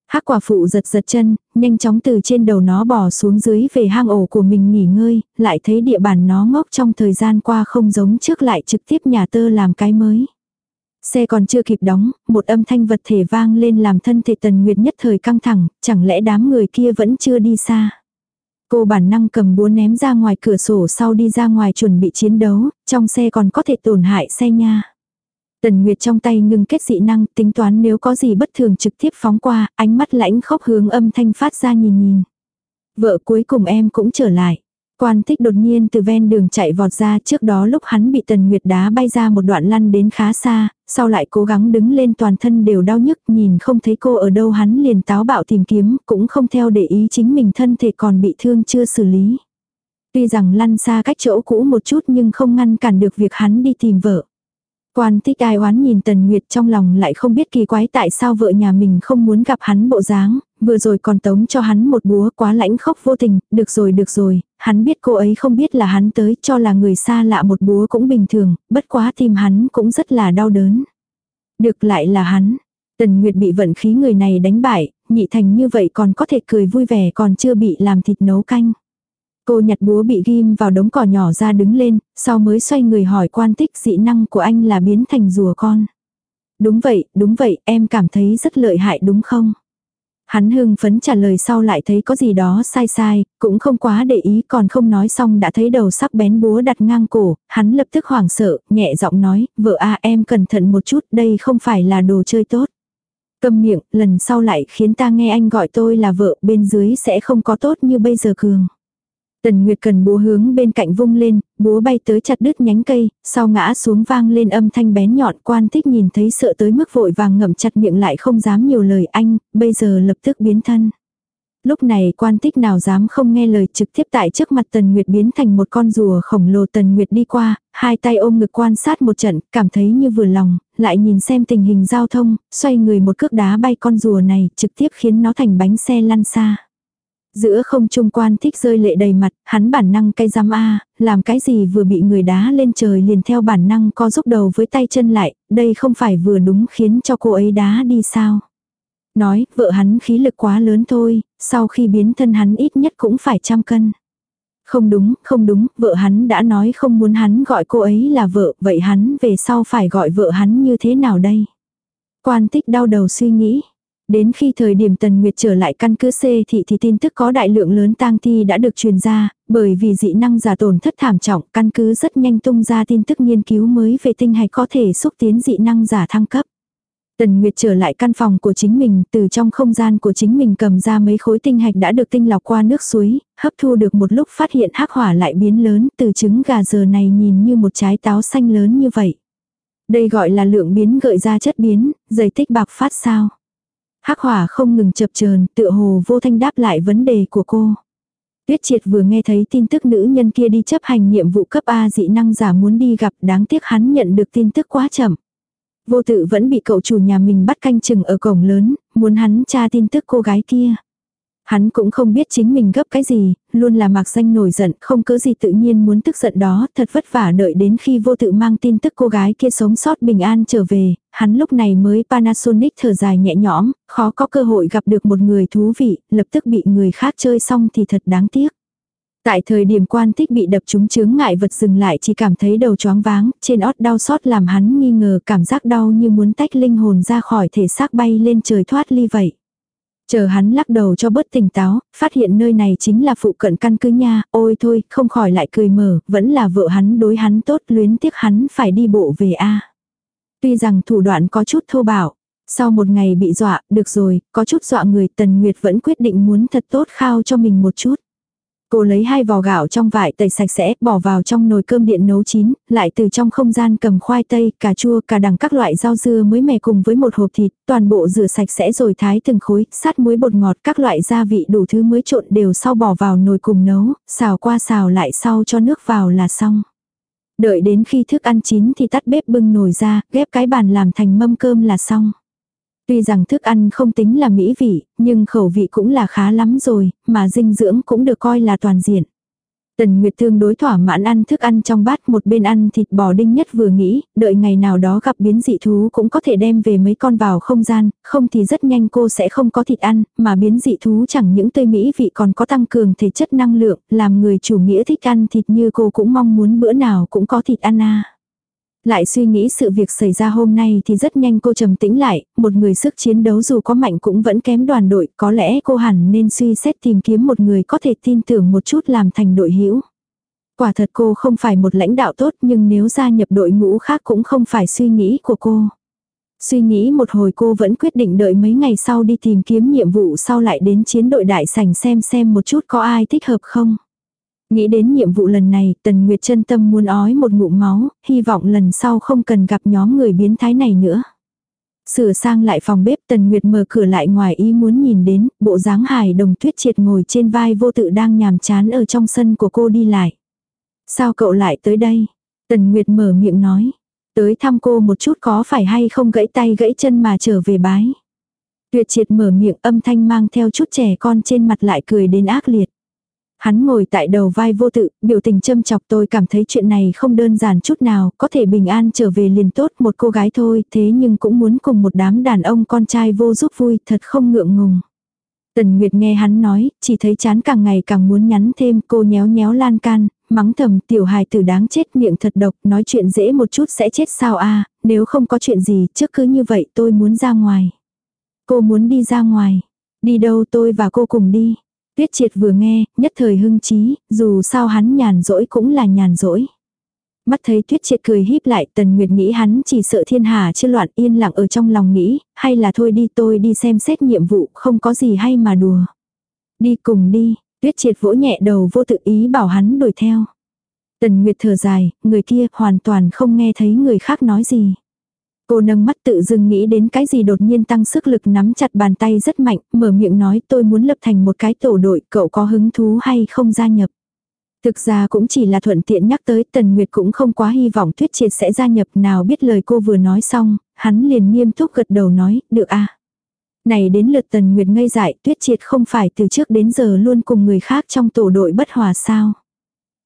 Hắc quả phụ giật giật chân, nhanh chóng từ trên đầu nó bỏ xuống dưới về hang ổ của mình nghỉ ngơi, lại thấy địa bàn nó ngốc trong thời gian qua không giống trước lại trực tiếp nhà tơ làm cái mới. Xe còn chưa kịp đóng, một âm thanh vật thể vang lên làm thân thể tần nguyệt nhất thời căng thẳng, chẳng lẽ đám người kia vẫn chưa đi xa. Cô bản năng cầm búa ném ra ngoài cửa sổ sau đi ra ngoài chuẩn bị chiến đấu, trong xe còn có thể tổn hại xe nha. Tần Nguyệt trong tay ngừng kết dị năng, tính toán nếu có gì bất thường trực tiếp phóng qua, ánh mắt lãnh khốc hướng âm thanh phát ra nhìn nhìn. Vợ cuối cùng em cũng trở lại. Quan Thích đột nhiên từ ven đường chạy vọt ra trước đó lúc hắn bị Tần Nguyệt đá bay ra một đoạn lăn đến khá xa, sau lại cố gắng đứng lên toàn thân đều đau nhức nhìn không thấy cô ở đâu hắn liền táo bạo tìm kiếm cũng không theo để ý chính mình thân thể còn bị thương chưa xử lý. Tuy rằng lăn xa cách chỗ cũ một chút nhưng không ngăn cản được việc hắn đi tìm vợ. Quan tích ai oán nhìn Tần Nguyệt trong lòng lại không biết kỳ quái tại sao vợ nhà mình không muốn gặp hắn bộ dáng, vừa rồi còn tống cho hắn một búa quá lãnh khốc vô tình, được rồi được rồi, hắn biết cô ấy không biết là hắn tới cho là người xa lạ một búa cũng bình thường, bất quá tim hắn cũng rất là đau đớn. Được lại là hắn. Tần Nguyệt bị vận khí người này đánh bại, nhị thành như vậy còn có thể cười vui vẻ còn chưa bị làm thịt nấu canh. Cô nhặt búa bị ghim vào đống cỏ nhỏ ra đứng lên, sau mới xoay người hỏi quan tích dị năng của anh là biến thành rùa con. Đúng vậy, đúng vậy, em cảm thấy rất lợi hại đúng không? Hắn hưng phấn trả lời sau lại thấy có gì đó sai sai, cũng không quá để ý còn không nói xong đã thấy đầu sắc bén búa đặt ngang cổ, hắn lập tức hoảng sợ, nhẹ giọng nói, vợ a em cẩn thận một chút, đây không phải là đồ chơi tốt. Câm miệng, lần sau lại khiến ta nghe anh gọi tôi là vợ, bên dưới sẽ không có tốt như bây giờ cường. Tần Nguyệt cần búa hướng bên cạnh vung lên, búa bay tới chặt đứt nhánh cây, sau ngã xuống vang lên âm thanh bén nhọn quan thích nhìn thấy sợ tới mức vội vàng ngậm chặt miệng lại không dám nhiều lời anh, bây giờ lập tức biến thân. Lúc này quan tích nào dám không nghe lời trực tiếp tại trước mặt Tần Nguyệt biến thành một con rùa khổng lồ Tần Nguyệt đi qua, hai tay ôm ngực quan sát một trận, cảm thấy như vừa lòng, lại nhìn xem tình hình giao thông, xoay người một cước đá bay con rùa này, trực tiếp khiến nó thành bánh xe lăn xa. Giữa không trung quan thích rơi lệ đầy mặt, hắn bản năng cay giam a làm cái gì vừa bị người đá lên trời liền theo bản năng co giúp đầu với tay chân lại, đây không phải vừa đúng khiến cho cô ấy đá đi sao. Nói, vợ hắn khí lực quá lớn thôi, sau khi biến thân hắn ít nhất cũng phải trăm cân. Không đúng, không đúng, vợ hắn đã nói không muốn hắn gọi cô ấy là vợ, vậy hắn về sau phải gọi vợ hắn như thế nào đây? Quan tích đau đầu suy nghĩ. Đến khi thời điểm Tần Nguyệt trở lại căn cứ C thị thì tin tức có đại lượng lớn tang thi đã được truyền ra, bởi vì dị năng giả tổn thất thảm trọng, căn cứ rất nhanh tung ra tin tức nghiên cứu mới về tinh hạch có thể xúc tiến dị năng giả thăng cấp. Tần Nguyệt trở lại căn phòng của chính mình, từ trong không gian của chính mình cầm ra mấy khối tinh hạch đã được tinh lọc qua nước suối, hấp thu được một lúc phát hiện hắc hỏa lại biến lớn, từ trứng gà giờ này nhìn như một trái táo xanh lớn như vậy. Đây gọi là lượng biến gợi ra chất biến, dày tích bạc phát sao. Hắc hỏa không ngừng chập chờn, tựa hồ vô thanh đáp lại vấn đề của cô. Tuyết triệt vừa nghe thấy tin tức nữ nhân kia đi chấp hành nhiệm vụ cấp A dị năng giả muốn đi gặp đáng tiếc hắn nhận được tin tức quá chậm. Vô tự vẫn bị cậu chủ nhà mình bắt canh chừng ở cổng lớn, muốn hắn tra tin tức cô gái kia. Hắn cũng không biết chính mình gấp cái gì, luôn là mạc danh nổi giận, không cớ gì tự nhiên muốn tức giận đó, thật vất vả đợi đến khi vô tự mang tin tức cô gái kia sống sót bình an trở về, hắn lúc này mới Panasonic thở dài nhẹ nhõm, khó có cơ hội gặp được một người thú vị, lập tức bị người khác chơi xong thì thật đáng tiếc. Tại thời điểm quan tích bị đập trúng chướng ngại vật dừng lại chỉ cảm thấy đầu choáng váng, trên ót đau xót làm hắn nghi ngờ cảm giác đau như muốn tách linh hồn ra khỏi thể xác bay lên trời thoát ly vậy. Chờ hắn lắc đầu cho bớt tỉnh táo, phát hiện nơi này chính là phụ cận căn cứ nha, ôi thôi, không khỏi lại cười mở, vẫn là vợ hắn đối hắn tốt luyến tiếc hắn phải đi bộ về a Tuy rằng thủ đoạn có chút thô bạo, sau một ngày bị dọa, được rồi, có chút dọa người Tần Nguyệt vẫn quyết định muốn thật tốt khao cho mình một chút. Cô lấy hai vò gạo trong vải tẩy sạch sẽ, bỏ vào trong nồi cơm điện nấu chín, lại từ trong không gian cầm khoai tây, cà chua, cà đằng các loại rau dưa mới mẻ cùng với một hộp thịt, toàn bộ rửa sạch sẽ rồi thái từng khối, sát muối bột ngọt, các loại gia vị đủ thứ mới trộn đều sau bỏ vào nồi cùng nấu, xào qua xào lại sau cho nước vào là xong. Đợi đến khi thức ăn chín thì tắt bếp bưng nồi ra, ghép cái bàn làm thành mâm cơm là xong. Tuy rằng thức ăn không tính là mỹ vị, nhưng khẩu vị cũng là khá lắm rồi, mà dinh dưỡng cũng được coi là toàn diện. Tần Nguyệt tương đối thỏa mãn ăn thức ăn trong bát một bên ăn thịt bò đinh nhất vừa nghĩ, đợi ngày nào đó gặp biến dị thú cũng có thể đem về mấy con vào không gian, không thì rất nhanh cô sẽ không có thịt ăn, mà biến dị thú chẳng những tươi mỹ vị còn có tăng cường thể chất năng lượng, làm người chủ nghĩa thích ăn thịt như cô cũng mong muốn bữa nào cũng có thịt ăn à. Lại suy nghĩ sự việc xảy ra hôm nay thì rất nhanh cô trầm tĩnh lại, một người sức chiến đấu dù có mạnh cũng vẫn kém đoàn đội, có lẽ cô hẳn nên suy xét tìm kiếm một người có thể tin tưởng một chút làm thành đội hữu. Quả thật cô không phải một lãnh đạo tốt nhưng nếu gia nhập đội ngũ khác cũng không phải suy nghĩ của cô. Suy nghĩ một hồi cô vẫn quyết định đợi mấy ngày sau đi tìm kiếm nhiệm vụ sau lại đến chiến đội đại sảnh xem xem một chút có ai thích hợp không. Nghĩ đến nhiệm vụ lần này, Tần Nguyệt chân tâm muốn ói một ngụm máu, hy vọng lần sau không cần gặp nhóm người biến thái này nữa. Sửa sang lại phòng bếp Tần Nguyệt mở cửa lại ngoài ý muốn nhìn đến, bộ dáng hài đồng tuyết triệt ngồi trên vai vô tự đang nhàm chán ở trong sân của cô đi lại. Sao cậu lại tới đây? Tần Nguyệt mở miệng nói. Tới thăm cô một chút có phải hay không gãy tay gãy chân mà trở về bái. Tuyệt triệt mở miệng âm thanh mang theo chút trẻ con trên mặt lại cười đến ác liệt. Hắn ngồi tại đầu vai vô tự, biểu tình châm chọc tôi cảm thấy chuyện này không đơn giản chút nào, có thể bình an trở về liền tốt một cô gái thôi, thế nhưng cũng muốn cùng một đám đàn ông con trai vô giúp vui, thật không ngượng ngùng. Tần Nguyệt nghe hắn nói, chỉ thấy chán càng ngày càng muốn nhắn thêm, cô nhéo nhéo lan can, mắng thầm tiểu hài tử đáng chết miệng thật độc, nói chuyện dễ một chút sẽ chết sao a nếu không có chuyện gì, trước cứ như vậy tôi muốn ra ngoài. Cô muốn đi ra ngoài. Đi đâu tôi và cô cùng đi. Tuyết triệt vừa nghe, nhất thời hưng trí, dù sao hắn nhàn rỗi cũng là nhàn rỗi. Mắt thấy tuyết triệt cười híp lại tần nguyệt nghĩ hắn chỉ sợ thiên hà chưa loạn yên lặng ở trong lòng nghĩ, hay là thôi đi tôi đi xem xét nhiệm vụ không có gì hay mà đùa. Đi cùng đi, tuyết triệt vỗ nhẹ đầu vô tự ý bảo hắn đuổi theo. Tần nguyệt thở dài, người kia hoàn toàn không nghe thấy người khác nói gì. Cô nâng mắt tự dưng nghĩ đến cái gì đột nhiên tăng sức lực nắm chặt bàn tay rất mạnh, mở miệng nói tôi muốn lập thành một cái tổ đội, cậu có hứng thú hay không gia nhập. Thực ra cũng chỉ là thuận tiện nhắc tới Tần Nguyệt cũng không quá hy vọng Tuyết Triệt sẽ gia nhập nào biết lời cô vừa nói xong, hắn liền nghiêm túc gật đầu nói, được à. Này đến lượt Tần Nguyệt ngây dại Tuyết Triệt không phải từ trước đến giờ luôn cùng người khác trong tổ đội bất hòa sao.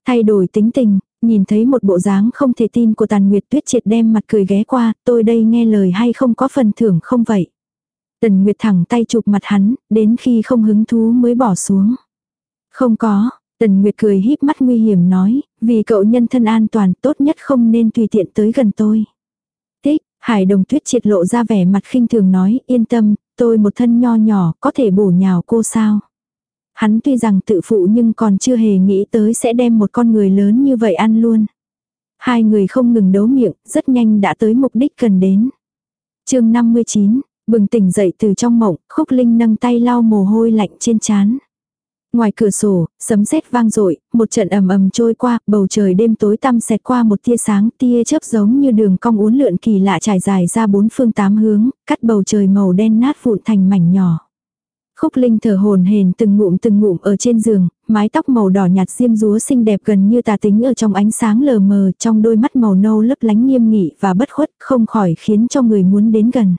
Thay đổi tính tình, nhìn thấy một bộ dáng không thể tin của Tần Nguyệt Tuyết Triệt đem mặt cười ghé qua, tôi đây nghe lời hay không có phần thưởng không vậy. Tần Nguyệt thẳng tay chụp mặt hắn, đến khi không hứng thú mới bỏ xuống. Không có, Tần Nguyệt cười híp mắt nguy hiểm nói, vì cậu nhân thân an toàn tốt nhất không nên tùy tiện tới gần tôi. Tích, Hải đồng tuyết triệt lộ ra vẻ mặt khinh thường nói, yên tâm, tôi một thân nho nhỏ, có thể bổ nhào cô sao. Hắn tuy rằng tự phụ nhưng còn chưa hề nghĩ tới sẽ đem một con người lớn như vậy ăn luôn. Hai người không ngừng đấu miệng, rất nhanh đã tới mục đích cần đến. chương 59, bừng tỉnh dậy từ trong mộng, khúc linh nâng tay lau mồ hôi lạnh trên trán. Ngoài cửa sổ, sấm sét vang dội, một trận ầm ầm trôi qua, bầu trời đêm tối tăm xẹt qua một tia sáng, tia chớp giống như đường cong uốn lượn kỳ lạ trải dài ra bốn phương tám hướng, cắt bầu trời màu đen nát vụn thành mảnh nhỏ. Khúc Linh thở hồn hền từng ngụm từng ngụm ở trên giường, mái tóc màu đỏ nhạt xiêm rúa xinh đẹp gần như tà tính ở trong ánh sáng lờ mờ, trong đôi mắt màu nâu lấp lánh nghiêm nghị và bất khuất, không khỏi khiến cho người muốn đến gần.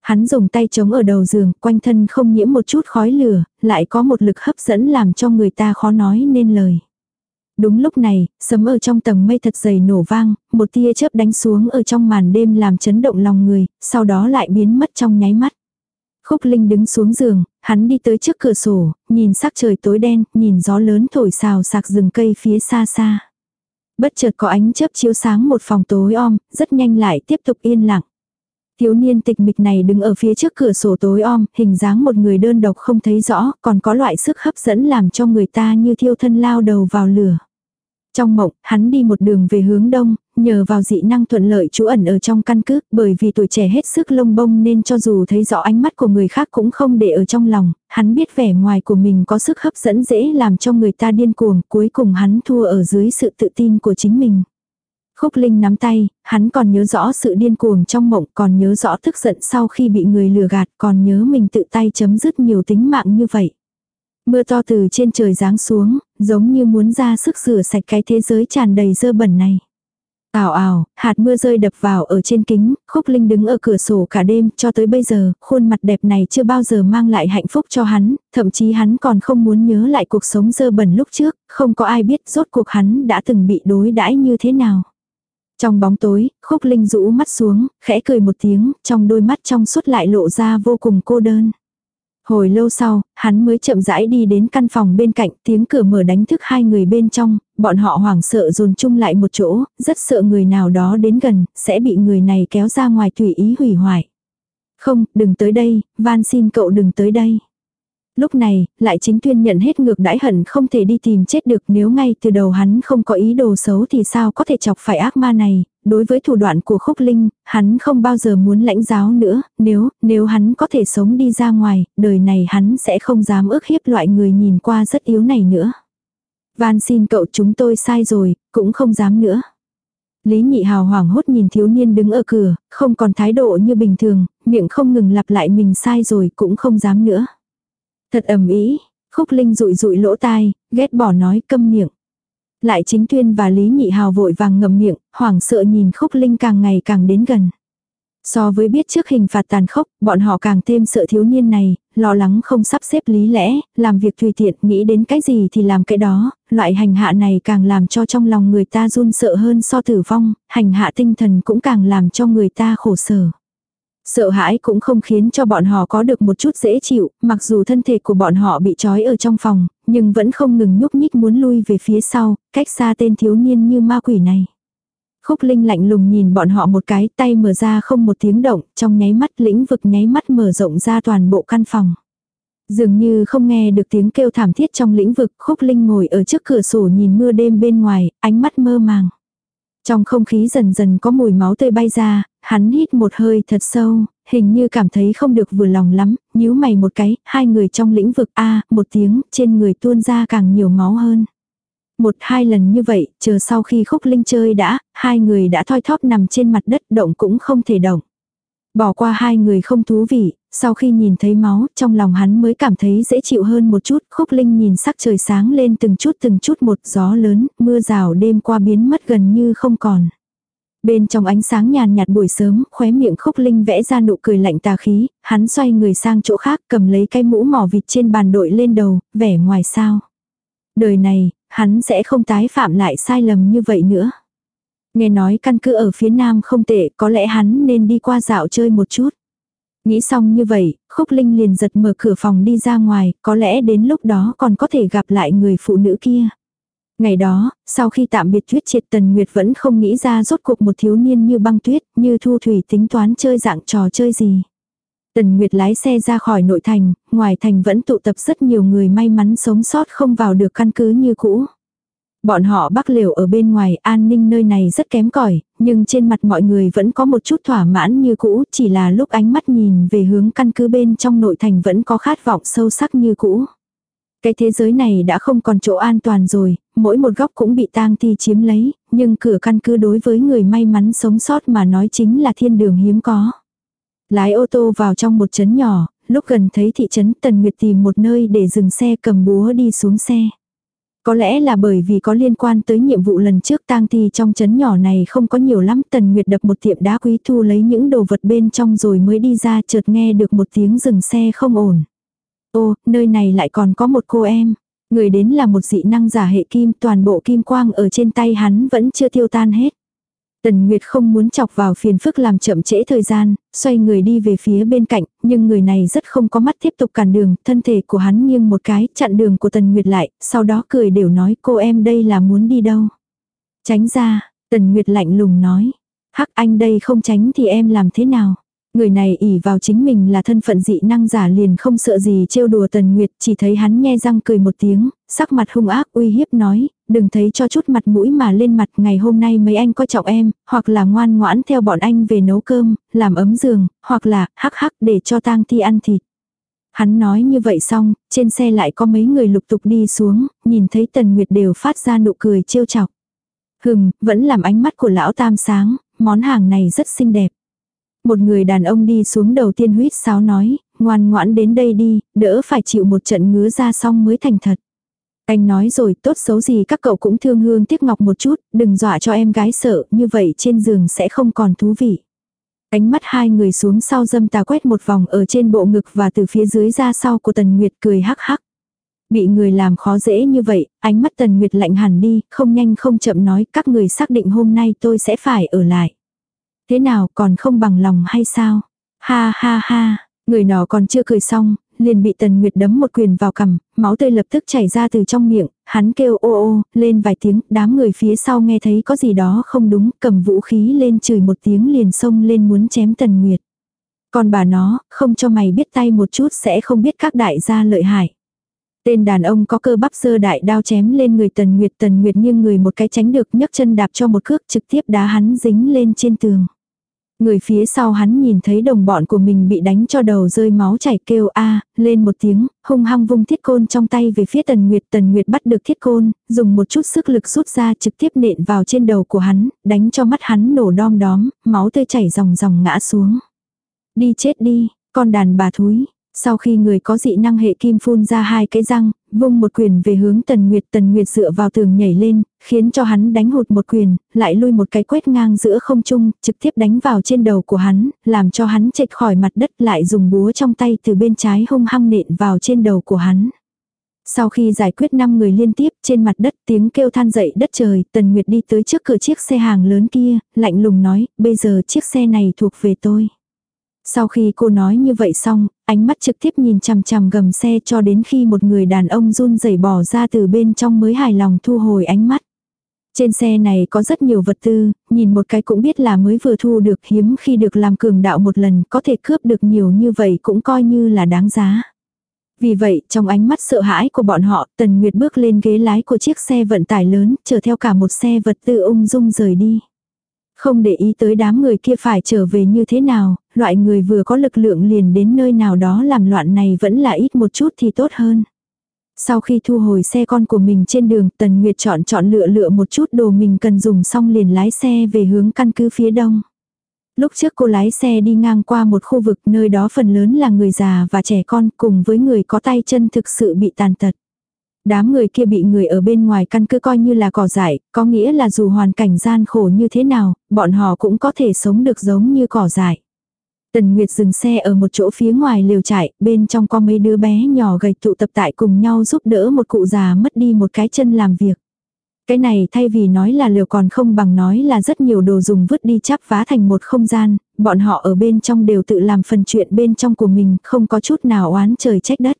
Hắn dùng tay chống ở đầu giường, quanh thân không nhiễm một chút khói lửa, lại có một lực hấp dẫn làm cho người ta khó nói nên lời. Đúng lúc này, sấm ở trong tầng mây thật dày nổ vang, một tia chớp đánh xuống ở trong màn đêm làm chấn động lòng người, sau đó lại biến mất trong nháy mắt. Khúc Linh đứng xuống giường, hắn đi tới trước cửa sổ, nhìn sắc trời tối đen, nhìn gió lớn thổi xào sạc rừng cây phía xa xa. Bất chợt có ánh chớp chiếu sáng một phòng tối om, rất nhanh lại tiếp tục yên lặng. Thiếu niên tịch mịch này đứng ở phía trước cửa sổ tối om, hình dáng một người đơn độc không thấy rõ, còn có loại sức hấp dẫn làm cho người ta như thiêu thân lao đầu vào lửa. Trong mộng, hắn đi một đường về hướng đông, nhờ vào dị năng thuận lợi trú ẩn ở trong căn cứ, bởi vì tuổi trẻ hết sức lông bông nên cho dù thấy rõ ánh mắt của người khác cũng không để ở trong lòng, hắn biết vẻ ngoài của mình có sức hấp dẫn dễ làm cho người ta điên cuồng, cuối cùng hắn thua ở dưới sự tự tin của chính mình. Khúc Linh nắm tay, hắn còn nhớ rõ sự điên cuồng trong mộng, còn nhớ rõ tức giận sau khi bị người lừa gạt, còn nhớ mình tự tay chấm dứt nhiều tính mạng như vậy. Mưa to từ trên trời giáng xuống, giống như muốn ra sức rửa sạch cái thế giới tràn đầy dơ bẩn này. Ảo ảo, hạt mưa rơi đập vào ở trên kính, Khúc Linh đứng ở cửa sổ cả đêm, cho tới bây giờ, khuôn mặt đẹp này chưa bao giờ mang lại hạnh phúc cho hắn, thậm chí hắn còn không muốn nhớ lại cuộc sống dơ bẩn lúc trước, không có ai biết rốt cuộc hắn đã từng bị đối đãi như thế nào. Trong bóng tối, Khúc Linh rũ mắt xuống, khẽ cười một tiếng, trong đôi mắt trong suốt lại lộ ra vô cùng cô đơn. Hồi lâu sau, hắn mới chậm rãi đi đến căn phòng bên cạnh, tiếng cửa mở đánh thức hai người bên trong, bọn họ hoảng sợ dồn chung lại một chỗ, rất sợ người nào đó đến gần, sẽ bị người này kéo ra ngoài tùy ý hủy hoại. Không, đừng tới đây, van xin cậu đừng tới đây. Lúc này, lại chính tuyên nhận hết ngược đãi hận không thể đi tìm chết được nếu ngay từ đầu hắn không có ý đồ xấu thì sao có thể chọc phải ác ma này, đối với thủ đoạn của khúc linh, hắn không bao giờ muốn lãnh giáo nữa, nếu, nếu hắn có thể sống đi ra ngoài, đời này hắn sẽ không dám ước hiếp loại người nhìn qua rất yếu này nữa. Van xin cậu chúng tôi sai rồi, cũng không dám nữa. Lý nhị hào hoảng hốt nhìn thiếu niên đứng ở cửa, không còn thái độ như bình thường, miệng không ngừng lặp lại mình sai rồi cũng không dám nữa. Thật ầm ý, khúc linh rụi rụi lỗ tai, ghét bỏ nói câm miệng. Lại chính tuyên và Lý Nhị Hào vội vàng ngậm miệng, hoảng sợ nhìn khúc linh càng ngày càng đến gần. So với biết trước hình phạt tàn khốc, bọn họ càng thêm sợ thiếu niên này, lo lắng không sắp xếp lý lẽ, làm việc tùy tiện, nghĩ đến cái gì thì làm cái đó, loại hành hạ này càng làm cho trong lòng người ta run sợ hơn so tử vong, hành hạ tinh thần cũng càng làm cho người ta khổ sở. Sợ hãi cũng không khiến cho bọn họ có được một chút dễ chịu, mặc dù thân thể của bọn họ bị trói ở trong phòng, nhưng vẫn không ngừng nhúc nhích muốn lui về phía sau, cách xa tên thiếu niên như ma quỷ này. Khúc Linh lạnh lùng nhìn bọn họ một cái tay mở ra không một tiếng động, trong nháy mắt lĩnh vực nháy mắt mở rộng ra toàn bộ căn phòng. Dường như không nghe được tiếng kêu thảm thiết trong lĩnh vực, Khúc Linh ngồi ở trước cửa sổ nhìn mưa đêm bên ngoài, ánh mắt mơ màng. Trong không khí dần dần có mùi máu tươi bay ra, hắn hít một hơi thật sâu, hình như cảm thấy không được vừa lòng lắm, nhíu mày một cái, hai người trong lĩnh vực A, một tiếng, trên người tuôn ra càng nhiều máu hơn. Một hai lần như vậy, chờ sau khi khúc linh chơi đã, hai người đã thoi thóp nằm trên mặt đất động cũng không thể động. Bỏ qua hai người không thú vị, sau khi nhìn thấy máu, trong lòng hắn mới cảm thấy dễ chịu hơn một chút, khúc linh nhìn sắc trời sáng lên từng chút từng chút một gió lớn, mưa rào đêm qua biến mất gần như không còn. Bên trong ánh sáng nhàn nhạt buổi sớm, khóe miệng khúc linh vẽ ra nụ cười lạnh tà khí, hắn xoay người sang chỗ khác cầm lấy cái mũ mỏ vịt trên bàn đội lên đầu, vẻ ngoài sao. Đời này, hắn sẽ không tái phạm lại sai lầm như vậy nữa. Nghe nói căn cứ ở phía nam không tệ, có lẽ hắn nên đi qua dạo chơi một chút. Nghĩ xong như vậy, Khúc Linh liền giật mở cửa phòng đi ra ngoài, có lẽ đến lúc đó còn có thể gặp lại người phụ nữ kia. Ngày đó, sau khi tạm biệt tuyết triệt Tần Nguyệt vẫn không nghĩ ra rốt cuộc một thiếu niên như băng tuyết, như thu thủy tính toán chơi dạng trò chơi gì. Tần Nguyệt lái xe ra khỏi nội thành, ngoài thành vẫn tụ tập rất nhiều người may mắn sống sót không vào được căn cứ như cũ. Bọn họ bắc liều ở bên ngoài an ninh nơi này rất kém cỏi nhưng trên mặt mọi người vẫn có một chút thỏa mãn như cũ, chỉ là lúc ánh mắt nhìn về hướng căn cứ bên trong nội thành vẫn có khát vọng sâu sắc như cũ. Cái thế giới này đã không còn chỗ an toàn rồi, mỗi một góc cũng bị tang thi chiếm lấy, nhưng cửa căn cứ đối với người may mắn sống sót mà nói chính là thiên đường hiếm có. Lái ô tô vào trong một trấn nhỏ, lúc gần thấy thị trấn Tần Nguyệt tìm một nơi để dừng xe cầm búa đi xuống xe. Có lẽ là bởi vì có liên quan tới nhiệm vụ lần trước tang thi trong chấn nhỏ này không có nhiều lắm. Tần Nguyệt đập một tiệm đá quý thu lấy những đồ vật bên trong rồi mới đi ra chợt nghe được một tiếng dừng xe không ổn. Ô, nơi này lại còn có một cô em. Người đến là một dị năng giả hệ kim, toàn bộ kim quang ở trên tay hắn vẫn chưa tiêu tan hết. Tần Nguyệt không muốn chọc vào phiền phức làm chậm trễ thời gian, xoay người đi về phía bên cạnh, nhưng người này rất không có mắt tiếp tục cản đường, thân thể của hắn nghiêng một cái, chặn đường của Tần Nguyệt lại, sau đó cười đều nói cô em đây là muốn đi đâu. Tránh ra, Tần Nguyệt lạnh lùng nói, hắc anh đây không tránh thì em làm thế nào. Người này ỉ vào chính mình là thân phận dị năng giả liền không sợ gì trêu đùa Tần Nguyệt, chỉ thấy hắn nhe răng cười một tiếng, sắc mặt hung ác uy hiếp nói, đừng thấy cho chút mặt mũi mà lên mặt ngày hôm nay mấy anh coi trọng em, hoặc là ngoan ngoãn theo bọn anh về nấu cơm, làm ấm giường, hoặc là hắc hắc để cho tang thi ăn thịt. Hắn nói như vậy xong, trên xe lại có mấy người lục tục đi xuống, nhìn thấy Tần Nguyệt đều phát ra nụ cười trêu chọc. Hừm, vẫn làm ánh mắt của lão tam sáng, món hàng này rất xinh đẹp. Một người đàn ông đi xuống đầu tiên huyết sáo nói, ngoan ngoãn đến đây đi, đỡ phải chịu một trận ngứa ra xong mới thành thật. Anh nói rồi tốt xấu gì các cậu cũng thương hương tiếc ngọc một chút, đừng dọa cho em gái sợ, như vậy trên giường sẽ không còn thú vị. Ánh mắt hai người xuống sau dâm tà quét một vòng ở trên bộ ngực và từ phía dưới ra sau của Tần Nguyệt cười hắc hắc. Bị người làm khó dễ như vậy, ánh mắt Tần Nguyệt lạnh hẳn đi, không nhanh không chậm nói các người xác định hôm nay tôi sẽ phải ở lại. Thế nào còn không bằng lòng hay sao? Ha ha ha, người nọ còn chưa cười xong, liền bị Tần Nguyệt đấm một quyền vào cằm, máu tươi lập tức chảy ra từ trong miệng, hắn kêu ô ô, lên vài tiếng, đám người phía sau nghe thấy có gì đó không đúng, cầm vũ khí lên chửi một tiếng liền xông lên muốn chém Tần Nguyệt. Còn bà nó, không cho mày biết tay một chút sẽ không biết các đại gia lợi hại. Tên đàn ông có cơ bắp sơ đại đao chém lên người Tần Nguyệt Tần Nguyệt nghiêng người một cái tránh được nhấc chân đạp cho một cước trực tiếp đá hắn dính lên trên tường. Người phía sau hắn nhìn thấy đồng bọn của mình bị đánh cho đầu rơi máu chảy kêu a lên một tiếng, hung hăng vung thiết côn trong tay về phía Tần Nguyệt. Tần Nguyệt bắt được thiết côn, dùng một chút sức lực rút ra trực tiếp nện vào trên đầu của hắn, đánh cho mắt hắn nổ đom đóm, máu tươi chảy ròng ròng ngã xuống. Đi chết đi, con đàn bà thúi, sau khi người có dị năng hệ kim phun ra hai cái răng, vung một quyền về hướng Tần Nguyệt. Tần Nguyệt dựa vào tường nhảy lên, khiến cho hắn đánh hụt một quyền, lại lui một cái quét ngang giữa không trung, trực tiếp đánh vào trên đầu của hắn, làm cho hắn chệch khỏi mặt đất lại dùng búa trong tay từ bên trái hung hăng nện vào trên đầu của hắn. Sau khi giải quyết 5 người liên tiếp trên mặt đất tiếng kêu than dậy đất trời, Tần Nguyệt đi tới trước cửa chiếc xe hàng lớn kia, lạnh lùng nói, bây giờ chiếc xe này thuộc về tôi. Sau khi cô nói như vậy xong, ánh mắt trực tiếp nhìn chằm chằm gầm xe cho đến khi một người đàn ông run rẩy bỏ ra từ bên trong mới hài lòng thu hồi ánh mắt. Trên xe này có rất nhiều vật tư, nhìn một cái cũng biết là mới vừa thu được hiếm khi được làm cường đạo một lần có thể cướp được nhiều như vậy cũng coi như là đáng giá. Vì vậy, trong ánh mắt sợ hãi của bọn họ, Tần Nguyệt bước lên ghế lái của chiếc xe vận tải lớn, chở theo cả một xe vật tư ung dung rời đi. Không để ý tới đám người kia phải trở về như thế nào, loại người vừa có lực lượng liền đến nơi nào đó làm loạn này vẫn là ít một chút thì tốt hơn. Sau khi thu hồi xe con của mình trên đường, Tần Nguyệt chọn chọn lựa lựa một chút đồ mình cần dùng xong liền lái xe về hướng căn cứ phía đông. Lúc trước cô lái xe đi ngang qua một khu vực nơi đó phần lớn là người già và trẻ con cùng với người có tay chân thực sự bị tàn tật. Đám người kia bị người ở bên ngoài căn cứ coi như là cỏ dại, có nghĩa là dù hoàn cảnh gian khổ như thế nào, bọn họ cũng có thể sống được giống như cỏ dại. Tần Nguyệt dừng xe ở một chỗ phía ngoài liều trại, bên trong có mấy đứa bé nhỏ gầy tụ tập tại cùng nhau giúp đỡ một cụ già mất đi một cái chân làm việc. Cái này thay vì nói là liều còn không bằng nói là rất nhiều đồ dùng vứt đi chắp vá thành một không gian, bọn họ ở bên trong đều tự làm phần chuyện bên trong của mình, không có chút nào oán trời trách đất.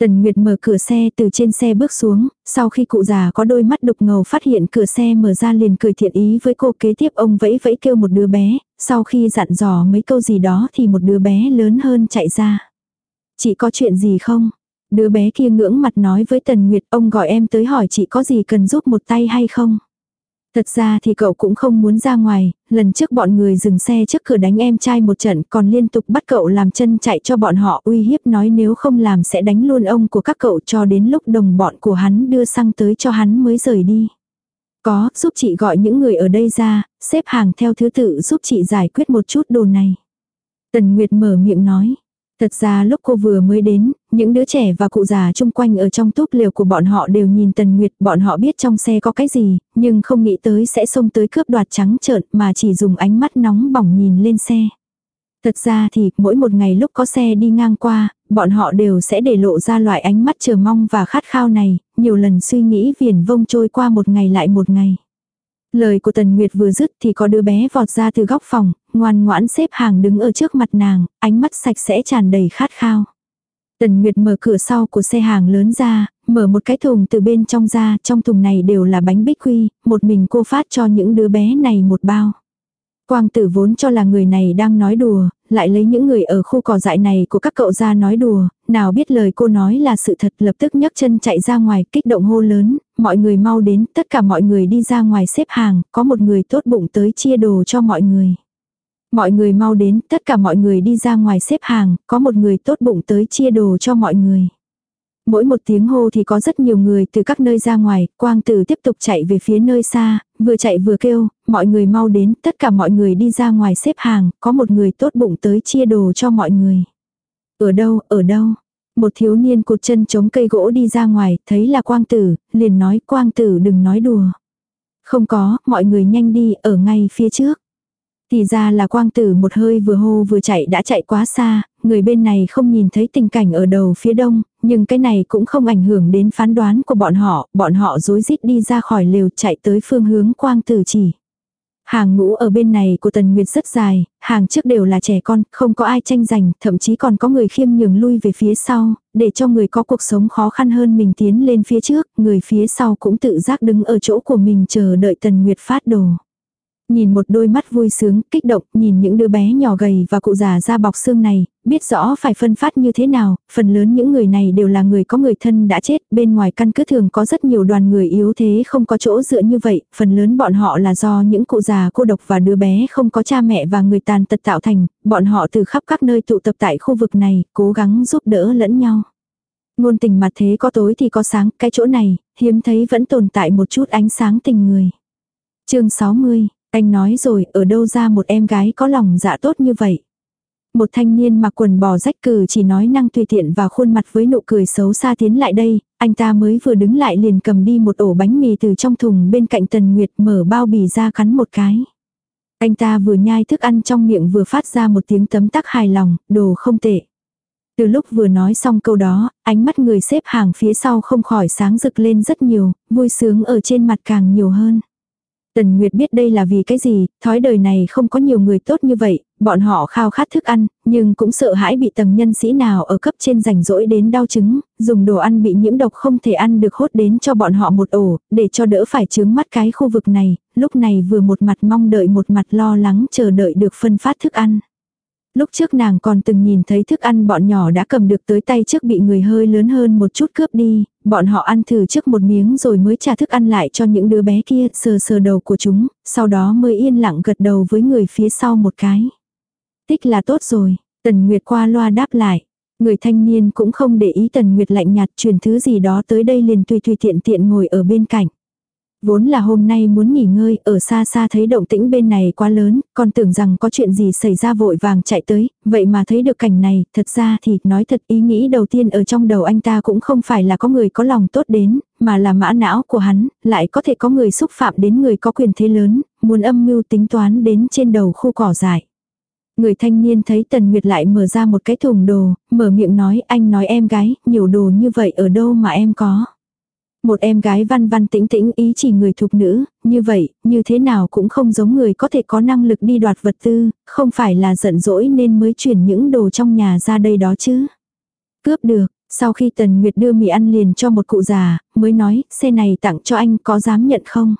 Tần Nguyệt mở cửa xe từ trên xe bước xuống, sau khi cụ già có đôi mắt đục ngầu phát hiện cửa xe mở ra liền cười thiện ý với cô kế tiếp ông vẫy vẫy kêu một đứa bé, sau khi dặn dò mấy câu gì đó thì một đứa bé lớn hơn chạy ra. Chị có chuyện gì không? Đứa bé kia ngưỡng mặt nói với Tần Nguyệt ông gọi em tới hỏi chị có gì cần giúp một tay hay không? Thật ra thì cậu cũng không muốn ra ngoài, lần trước bọn người dừng xe trước cửa đánh em trai một trận còn liên tục bắt cậu làm chân chạy cho bọn họ uy hiếp nói nếu không làm sẽ đánh luôn ông của các cậu cho đến lúc đồng bọn của hắn đưa xăng tới cho hắn mới rời đi. Có, giúp chị gọi những người ở đây ra, xếp hàng theo thứ tự giúp chị giải quyết một chút đồ này. Tần Nguyệt mở miệng nói. Thật ra lúc cô vừa mới đến, những đứa trẻ và cụ già chung quanh ở trong túp liều của bọn họ đều nhìn Tần Nguyệt, bọn họ biết trong xe có cái gì, nhưng không nghĩ tới sẽ xông tới cướp đoạt trắng trợn mà chỉ dùng ánh mắt nóng bỏng nhìn lên xe. Thật ra thì mỗi một ngày lúc có xe đi ngang qua, bọn họ đều sẽ để lộ ra loại ánh mắt chờ mong và khát khao này, nhiều lần suy nghĩ viền vông trôi qua một ngày lại một ngày. Lời của Tần Nguyệt vừa dứt thì có đứa bé vọt ra từ góc phòng, ngoan ngoãn xếp hàng đứng ở trước mặt nàng, ánh mắt sạch sẽ tràn đầy khát khao. Tần Nguyệt mở cửa sau của xe hàng lớn ra, mở một cái thùng từ bên trong ra, trong thùng này đều là bánh bích quy, một mình cô phát cho những đứa bé này một bao. Quang tử vốn cho là người này đang nói đùa, lại lấy những người ở khu cỏ dại này của các cậu ra nói đùa, nào biết lời cô nói là sự thật lập tức nhấc chân chạy ra ngoài kích động hô lớn, mọi người mau đến, tất cả mọi người đi ra ngoài xếp hàng, có một người tốt bụng tới chia đồ cho mọi người. Mọi người mau đến, tất cả mọi người đi ra ngoài xếp hàng, có một người tốt bụng tới chia đồ cho mọi người. Mỗi một tiếng hô thì có rất nhiều người từ các nơi ra ngoài, quang tử tiếp tục chạy về phía nơi xa, vừa chạy vừa kêu, mọi người mau đến, tất cả mọi người đi ra ngoài xếp hàng, có một người tốt bụng tới chia đồ cho mọi người. Ở đâu, ở đâu? Một thiếu niên cột chân chống cây gỗ đi ra ngoài, thấy là quang tử, liền nói quang tử đừng nói đùa. Không có, mọi người nhanh đi, ở ngay phía trước. Thì ra là quang tử một hơi vừa hô vừa chạy đã chạy quá xa, người bên này không nhìn thấy tình cảnh ở đầu phía đông, nhưng cái này cũng không ảnh hưởng đến phán đoán của bọn họ, bọn họ rối rít đi ra khỏi lều chạy tới phương hướng quang tử chỉ. Hàng ngũ ở bên này của Tần Nguyệt rất dài, hàng trước đều là trẻ con, không có ai tranh giành, thậm chí còn có người khiêm nhường lui về phía sau, để cho người có cuộc sống khó khăn hơn mình tiến lên phía trước, người phía sau cũng tự giác đứng ở chỗ của mình chờ đợi Tần Nguyệt phát đồ. Nhìn một đôi mắt vui sướng, kích động, nhìn những đứa bé nhỏ gầy và cụ già da bọc xương này, biết rõ phải phân phát như thế nào, phần lớn những người này đều là người có người thân đã chết, bên ngoài căn cứ thường có rất nhiều đoàn người yếu thế không có chỗ dựa như vậy, phần lớn bọn họ là do những cụ già cô độc và đứa bé không có cha mẹ và người tàn tật tạo thành, bọn họ từ khắp các nơi tụ tập tại khu vực này, cố gắng giúp đỡ lẫn nhau. Ngôn tình mặt thế có tối thì có sáng, cái chỗ này, hiếm thấy vẫn tồn tại một chút ánh sáng tình người. chương 60 anh nói rồi, ở đâu ra một em gái có lòng dạ tốt như vậy. Một thanh niên mặc quần bò rách cừ chỉ nói năng tùy tiện và khuôn mặt với nụ cười xấu xa tiến lại đây, anh ta mới vừa đứng lại liền cầm đi một ổ bánh mì từ trong thùng bên cạnh Tần Nguyệt mở bao bì ra khắn một cái. Anh ta vừa nhai thức ăn trong miệng vừa phát ra một tiếng tấm tắc hài lòng, đồ không tệ. Từ lúc vừa nói xong câu đó, ánh mắt người xếp hàng phía sau không khỏi sáng rực lên rất nhiều, vui sướng ở trên mặt càng nhiều hơn. Tần Nguyệt biết đây là vì cái gì, thói đời này không có nhiều người tốt như vậy, bọn họ khao khát thức ăn, nhưng cũng sợ hãi bị tầng nhân sĩ nào ở cấp trên rảnh rỗi đến đau chứng, dùng đồ ăn bị nhiễm độc không thể ăn được hốt đến cho bọn họ một ổ, để cho đỡ phải chướng mắt cái khu vực này, lúc này vừa một mặt mong đợi một mặt lo lắng chờ đợi được phân phát thức ăn. Lúc trước nàng còn từng nhìn thấy thức ăn bọn nhỏ đã cầm được tới tay trước bị người hơi lớn hơn một chút cướp đi, bọn họ ăn thử trước một miếng rồi mới trả thức ăn lại cho những đứa bé kia sờ sờ đầu của chúng, sau đó mới yên lặng gật đầu với người phía sau một cái. Tích là tốt rồi, Tần Nguyệt qua loa đáp lại. Người thanh niên cũng không để ý Tần Nguyệt lạnh nhạt truyền thứ gì đó tới đây liền tùy tùy tiện tiện ngồi ở bên cạnh. Vốn là hôm nay muốn nghỉ ngơi, ở xa xa thấy động tĩnh bên này quá lớn, còn tưởng rằng có chuyện gì xảy ra vội vàng chạy tới, vậy mà thấy được cảnh này, thật ra thì nói thật ý nghĩ đầu tiên ở trong đầu anh ta cũng không phải là có người có lòng tốt đến, mà là mã não của hắn, lại có thể có người xúc phạm đến người có quyền thế lớn, muốn âm mưu tính toán đến trên đầu khu cỏ dại. Người thanh niên thấy Tần Nguyệt lại mở ra một cái thùng đồ, mở miệng nói anh nói em gái, nhiều đồ như vậy ở đâu mà em có. Một em gái văn văn tĩnh tĩnh ý chỉ người thục nữ, như vậy, như thế nào cũng không giống người có thể có năng lực đi đoạt vật tư, không phải là giận dỗi nên mới chuyển những đồ trong nhà ra đây đó chứ. Cướp được, sau khi Tần Nguyệt đưa mì ăn liền cho một cụ già, mới nói, xe này tặng cho anh có dám nhận không?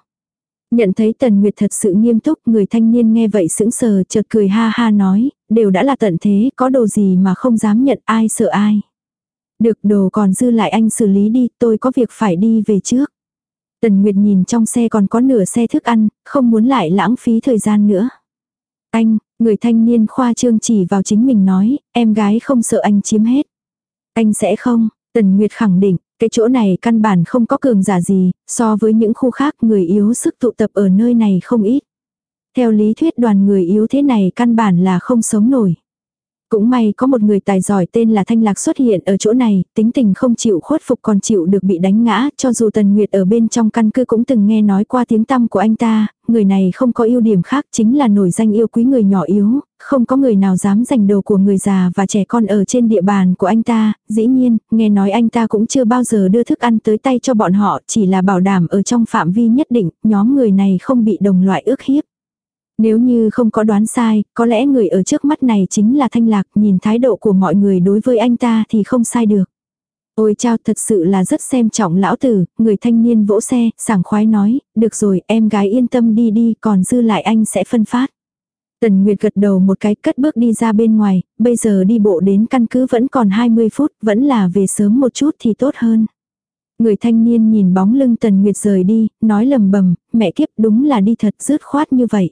Nhận thấy Tần Nguyệt thật sự nghiêm túc, người thanh niên nghe vậy sững sờ chợt cười ha ha nói, đều đã là tận thế, có đồ gì mà không dám nhận ai sợ ai. Được đồ còn dư lại anh xử lý đi, tôi có việc phải đi về trước. Tần Nguyệt nhìn trong xe còn có nửa xe thức ăn, không muốn lại lãng phí thời gian nữa. Anh, người thanh niên khoa trương chỉ vào chính mình nói, em gái không sợ anh chiếm hết. Anh sẽ không, Tần Nguyệt khẳng định, cái chỗ này căn bản không có cường giả gì, so với những khu khác người yếu sức tụ tập ở nơi này không ít. Theo lý thuyết đoàn người yếu thế này căn bản là không sống nổi. Cũng may có một người tài giỏi tên là Thanh Lạc xuất hiện ở chỗ này, tính tình không chịu khuất phục còn chịu được bị đánh ngã, cho dù Tần Nguyệt ở bên trong căn cứ cũng từng nghe nói qua tiếng tăm của anh ta, người này không có ưu điểm khác chính là nổi danh yêu quý người nhỏ yếu, không có người nào dám giành đồ của người già và trẻ con ở trên địa bàn của anh ta, dĩ nhiên, nghe nói anh ta cũng chưa bao giờ đưa thức ăn tới tay cho bọn họ, chỉ là bảo đảm ở trong phạm vi nhất định, nhóm người này không bị đồng loại ước hiếp. Nếu như không có đoán sai, có lẽ người ở trước mắt này chính là Thanh Lạc, nhìn thái độ của mọi người đối với anh ta thì không sai được. Ôi chao thật sự là rất xem trọng lão tử, người thanh niên vỗ xe, sảng khoái nói, được rồi em gái yên tâm đi đi, còn dư lại anh sẽ phân phát. Tần Nguyệt gật đầu một cái cất bước đi ra bên ngoài, bây giờ đi bộ đến căn cứ vẫn còn 20 phút, vẫn là về sớm một chút thì tốt hơn. Người thanh niên nhìn bóng lưng Tần Nguyệt rời đi, nói lầm bầm, mẹ kiếp đúng là đi thật dứt khoát như vậy.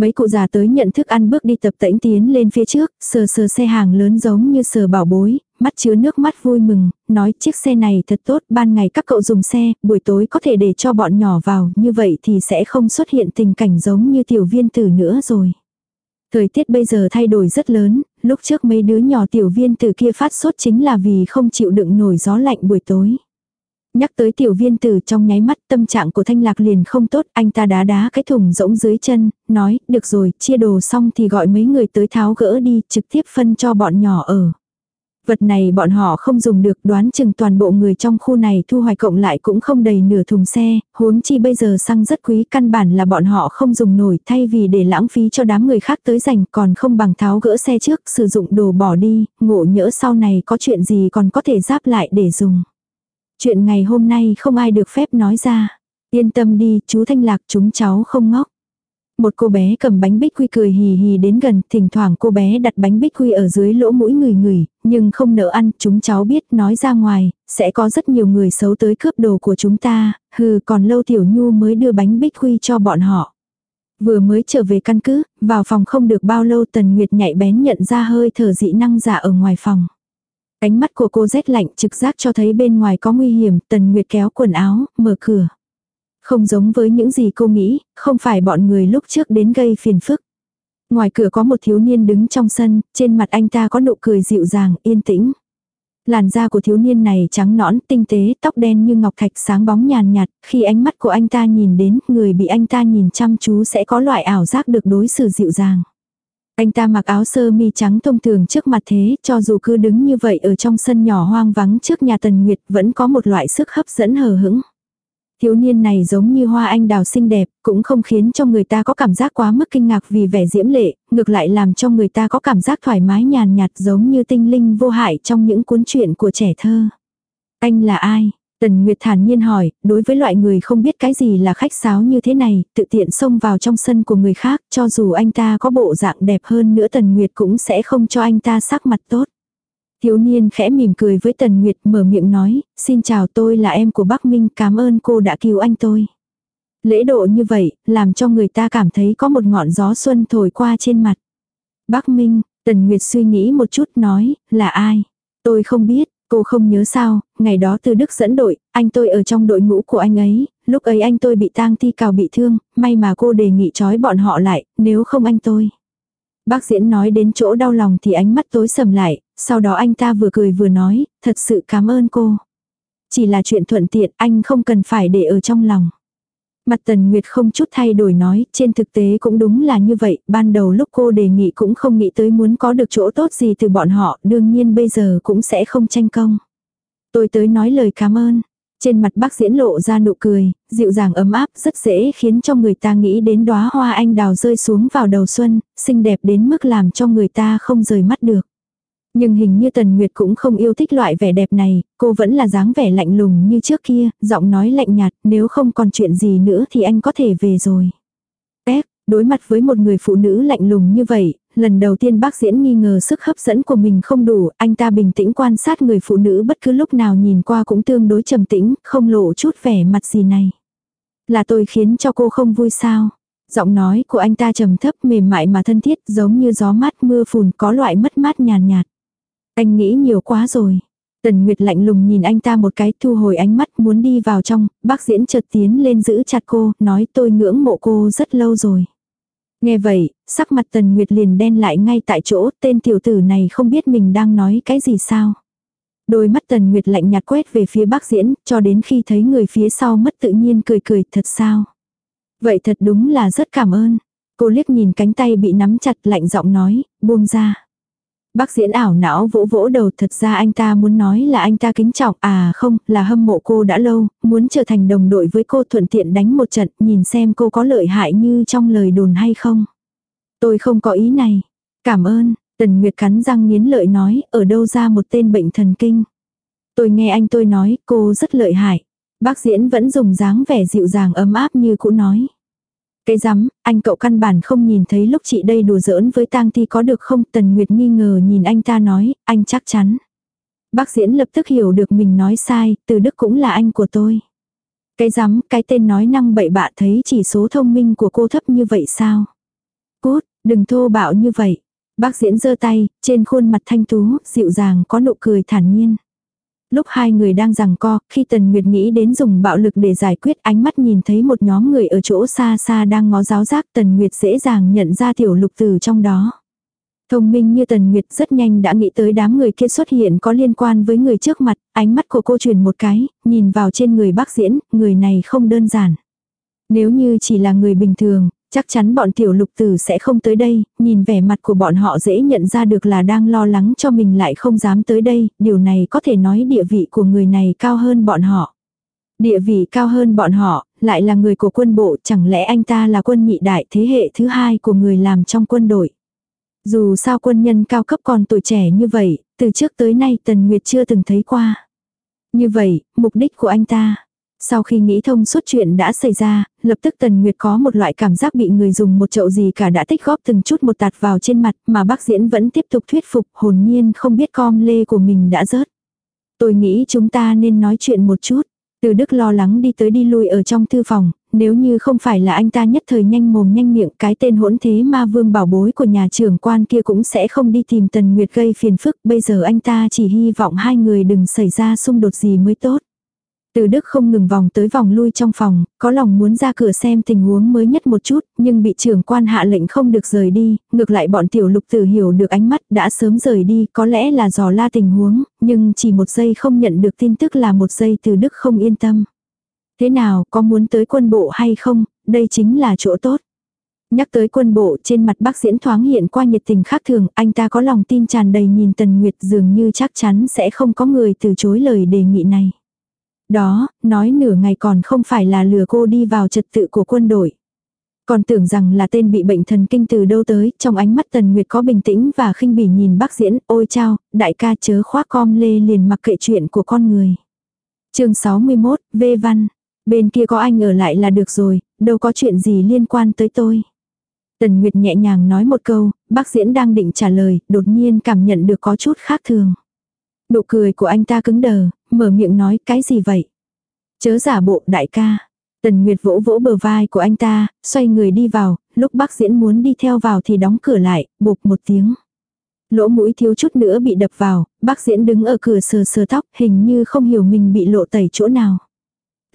Mấy cụ già tới nhận thức ăn bước đi tập tễnh tiến lên phía trước, sờ sờ xe hàng lớn giống như sờ bảo bối, mắt chứa nước mắt vui mừng, nói chiếc xe này thật tốt, ban ngày các cậu dùng xe, buổi tối có thể để cho bọn nhỏ vào, như vậy thì sẽ không xuất hiện tình cảnh giống như tiểu viên tử nữa rồi. Thời tiết bây giờ thay đổi rất lớn, lúc trước mấy đứa nhỏ tiểu viên tử kia phát sốt chính là vì không chịu đựng nổi gió lạnh buổi tối. Nhắc tới tiểu viên tử trong nháy mắt tâm trạng của thanh lạc liền không tốt, anh ta đá đá cái thùng rỗng dưới chân, nói, được rồi, chia đồ xong thì gọi mấy người tới tháo gỡ đi, trực tiếp phân cho bọn nhỏ ở. Vật này bọn họ không dùng được đoán chừng toàn bộ người trong khu này thu hoạch cộng lại cũng không đầy nửa thùng xe, huống chi bây giờ xăng rất quý căn bản là bọn họ không dùng nổi thay vì để lãng phí cho đám người khác tới dành còn không bằng tháo gỡ xe trước sử dụng đồ bỏ đi, ngộ nhỡ sau này có chuyện gì còn có thể giáp lại để dùng. Chuyện ngày hôm nay không ai được phép nói ra. Yên tâm đi, chú Thanh Lạc chúng cháu không ngốc. Một cô bé cầm bánh bích quy cười hì hì đến gần, thỉnh thoảng cô bé đặt bánh bích quy ở dưới lỗ mũi người người, nhưng không nỡ ăn, chúng cháu biết nói ra ngoài, sẽ có rất nhiều người xấu tới cướp đồ của chúng ta, hừ còn lâu tiểu nhu mới đưa bánh bích quy cho bọn họ. Vừa mới trở về căn cứ, vào phòng không được bao lâu Tần Nguyệt nhạy bén nhận ra hơi thở dị năng giả ở ngoài phòng. Ánh mắt của cô rét lạnh trực giác cho thấy bên ngoài có nguy hiểm, Tần Nguyệt kéo quần áo, mở cửa. Không giống với những gì cô nghĩ, không phải bọn người lúc trước đến gây phiền phức. Ngoài cửa có một thiếu niên đứng trong sân, trên mặt anh ta có nụ cười dịu dàng, yên tĩnh. Làn da của thiếu niên này trắng nõn, tinh tế, tóc đen như ngọc thạch sáng bóng nhàn nhạt, khi ánh mắt của anh ta nhìn đến, người bị anh ta nhìn chăm chú sẽ có loại ảo giác được đối xử dịu dàng. Anh ta mặc áo sơ mi trắng thông thường trước mặt thế, cho dù cứ đứng như vậy ở trong sân nhỏ hoang vắng trước nhà Tần Nguyệt vẫn có một loại sức hấp dẫn hờ hững. Thiếu niên này giống như hoa anh đào xinh đẹp, cũng không khiến cho người ta có cảm giác quá mức kinh ngạc vì vẻ diễm lệ, ngược lại làm cho người ta có cảm giác thoải mái nhàn nhạt giống như tinh linh vô hại trong những cuốn truyện của trẻ thơ. Anh là ai? Tần Nguyệt thản nhiên hỏi, đối với loại người không biết cái gì là khách sáo như thế này, tự tiện xông vào trong sân của người khác, cho dù anh ta có bộ dạng đẹp hơn nữa Tần Nguyệt cũng sẽ không cho anh ta sắc mặt tốt. Thiếu niên khẽ mỉm cười với Tần Nguyệt mở miệng nói, xin chào tôi là em của Bắc Minh, cảm ơn cô đã cứu anh tôi. Lễ độ như vậy, làm cho người ta cảm thấy có một ngọn gió xuân thổi qua trên mặt. Bắc Minh, Tần Nguyệt suy nghĩ một chút nói, là ai? Tôi không biết, cô không nhớ sao, ngày đó từ Đức dẫn đội, anh tôi ở trong đội ngũ của anh ấy, lúc ấy anh tôi bị tang thi cào bị thương, may mà cô đề nghị trói bọn họ lại, nếu không anh tôi. Bác diễn nói đến chỗ đau lòng thì ánh mắt tối sầm lại, sau đó anh ta vừa cười vừa nói, thật sự cảm ơn cô. Chỉ là chuyện thuận tiện, anh không cần phải để ở trong lòng. Mặt Tần Nguyệt không chút thay đổi nói, trên thực tế cũng đúng là như vậy, ban đầu lúc cô đề nghị cũng không nghĩ tới muốn có được chỗ tốt gì từ bọn họ, đương nhiên bây giờ cũng sẽ không tranh công. Tôi tới nói lời cảm ơn. Trên mặt bác diễn lộ ra nụ cười, dịu dàng ấm áp, rất dễ khiến cho người ta nghĩ đến đóa hoa anh đào rơi xuống vào đầu xuân, xinh đẹp đến mức làm cho người ta không rời mắt được. Nhưng hình như Tần Nguyệt cũng không yêu thích loại vẻ đẹp này, cô vẫn là dáng vẻ lạnh lùng như trước kia, giọng nói lạnh nhạt, nếu không còn chuyện gì nữa thì anh có thể về rồi. Ép, đối mặt với một người phụ nữ lạnh lùng như vậy, lần đầu tiên bác diễn nghi ngờ sức hấp dẫn của mình không đủ, anh ta bình tĩnh quan sát người phụ nữ bất cứ lúc nào nhìn qua cũng tương đối trầm tĩnh, không lộ chút vẻ mặt gì này. Là tôi khiến cho cô không vui sao? Giọng nói của anh ta trầm thấp mềm mại mà thân thiết giống như gió mát mưa phùn có loại mất mát nhàn nhạt, nhạt. Anh nghĩ nhiều quá rồi. Tần Nguyệt lạnh lùng nhìn anh ta một cái thu hồi ánh mắt muốn đi vào trong, bác diễn chợt tiến lên giữ chặt cô, nói tôi ngưỡng mộ cô rất lâu rồi. Nghe vậy, sắc mặt Tần Nguyệt liền đen lại ngay tại chỗ, tên tiểu tử này không biết mình đang nói cái gì sao. Đôi mắt Tần Nguyệt lạnh nhạt quét về phía bác diễn, cho đến khi thấy người phía sau mất tự nhiên cười cười thật sao. Vậy thật đúng là rất cảm ơn. Cô liếc nhìn cánh tay bị nắm chặt lạnh giọng nói, buông ra. Bác diễn ảo não vỗ vỗ đầu thật ra anh ta muốn nói là anh ta kính trọng à không là hâm mộ cô đã lâu, muốn trở thành đồng đội với cô thuận tiện đánh một trận nhìn xem cô có lợi hại như trong lời đồn hay không. Tôi không có ý này. Cảm ơn, Tần Nguyệt cắn răng nghiến lợi nói ở đâu ra một tên bệnh thần kinh. Tôi nghe anh tôi nói cô rất lợi hại. Bác diễn vẫn dùng dáng vẻ dịu dàng ấm áp như cũ nói. Cái rắm, anh cậu căn bản không nhìn thấy lúc chị đây đùa giỡn với tang thi có được không? Tần Nguyệt nghi ngờ nhìn anh ta nói, anh chắc chắn. Bác diễn lập tức hiểu được mình nói sai, từ đức cũng là anh của tôi. Cái rắm, cái tên nói năng bậy bạ thấy chỉ số thông minh của cô thấp như vậy sao? Cút, đừng thô bạo như vậy. Bác diễn giơ tay, trên khuôn mặt thanh tú, dịu dàng có nụ cười thản nhiên. Lúc hai người đang giằng co, khi Tần Nguyệt nghĩ đến dùng bạo lực để giải quyết ánh mắt nhìn thấy một nhóm người ở chỗ xa xa đang ngó giáo giác Tần Nguyệt dễ dàng nhận ra tiểu lục từ trong đó. Thông minh như Tần Nguyệt rất nhanh đã nghĩ tới đám người kia xuất hiện có liên quan với người trước mặt, ánh mắt của cô truyền một cái, nhìn vào trên người bác diễn, người này không đơn giản. Nếu như chỉ là người bình thường, Chắc chắn bọn tiểu lục tử sẽ không tới đây, nhìn vẻ mặt của bọn họ dễ nhận ra được là đang lo lắng cho mình lại không dám tới đây, điều này có thể nói địa vị của người này cao hơn bọn họ. Địa vị cao hơn bọn họ, lại là người của quân bộ, chẳng lẽ anh ta là quân nhị đại thế hệ thứ hai của người làm trong quân đội. Dù sao quân nhân cao cấp còn tuổi trẻ như vậy, từ trước tới nay Tần Nguyệt chưa từng thấy qua. Như vậy, mục đích của anh ta, sau khi nghĩ thông suốt chuyện đã xảy ra, lập tức Tần Nguyệt có một loại cảm giác bị người dùng một chậu gì cả đã tích góp từng chút một tạt vào trên mặt mà bác diễn vẫn tiếp tục thuyết phục hồn nhiên không biết com lê của mình đã rớt. Tôi nghĩ chúng ta nên nói chuyện một chút. Từ Đức lo lắng đi tới đi lui ở trong thư phòng, nếu như không phải là anh ta nhất thời nhanh mồm nhanh miệng cái tên hỗn thế ma vương bảo bối của nhà trưởng quan kia cũng sẽ không đi tìm Tần Nguyệt gây phiền phức, bây giờ anh ta chỉ hy vọng hai người đừng xảy ra xung đột gì mới tốt. Từ Đức không ngừng vòng tới vòng lui trong phòng, có lòng muốn ra cửa xem tình huống mới nhất một chút, nhưng bị trưởng quan hạ lệnh không được rời đi, ngược lại bọn tiểu lục tử hiểu được ánh mắt đã sớm rời đi, có lẽ là dò la tình huống, nhưng chỉ một giây không nhận được tin tức là một giây từ Đức không yên tâm. Thế nào, có muốn tới quân bộ hay không, đây chính là chỗ tốt. Nhắc tới quân bộ trên mặt bác diễn thoáng hiện qua nhiệt tình khác thường, anh ta có lòng tin tràn đầy nhìn Tần Nguyệt dường như chắc chắn sẽ không có người từ chối lời đề nghị này. Đó, nói nửa ngày còn không phải là lừa cô đi vào trật tự của quân đội. Còn tưởng rằng là tên bị bệnh thần kinh từ đâu tới, trong ánh mắt Tần Nguyệt có bình tĩnh và khinh bỉ nhìn bác diễn, ôi chao, đại ca chớ khoác com lê liền mặc kệ chuyện của con người. chương 61, V Văn, bên kia có anh ở lại là được rồi, đâu có chuyện gì liên quan tới tôi. Tần Nguyệt nhẹ nhàng nói một câu, bác diễn đang định trả lời, đột nhiên cảm nhận được có chút khác thường. Nụ cười của anh ta cứng đờ, mở miệng nói cái gì vậy? Chớ giả bộ đại ca. Tần Nguyệt vỗ vỗ bờ vai của anh ta, xoay người đi vào, lúc bác diễn muốn đi theo vào thì đóng cửa lại, bụp một tiếng. Lỗ mũi thiếu chút nữa bị đập vào, bác diễn đứng ở cửa sờ sờ tóc, hình như không hiểu mình bị lộ tẩy chỗ nào.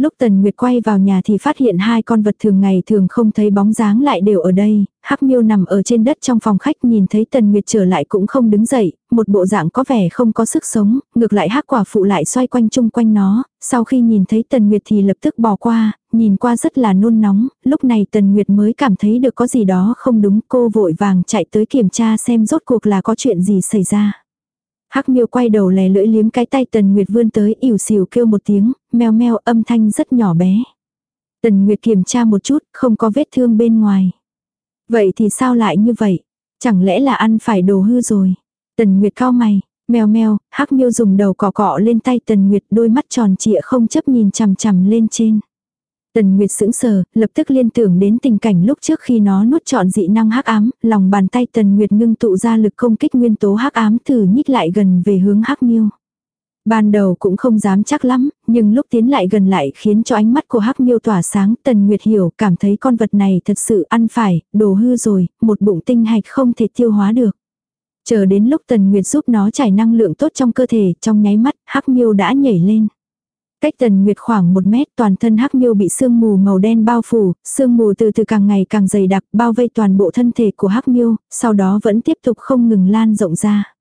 Lúc Tần Nguyệt quay vào nhà thì phát hiện hai con vật thường ngày thường không thấy bóng dáng lại đều ở đây, Hắc Miêu nằm ở trên đất trong phòng khách nhìn thấy Tần Nguyệt trở lại cũng không đứng dậy, một bộ dạng có vẻ không có sức sống, ngược lại Hắc quả phụ lại xoay quanh chung quanh nó, sau khi nhìn thấy Tần Nguyệt thì lập tức bỏ qua, nhìn qua rất là nôn nóng, lúc này Tần Nguyệt mới cảm thấy được có gì đó không đúng, cô vội vàng chạy tới kiểm tra xem rốt cuộc là có chuyện gì xảy ra. Hắc miêu quay đầu lè lưỡi liếm cái tay Tần Nguyệt vươn tới ỉu xìu kêu một tiếng, meo meo âm thanh rất nhỏ bé. Tần Nguyệt kiểm tra một chút, không có vết thương bên ngoài. Vậy thì sao lại như vậy? Chẳng lẽ là ăn phải đồ hư rồi? Tần Nguyệt cao mày, meo meo, Hắc miêu dùng đầu cọ cọ lên tay Tần Nguyệt đôi mắt tròn trịa không chấp nhìn chằm chằm lên trên. Tần Nguyệt sững sờ, lập tức liên tưởng đến tình cảnh lúc trước khi nó nuốt trọn dị năng hắc ám, lòng bàn tay Tần Nguyệt ngưng tụ ra lực công kích nguyên tố hắc ám thử nhích lại gần về hướng hắc miêu. Ban đầu cũng không dám chắc lắm, nhưng lúc tiến lại gần lại khiến cho ánh mắt của hắc miêu tỏa sáng, Tần Nguyệt hiểu, cảm thấy con vật này thật sự ăn phải, đồ hư rồi, một bụng tinh hạch không thể tiêu hóa được. Chờ đến lúc Tần Nguyệt giúp nó chảy năng lượng tốt trong cơ thể, trong nháy mắt, hắc miêu đã nhảy lên. Cách tần nguyệt khoảng một mét toàn thân hắc miêu bị sương mù màu đen bao phủ, sương mù từ từ càng ngày càng dày đặc bao vây toàn bộ thân thể của hắc miêu, sau đó vẫn tiếp tục không ngừng lan rộng ra.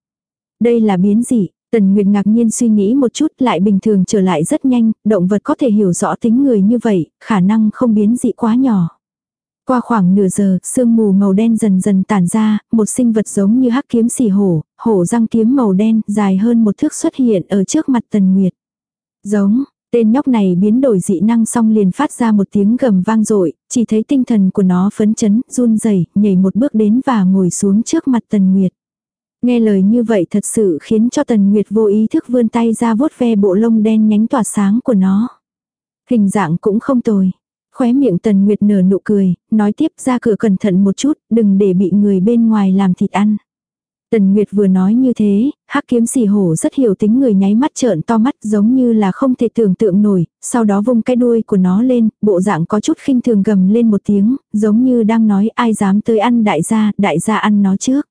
Đây là biến dị, Tần Nguyệt ngạc nhiên suy nghĩ một chút lại bình thường trở lại rất nhanh, động vật có thể hiểu rõ tính người như vậy, khả năng không biến dị quá nhỏ. Qua khoảng nửa giờ, sương mù màu đen dần dần tản ra, một sinh vật giống như hắc kiếm xì hổ, hổ răng kiếm màu đen dài hơn một thước xuất hiện ở trước mặt Tần Nguyệt. Giống, tên nhóc này biến đổi dị năng xong liền phát ra một tiếng gầm vang dội chỉ thấy tinh thần của nó phấn chấn, run rẩy nhảy một bước đến và ngồi xuống trước mặt Tần Nguyệt. Nghe lời như vậy thật sự khiến cho Tần Nguyệt vô ý thức vươn tay ra vuốt ve bộ lông đen nhánh tỏa sáng của nó. Hình dạng cũng không tồi. Khóe miệng Tần Nguyệt nở nụ cười, nói tiếp ra cửa cẩn thận một chút, đừng để bị người bên ngoài làm thịt ăn. Tần Nguyệt vừa nói như thế, hắc kiếm xì hổ rất hiểu tính người nháy mắt trợn to mắt giống như là không thể tưởng tượng nổi, sau đó vung cái đuôi của nó lên, bộ dạng có chút khinh thường gầm lên một tiếng, giống như đang nói ai dám tới ăn đại gia, đại gia ăn nó trước.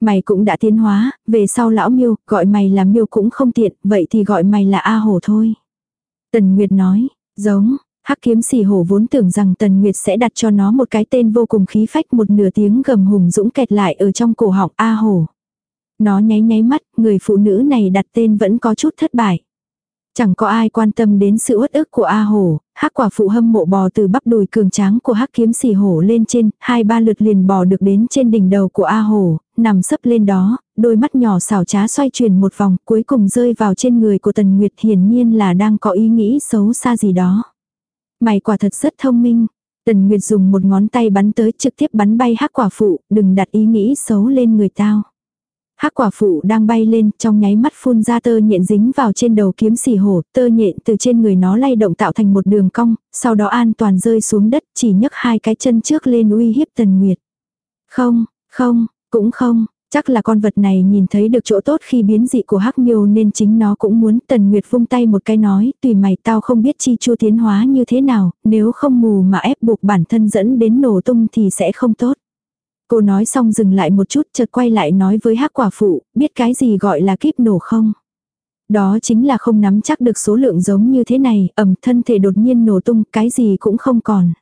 Mày cũng đã tiến hóa, về sau lão miêu, gọi mày là miêu cũng không tiện, vậy thì gọi mày là A hổ thôi. Tần Nguyệt nói, giống, Hắc kiếm xì hổ vốn tưởng rằng Tần Nguyệt sẽ đặt cho nó một cái tên vô cùng khí phách một nửa tiếng gầm hùng dũng kẹt lại ở trong cổ họng A hổ. Nó nháy nháy mắt, người phụ nữ này đặt tên vẫn có chút thất bại. Chẳng có ai quan tâm đến sự uất ức của A hổ, hắc quả phụ hâm mộ bò từ bắp đùi cường tráng của hắc kiếm xì hổ lên trên, hai ba lượt liền bò được đến trên đỉnh đầu của A hổ, nằm sấp lên đó, đôi mắt nhỏ xảo trá xoay chuyển một vòng cuối cùng rơi vào trên người của Tần Nguyệt hiển nhiên là đang có ý nghĩ xấu xa gì đó. Mày quả thật rất thông minh. Tần Nguyệt dùng một ngón tay bắn tới trực tiếp bắn bay hắc quả phụ, đừng đặt ý nghĩ xấu lên người tao. Hắc quả phụ đang bay lên, trong nháy mắt phun ra tơ nhện dính vào trên đầu kiếm xỉ hổ, tơ nhện từ trên người nó lay động tạo thành một đường cong, sau đó an toàn rơi xuống đất, chỉ nhấc hai cái chân trước lên uy hiếp Tần Nguyệt. Không, không, cũng không, Chắc là con vật này nhìn thấy được chỗ tốt khi biến dị của hắc miêu nên chính nó cũng muốn tần nguyệt vung tay một cái nói, tùy mày tao không biết chi chu tiến hóa như thế nào, nếu không mù mà ép buộc bản thân dẫn đến nổ tung thì sẽ không tốt. Cô nói xong dừng lại một chút chợt quay lại nói với hắc quả phụ, biết cái gì gọi là kíp nổ không? Đó chính là không nắm chắc được số lượng giống như thế này, ẩm thân thể đột nhiên nổ tung, cái gì cũng không còn.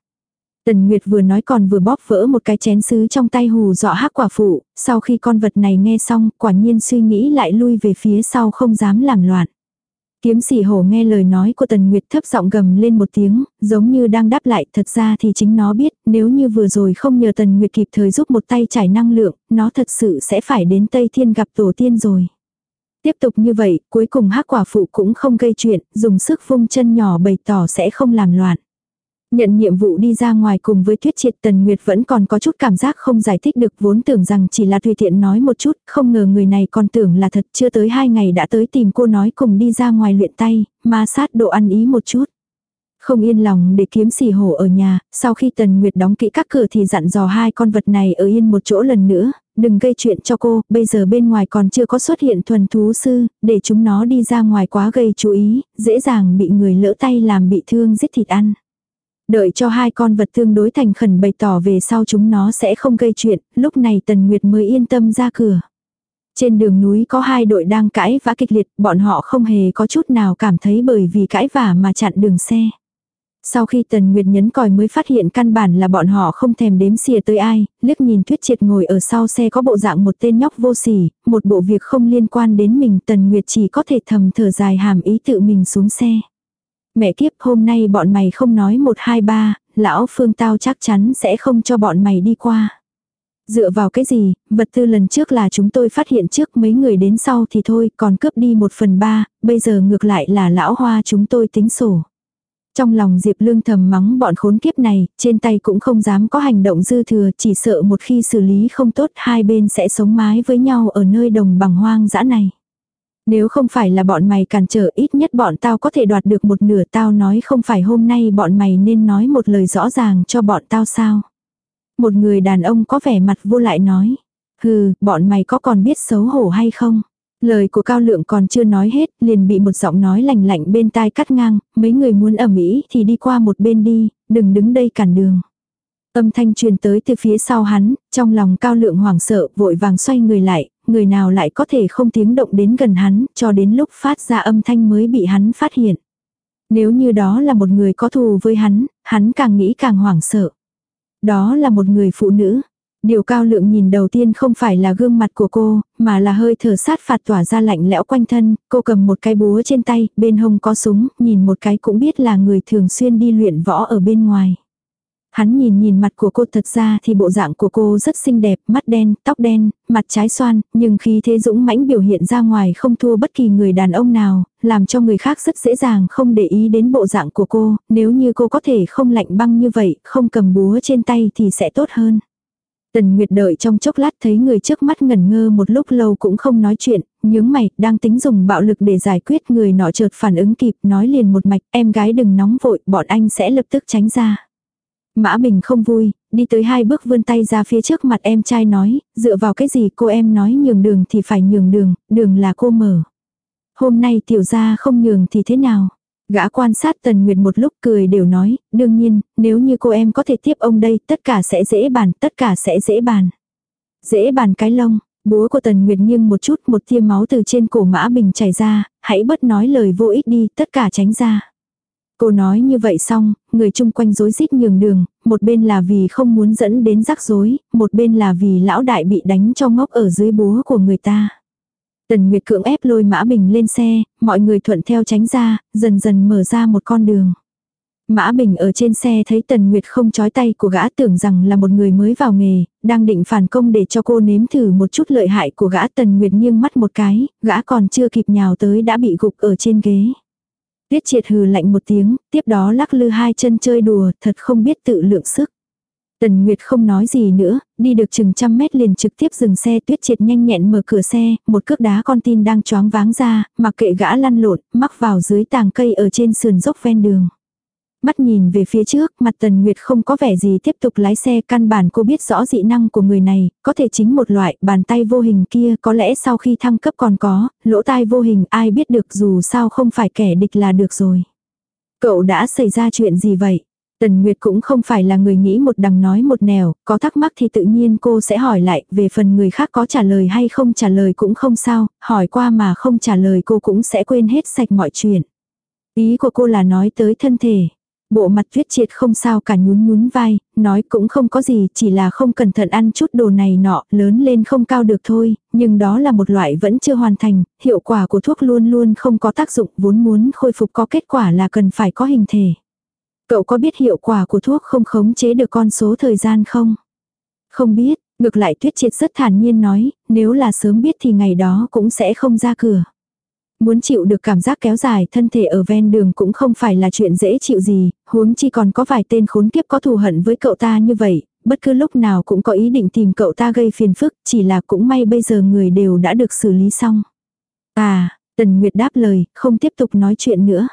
Tần Nguyệt vừa nói còn vừa bóp vỡ một cái chén sứ trong tay hù dọa hắc quả phụ, sau khi con vật này nghe xong, quả nhiên suy nghĩ lại lui về phía sau không dám làm loạn. Kiếm sỉ hổ nghe lời nói của Tần Nguyệt thấp giọng gầm lên một tiếng, giống như đang đáp lại, thật ra thì chính nó biết, nếu như vừa rồi không nhờ Tần Nguyệt kịp thời giúp một tay trải năng lượng, nó thật sự sẽ phải đến Tây Thiên gặp tổ tiên rồi. Tiếp tục như vậy, cuối cùng hắc quả phụ cũng không gây chuyện, dùng sức vung chân nhỏ bày tỏ sẽ không làm loạn. Nhận nhiệm vụ đi ra ngoài cùng với Tuyết Triệt Tần Nguyệt vẫn còn có chút cảm giác không giải thích được vốn tưởng rằng chỉ là tùy tiện nói một chút, không ngờ người này còn tưởng là thật chưa tới hai ngày đã tới tìm cô nói cùng đi ra ngoài luyện tay, ma sát độ ăn ý một chút. Không yên lòng để kiếm xì hổ ở nhà, sau khi Tần Nguyệt đóng kỹ các cửa thì dặn dò hai con vật này ở yên một chỗ lần nữa, đừng gây chuyện cho cô, bây giờ bên ngoài còn chưa có xuất hiện thuần thú sư, để chúng nó đi ra ngoài quá gây chú ý, dễ dàng bị người lỡ tay làm bị thương giết thịt ăn. Đợi cho hai con vật tương đối thành khẩn bày tỏ về sau chúng nó sẽ không gây chuyện, lúc này Tần Nguyệt mới yên tâm ra cửa. Trên đường núi có hai đội đang cãi vã kịch liệt, bọn họ không hề có chút nào cảm thấy bởi vì cãi vã mà chặn đường xe. Sau khi Tần Nguyệt nhấn còi mới phát hiện căn bản là bọn họ không thèm đếm xìa tới ai, liếc nhìn Tuyết Triệt ngồi ở sau xe có bộ dạng một tên nhóc vô sỉ, một bộ việc không liên quan đến mình Tần Nguyệt chỉ có thể thầm thở dài hàm ý tự mình xuống xe. Mẹ kiếp hôm nay bọn mày không nói một hai ba, lão phương tao chắc chắn sẽ không cho bọn mày đi qua. Dựa vào cái gì, vật tư lần trước là chúng tôi phát hiện trước mấy người đến sau thì thôi, còn cướp đi một phần ba, bây giờ ngược lại là lão hoa chúng tôi tính sổ. Trong lòng Diệp Lương thầm mắng bọn khốn kiếp này, trên tay cũng không dám có hành động dư thừa, chỉ sợ một khi xử lý không tốt hai bên sẽ sống mái với nhau ở nơi đồng bằng hoang dã này. Nếu không phải là bọn mày cản trở ít nhất bọn tao có thể đoạt được một nửa tao nói không phải hôm nay bọn mày nên nói một lời rõ ràng cho bọn tao sao. Một người đàn ông có vẻ mặt vô lại nói. Hừ, bọn mày có còn biết xấu hổ hay không? Lời của Cao Lượng còn chưa nói hết, liền bị một giọng nói lạnh lạnh bên tai cắt ngang, mấy người muốn ở Mỹ thì đi qua một bên đi, đừng đứng đây cản đường. Âm thanh truyền tới từ phía sau hắn, trong lòng Cao Lượng hoảng sợ, vội vàng xoay người lại, người nào lại có thể không tiếng động đến gần hắn, cho đến lúc phát ra âm thanh mới bị hắn phát hiện. Nếu như đó là một người có thù với hắn, hắn càng nghĩ càng hoảng sợ. Đó là một người phụ nữ. Điều cao lượng nhìn đầu tiên không phải là gương mặt của cô, mà là hơi thở sát phạt tỏa ra lạnh lẽo quanh thân, cô cầm một cái búa trên tay, bên hông có súng, nhìn một cái cũng biết là người thường xuyên đi luyện võ ở bên ngoài. Hắn nhìn nhìn mặt của cô thật ra thì bộ dạng của cô rất xinh đẹp, mắt đen, tóc đen, mặt trái xoan, nhưng khi thế dũng mãnh biểu hiện ra ngoài không thua bất kỳ người đàn ông nào, làm cho người khác rất dễ dàng không để ý đến bộ dạng của cô, nếu như cô có thể không lạnh băng như vậy, không cầm búa trên tay thì sẽ tốt hơn. Tần Nguyệt đợi trong chốc lát thấy người trước mắt ngẩn ngơ một lúc lâu cũng không nói chuyện, nhướng mày, đang tính dùng bạo lực để giải quyết người nọ chợt phản ứng kịp, nói liền một mạch, em gái đừng nóng vội, bọn anh sẽ lập tức tránh ra. Mã Bình không vui, đi tới hai bước vươn tay ra phía trước mặt em trai nói, dựa vào cái gì cô em nói nhường đường thì phải nhường đường, đường là cô mở. Hôm nay tiểu gia không nhường thì thế nào? Gã quan sát Tần Nguyệt một lúc cười đều nói, đương nhiên, nếu như cô em có thể tiếp ông đây, tất cả sẽ dễ bàn, tất cả sẽ dễ bàn. Dễ bàn cái lông, búa của Tần Nguyệt nghiêng một chút một tia máu từ trên cổ Mã Bình chảy ra, hãy bớt nói lời vô ích đi, tất cả tránh ra. Cô nói như vậy xong, người chung quanh rối rít nhường đường, một bên là vì không muốn dẫn đến rắc rối, một bên là vì lão đại bị đánh cho ngốc ở dưới búa của người ta. Tần Nguyệt cưỡng ép lôi Mã Bình lên xe, mọi người thuận theo tránh ra, dần dần mở ra một con đường. Mã Bình ở trên xe thấy Tần Nguyệt không chói tay của gã tưởng rằng là một người mới vào nghề, đang định phản công để cho cô nếm thử một chút lợi hại của gã Tần Nguyệt nghiêng mắt một cái, gã còn chưa kịp nhào tới đã bị gục ở trên ghế. Tiết triệt hừ lạnh một tiếng, tiếp đó lắc lư hai chân chơi đùa, thật không biết tự lượng sức. Tần Nguyệt không nói gì nữa, đi được chừng trăm mét liền trực tiếp dừng xe tuyết triệt nhanh nhẹn mở cửa xe, một cước đá con tin đang choáng váng ra, mặc kệ gã lăn lộn, mắc vào dưới tàng cây ở trên sườn dốc ven đường. Mắt nhìn về phía trước, mặt Tần Nguyệt không có vẻ gì tiếp tục lái xe căn bản cô biết rõ dị năng của người này, có thể chính một loại bàn tay vô hình kia có lẽ sau khi thăng cấp còn có, lỗ tai vô hình ai biết được dù sao không phải kẻ địch là được rồi. Cậu đã xảy ra chuyện gì vậy? Tần Nguyệt cũng không phải là người nghĩ một đằng nói một nẻo, có thắc mắc thì tự nhiên cô sẽ hỏi lại, về phần người khác có trả lời hay không trả lời cũng không sao, hỏi qua mà không trả lời cô cũng sẽ quên hết sạch mọi chuyện. Ý của cô là nói tới thân thể. Bộ mặt tuyết triệt không sao cả nhún nhún vai, nói cũng không có gì, chỉ là không cẩn thận ăn chút đồ này nọ, lớn lên không cao được thôi, nhưng đó là một loại vẫn chưa hoàn thành, hiệu quả của thuốc luôn luôn không có tác dụng, vốn muốn khôi phục có kết quả là cần phải có hình thể. Cậu có biết hiệu quả của thuốc không khống chế được con số thời gian không? Không biết, ngược lại tuyết triệt rất thản nhiên nói, nếu là sớm biết thì ngày đó cũng sẽ không ra cửa. Muốn chịu được cảm giác kéo dài thân thể ở ven đường cũng không phải là chuyện dễ chịu gì, huống chi còn có vài tên khốn kiếp có thù hận với cậu ta như vậy, bất cứ lúc nào cũng có ý định tìm cậu ta gây phiền phức, chỉ là cũng may bây giờ người đều đã được xử lý xong. À, Tần Nguyệt đáp lời, không tiếp tục nói chuyện nữa.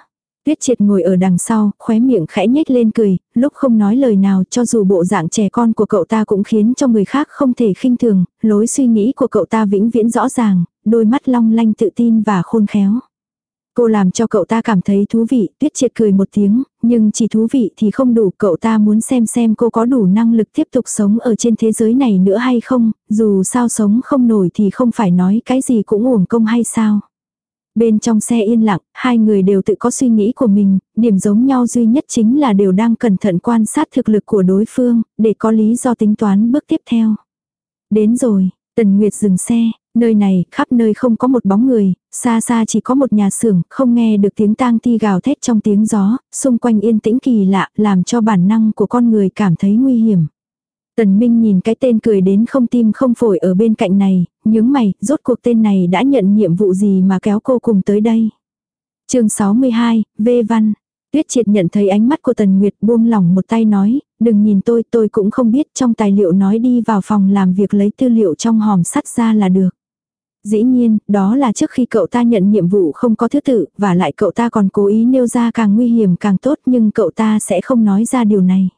Tuyết triệt ngồi ở đằng sau, khóe miệng khẽ nhếch lên cười, lúc không nói lời nào cho dù bộ dạng trẻ con của cậu ta cũng khiến cho người khác không thể khinh thường, lối suy nghĩ của cậu ta vĩnh viễn rõ ràng, đôi mắt long lanh tự tin và khôn khéo. Cô làm cho cậu ta cảm thấy thú vị, tuyết triệt cười một tiếng, nhưng chỉ thú vị thì không đủ, cậu ta muốn xem xem cô có đủ năng lực tiếp tục sống ở trên thế giới này nữa hay không, dù sao sống không nổi thì không phải nói cái gì cũng uổng công hay sao. Bên trong xe yên lặng, hai người đều tự có suy nghĩ của mình, điểm giống nhau duy nhất chính là đều đang cẩn thận quan sát thực lực của đối phương, để có lý do tính toán bước tiếp theo. Đến rồi, Tần Nguyệt dừng xe, nơi này khắp nơi không có một bóng người, xa xa chỉ có một nhà xưởng, không nghe được tiếng tang ti gào thét trong tiếng gió, xung quanh yên tĩnh kỳ lạ, làm cho bản năng của con người cảm thấy nguy hiểm. Tần Minh nhìn cái tên cười đến không tim không phổi ở bên cạnh này, nhướng mày, rốt cuộc tên này đã nhận nhiệm vụ gì mà kéo cô cùng tới đây. chương 62, V Văn. Tuyết triệt nhận thấy ánh mắt của Tần Nguyệt buông lỏng một tay nói, đừng nhìn tôi, tôi cũng không biết trong tài liệu nói đi vào phòng làm việc lấy tư liệu trong hòm sắt ra là được. Dĩ nhiên, đó là trước khi cậu ta nhận nhiệm vụ không có thứ tự, và lại cậu ta còn cố ý nêu ra càng nguy hiểm càng tốt nhưng cậu ta sẽ không nói ra điều này.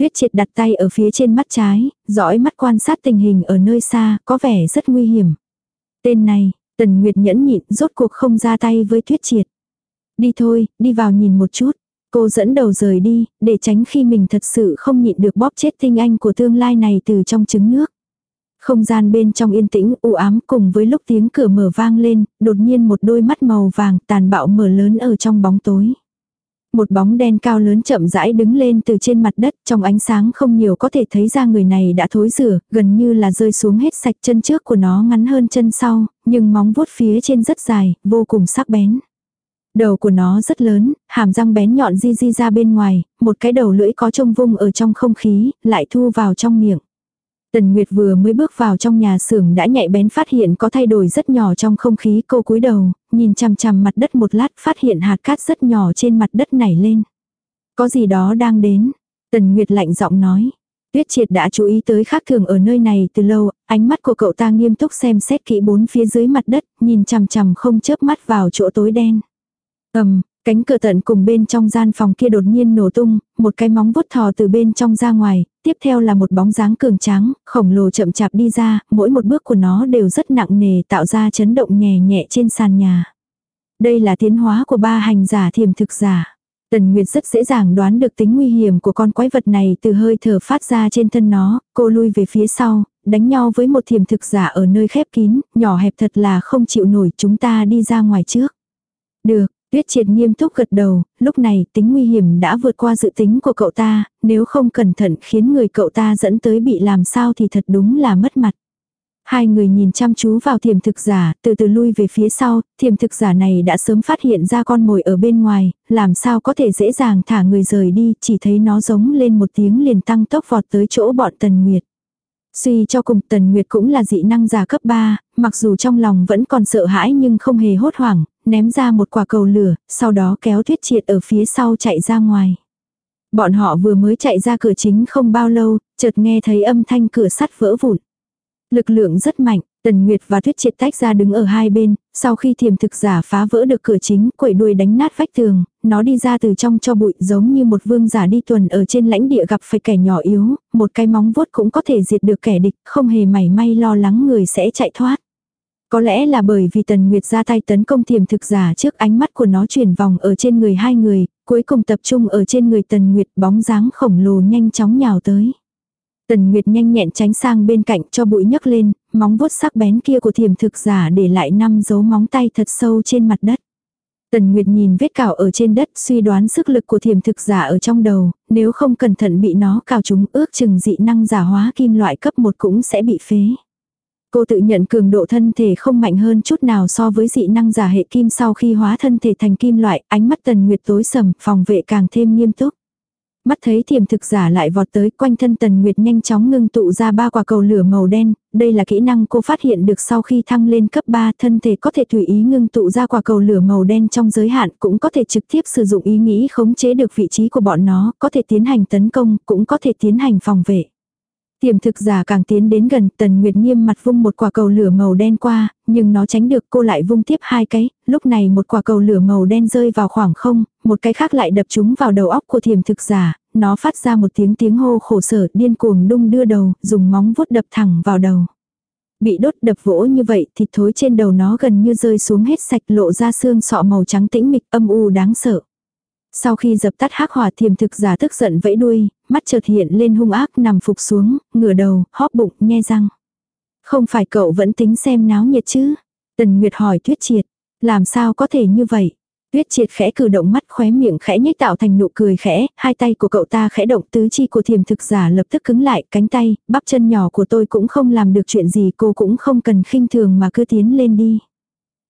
Tuyết triệt đặt tay ở phía trên mắt trái, dõi mắt quan sát tình hình ở nơi xa, có vẻ rất nguy hiểm. Tên này, Tần Nguyệt nhẫn nhịn rốt cuộc không ra tay với Tuyết triệt. Đi thôi, đi vào nhìn một chút. Cô dẫn đầu rời đi, để tránh khi mình thật sự không nhịn được bóp chết tinh anh của tương lai này từ trong trứng nước. Không gian bên trong yên tĩnh u ám cùng với lúc tiếng cửa mở vang lên, đột nhiên một đôi mắt màu vàng tàn bạo mở lớn ở trong bóng tối. Một bóng đen cao lớn chậm rãi đứng lên từ trên mặt đất, trong ánh sáng không nhiều có thể thấy ra người này đã thối rửa, gần như là rơi xuống hết sạch chân trước của nó ngắn hơn chân sau, nhưng móng vuốt phía trên rất dài, vô cùng sắc bén. Đầu của nó rất lớn, hàm răng bén nhọn di di ra bên ngoài, một cái đầu lưỡi có trông vung ở trong không khí, lại thu vào trong miệng. Tần Nguyệt vừa mới bước vào trong nhà xưởng đã nhạy bén phát hiện có thay đổi rất nhỏ trong không khí cô cúi đầu, nhìn chằm chằm mặt đất một lát phát hiện hạt cát rất nhỏ trên mặt đất nảy lên. Có gì đó đang đến. Tần Nguyệt lạnh giọng nói. Tuyết triệt đã chú ý tới khác thường ở nơi này từ lâu, ánh mắt của cậu ta nghiêm túc xem xét kỹ bốn phía dưới mặt đất, nhìn chằm chằm không chớp mắt vào chỗ tối đen. ầm, cánh cửa tận cùng bên trong gian phòng kia đột nhiên nổ tung, một cái móng vuốt thò từ bên trong ra ngoài, tiếp theo là một bóng dáng cường tráng, khổng lồ chậm chạp đi ra, mỗi một bước của nó đều rất nặng nề tạo ra chấn động nhẹ nhẹ trên sàn nhà. Đây là tiến hóa của ba hành giả thiềm thực giả. Tần Nguyệt rất dễ dàng đoán được tính nguy hiểm của con quái vật này từ hơi thở phát ra trên thân nó, cô lui về phía sau, đánh nhau với một thiềm thực giả ở nơi khép kín, nhỏ hẹp thật là không chịu nổi chúng ta đi ra ngoài trước. Được, Tuyết triệt nghiêm túc gật đầu, lúc này tính nguy hiểm đã vượt qua dự tính của cậu ta, nếu không cẩn thận khiến người cậu ta dẫn tới bị làm sao thì thật đúng là mất mặt. Hai người nhìn chăm chú vào thiềm thực giả, từ từ lui về phía sau, thiềm thực giả này đã sớm phát hiện ra con mồi ở bên ngoài, làm sao có thể dễ dàng thả người rời đi, chỉ thấy nó giống lên một tiếng liền tăng tốc vọt tới chỗ bọn Tần Nguyệt. Suy cho cùng Tần Nguyệt cũng là dị năng giả cấp 3, mặc dù trong lòng vẫn còn sợ hãi nhưng không hề hốt hoảng, ném ra một quả cầu lửa, sau đó kéo Tuyết Triệt ở phía sau chạy ra ngoài. Bọn họ vừa mới chạy ra cửa chính không bao lâu, chợt nghe thấy âm thanh cửa sắt vỡ vụn. Lực lượng rất mạnh, Tần Nguyệt và Tuyết Triệt tách ra đứng ở hai bên, sau khi thiềm thực giả phá vỡ được cửa chính, quẩy đuôi đánh nát vách tường, nó đi ra từ trong cho bụi giống như một vương giả đi tuần ở trên lãnh địa gặp phải kẻ nhỏ yếu, một cái móng vuốt cũng có thể diệt được kẻ địch, không hề mảy may lo lắng người sẽ chạy thoát. Có lẽ là bởi vì Tần Nguyệt ra tay tấn công tiềm thực giả trước ánh mắt của nó chuyển vòng ở trên người hai người, cuối cùng tập trung ở trên người Tần Nguyệt bóng dáng khổng lồ nhanh chóng nhào tới. Tần Nguyệt nhanh nhẹn tránh sang bên cạnh cho bụi nhấc lên, móng vuốt sắc bén kia của thiềm thực giả để lại năm dấu móng tay thật sâu trên mặt đất. Tần Nguyệt nhìn vết cào ở trên đất suy đoán sức lực của thiềm thực giả ở trong đầu, nếu không cẩn thận bị nó cào chúng ước chừng dị năng giả hóa kim loại cấp 1 cũng sẽ bị phế. Cô tự nhận cường độ thân thể không mạnh hơn chút nào so với dị năng giả hệ kim sau khi hóa thân thể thành kim loại, ánh mắt tần nguyệt tối sầm, phòng vệ càng thêm nghiêm túc. Mắt thấy thiềm thực giả lại vọt tới quanh thân tần nguyệt nhanh chóng ngưng tụ ra ba quả cầu lửa màu đen, đây là kỹ năng cô phát hiện được sau khi thăng lên cấp 3 thân thể có thể tùy ý ngưng tụ ra quả cầu lửa màu đen trong giới hạn cũng có thể trực tiếp sử dụng ý nghĩ khống chế được vị trí của bọn nó, có thể tiến hành tấn công, cũng có thể tiến hành phòng vệ. Tiềm thực giả càng tiến đến gần, Tần Nguyệt nghiêm mặt vung một quả cầu lửa màu đen qua, nhưng nó tránh được cô lại vung tiếp hai cái, lúc này một quả cầu lửa màu đen rơi vào khoảng không, một cái khác lại đập trúng vào đầu óc của tiềm thực giả, nó phát ra một tiếng tiếng hô khổ sở điên cuồng đung đưa đầu, dùng móng vuốt đập thẳng vào đầu. Bị đốt đập vỗ như vậy thịt thối trên đầu nó gần như rơi xuống hết sạch lộ ra xương sọ màu trắng tĩnh mịch âm u đáng sợ. Sau khi dập tắt hắc hỏa thiềm thực giả tức giận vẫy đuôi, mắt chợt hiện lên hung ác nằm phục xuống, ngửa đầu, hóp bụng, nhe răng. Không phải cậu vẫn tính xem náo nhiệt chứ? Tần Nguyệt hỏi Tuyết Triệt, làm sao có thể như vậy? Tuyết triệt khẽ cử động mắt khóe miệng khẽ nhếch tạo thành nụ cười khẽ, hai tay của cậu ta khẽ động tứ chi của thiềm thực giả lập tức cứng lại, cánh tay, bắp chân nhỏ của tôi cũng không làm được chuyện gì cô cũng không cần khinh thường mà cứ tiến lên đi.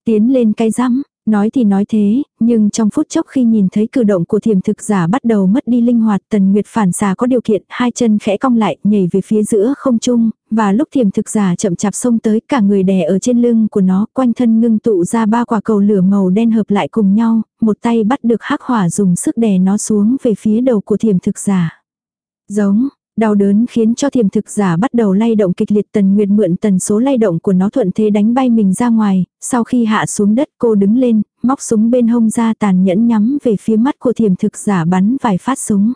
Tiến lên cái rắm, Nói thì nói thế, nhưng trong phút chốc khi nhìn thấy cử động của thiềm thực giả bắt đầu mất đi linh hoạt tần nguyệt phản xà có điều kiện, hai chân khẽ cong lại, nhảy về phía giữa không trung, và lúc thiềm thực giả chậm chạp xông tới cả người đè ở trên lưng của nó, quanh thân ngưng tụ ra ba quả cầu lửa màu đen hợp lại cùng nhau, một tay bắt được hắc hỏa dùng sức đè nó xuống về phía đầu của thiềm thực giả. Giống, Đau đớn khiến cho thiềm thực giả bắt đầu lay động kịch liệt tần nguyệt mượn tần số lay động của nó thuận thế đánh bay mình ra ngoài, sau khi hạ xuống đất cô đứng lên, móc súng bên hông ra tàn nhẫn nhắm về phía mắt của thiềm thực giả bắn vài phát súng.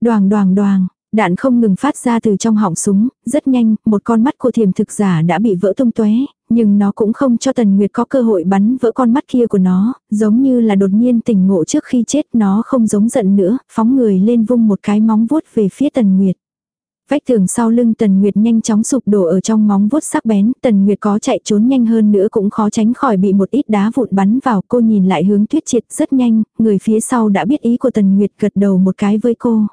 Đoàn đoàn đoàn, đạn không ngừng phát ra từ trong họng súng, rất nhanh, một con mắt của thiềm thực giả đã bị vỡ tung tóe, nhưng nó cũng không cho Tần Nguyệt có cơ hội bắn vỡ con mắt kia của nó, giống như là đột nhiên tỉnh ngộ trước khi chết nó không giống giận nữa, phóng người lên vung một cái móng vuốt về phía Tần Nguyệt. Vách tường sau lưng Tần Nguyệt nhanh chóng sụp đổ ở trong móng vuốt sắc bén, Tần Nguyệt có chạy trốn nhanh hơn nữa cũng khó tránh khỏi bị một ít đá vụn bắn vào, cô nhìn lại hướng Tuyết Triệt rất nhanh, người phía sau đã biết ý của Tần Nguyệt gật đầu một cái với cô.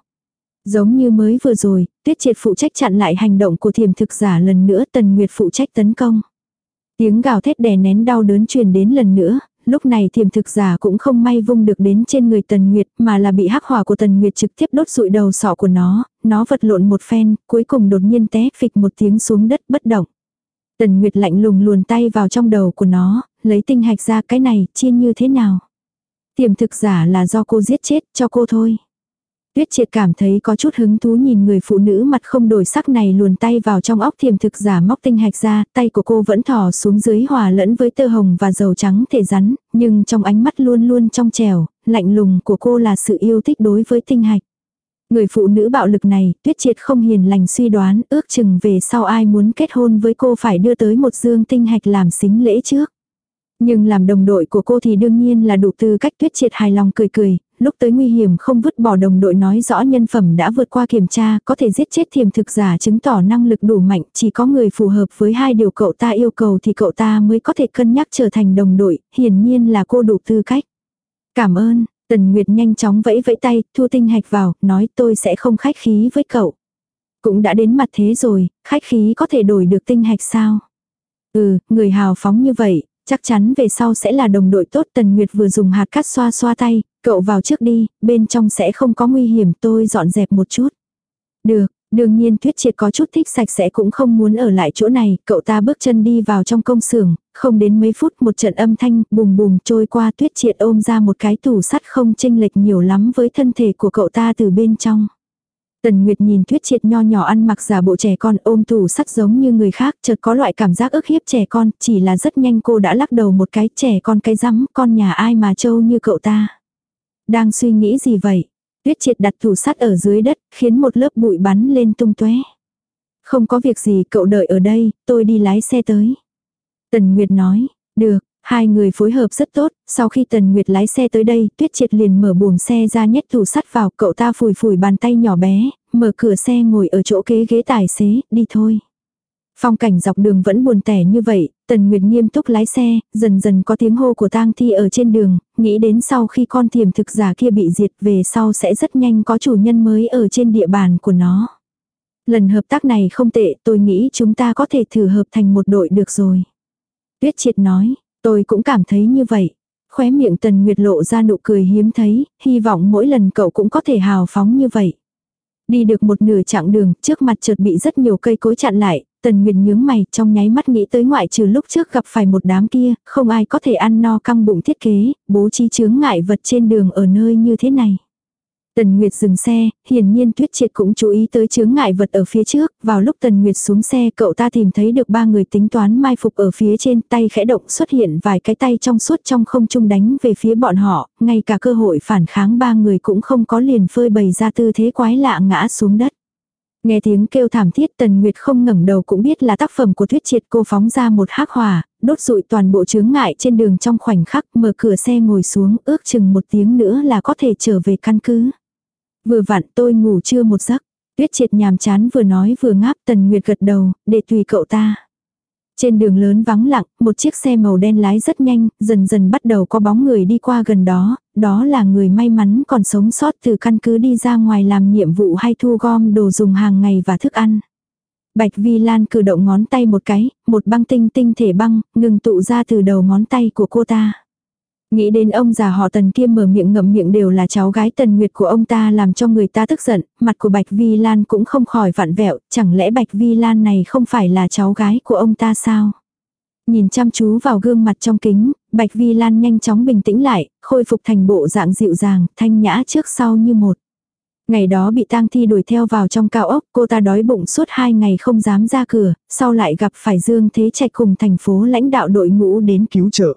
Giống như mới vừa rồi, Tuyết Triệt phụ trách chặn lại hành động của thiềm thực giả lần nữa, Tần Nguyệt phụ trách tấn công. Tiếng gào thét đè nén đau đớn truyền đến lần nữa, lúc này thiềm thực giả cũng không may vung được đến trên người Tần Nguyệt mà là bị hắc hỏa của Tần Nguyệt trực tiếp đốt rụi đầu sọ của nó, nó vật lộn một phen, cuối cùng đột nhiên té phịch một tiếng xuống đất bất động. Tần Nguyệt lạnh lùng luồn tay vào trong đầu của nó, lấy tinh hạch ra cái này, chiên như thế nào. Tiềm thực giả là do cô giết chết, cho cô thôi. Tuyết triệt cảm thấy có chút hứng thú nhìn người phụ nữ mặt không đổi sắc này luồn tay vào trong óc thiềm thực giả móc tinh hạch ra, tay của cô vẫn thò xuống dưới hòa lẫn với tơ hồng và dầu trắng thể rắn, nhưng trong ánh mắt luôn luôn trong trèo, lạnh lùng của cô là sự yêu thích đối với tinh hạch. Người phụ nữ bạo lực này, tuyết triệt không hiền lành suy đoán, ước chừng về sau ai muốn kết hôn với cô phải đưa tới một dương tinh hạch làm xính lễ trước. Nhưng làm đồng đội của cô thì đương nhiên là đủ tư cách tuyết triệt hài lòng cười cười, lúc tới nguy hiểm không vứt bỏ đồng đội nói rõ nhân phẩm đã vượt qua kiểm tra, có thể giết chết thiềm thực giả chứng tỏ năng lực đủ mạnh, chỉ có người phù hợp với hai điều cậu ta yêu cầu thì cậu ta mới có thể cân nhắc trở thành đồng đội, hiển nhiên là cô đủ tư cách. Cảm ơn, Tần Nguyệt nhanh chóng vẫy vẫy tay, thu tinh hạch vào, nói tôi sẽ không khách khí với cậu. Cũng đã đến mặt thế rồi, khách khí có thể đổi được tinh hạch sao? Ừ, người hào phóng như vậy, chắc chắn về sau sẽ là đồng đội tốt. Tần Nguyệt vừa dùng hạt cát xoa xoa tay, cậu vào trước đi, bên trong sẽ không có nguy hiểm tôi dọn dẹp một chút. Được, đương nhiên Tuyết Triệt có chút thích sạch sẽ cũng không muốn ở lại chỗ này, cậu ta bước chân đi vào trong công xưởng, không đến mấy phút một trận âm thanh bùm bùm trôi qua Tuyết Triệt ôm ra một cái tủ sắt không chênh lệch nhiều lắm với thân thể của cậu ta từ bên trong. Tần Nguyệt nhìn Tuyết Triệt nho nhỏ ăn mặc giả bộ trẻ con ôm tủ sắt giống như người khác, chợt có loại cảm giác ức hiếp trẻ con, chỉ là rất nhanh cô đã lắc đầu một cái trẻ con cái rắm, con nhà ai mà trâu như cậu ta. Đang suy nghĩ gì vậy? Tuyết triệt đặt thủ sắt ở dưới đất, khiến một lớp bụi bắn lên tung tóe. Không có việc gì cậu đợi ở đây, tôi đi lái xe tới. Tần Nguyệt nói, được, hai người phối hợp rất tốt, sau khi Tần Nguyệt lái xe tới đây, Tuyết Triệt liền mở buồng xe ra nhét tủ sắt vào, cậu ta phủi phủi bàn tay nhỏ bé, mở cửa xe ngồi ở chỗ kế ghế tài xế, đi thôi. Phong cảnh dọc đường vẫn buồn tẻ như vậy, Tần Nguyệt nghiêm túc lái xe, dần dần có tiếng hô của tang thi ở trên đường, nghĩ đến sau khi con thiềm thực giả kia bị diệt về sau sẽ rất nhanh có chủ nhân mới ở trên địa bàn của nó. Lần hợp tác này không tệ, tôi nghĩ chúng ta có thể thử hợp thành một đội được rồi. Tuyết triệt nói, tôi cũng cảm thấy như vậy. Khóe miệng Tần Nguyệt lộ ra nụ cười hiếm thấy, hy vọng mỗi lần cậu cũng có thể hào phóng như vậy. Đi được một nửa chặng đường, trước mặt chợt bị rất nhiều cây cối chặn lại, Tần Nguyệt nhướng mày, trong nháy mắt nghĩ tới ngoại trừ lúc trước gặp phải một đám kia, không ai có thể ăn no căng bụng thiết kế, bố trí chướng ngại vật trên đường ở nơi như thế này. Tần Nguyệt dừng xe, hiển nhiên Tuyết Triệt cũng chú ý tới chướng ngại vật ở phía trước, vào lúc Tần Nguyệt xuống xe cậu ta tìm thấy được ba người tính toán mai phục ở phía trên tay khẽ động xuất hiện vài cái tay trong suốt trong không trung đánh về phía bọn họ, ngay cả cơ hội phản kháng ba người cũng không có liền phơi bày ra tư thế quái lạ ngã xuống đất. Nghe tiếng kêu thảm thiết Tần Nguyệt không ngẩng đầu cũng biết là tác phẩm của thuyết triệt cô phóng ra một hắc hỏa, đốt rụi toàn bộ chướng ngại trên đường trong khoảnh khắc mở cửa xe ngồi xuống ước chừng một tiếng nữa là có thể trở về căn cứ. Vừa vặn tôi ngủ chưa một giấc, tuyết triệt nhàm chán vừa nói vừa ngáp Tần Nguyệt gật đầu, để tùy cậu ta. Trên đường lớn vắng lặng, một chiếc xe màu đen lái rất nhanh, dần dần bắt đầu có bóng người đi qua gần đó, đó là người may mắn còn sống sót từ căn cứ đi ra ngoài làm nhiệm vụ hay thu gom đồ dùng hàng ngày và thức ăn. Bạch Vi Lan cử động ngón tay một cái, một băng tinh tinh thể băng, ngừng tụ ra từ đầu ngón tay của cô ta. Nghĩ đến ông già họ tần kia mở miệng ngậm miệng đều là cháu gái tần nguyệt của ông ta làm cho người ta tức giận, mặt của Bạch Vi Lan cũng không khỏi vặn vẹo, chẳng lẽ Bạch Vi Lan này không phải là cháu gái của ông ta sao? Nhìn chăm chú vào gương mặt trong kính, Bạch Vi Lan nhanh chóng bình tĩnh lại, khôi phục thành bộ dạng dịu dàng, thanh nhã trước sau như một. Ngày đó bị tang thi đuổi theo vào trong cao ốc, cô ta đói bụng suốt hai ngày không dám ra cửa, sau lại gặp phải Dương Thế Trạch cùng thành phố lãnh đạo đội ngũ đến cứu trợ.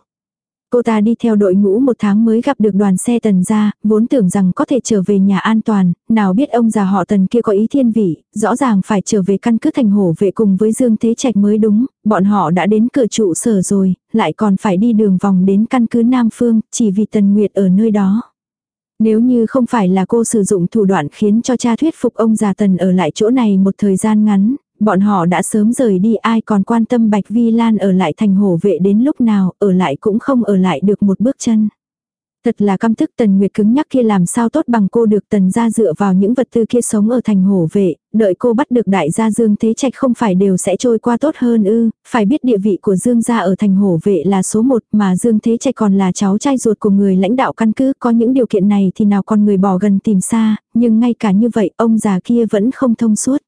Cô ta đi theo đội ngũ một tháng mới gặp được đoàn xe tần ra, vốn tưởng rằng có thể trở về nhà an toàn, nào biết ông già họ tần kia có ý thiên vị, rõ ràng phải trở về căn cứ thành hổ vệ cùng với Dương Thế Trạch mới đúng, bọn họ đã đến cửa trụ sở rồi, lại còn phải đi đường vòng đến căn cứ Nam Phương, chỉ vì Tần Nguyệt ở nơi đó. Nếu như không phải là cô sử dụng thủ đoạn khiến cho cha thuyết phục ông già Tần ở lại chỗ này một thời gian ngắn, bọn họ đã sớm rời đi ai còn quan tâm Bạch Vi Lan ở lại thành hổ vệ đến lúc nào, ở lại cũng không ở lại được một bước chân. Thật là căm tức Tần Nguyệt cứng nhắc kia làm sao tốt bằng cô được Tần gia dựa vào những vật tư kia sống ở thành hổ vệ, đợi cô bắt được đại gia Dương Thế Trạch không phải đều sẽ trôi qua tốt hơn ư, phải biết địa vị của Dương gia ở thành hổ vệ là số một mà Dương Thế Trạch còn là cháu trai ruột của người lãnh đạo căn cứ, có những điều kiện này thì nào còn người bỏ gần tìm xa, nhưng ngay cả như vậy ông già kia vẫn không thông suốt.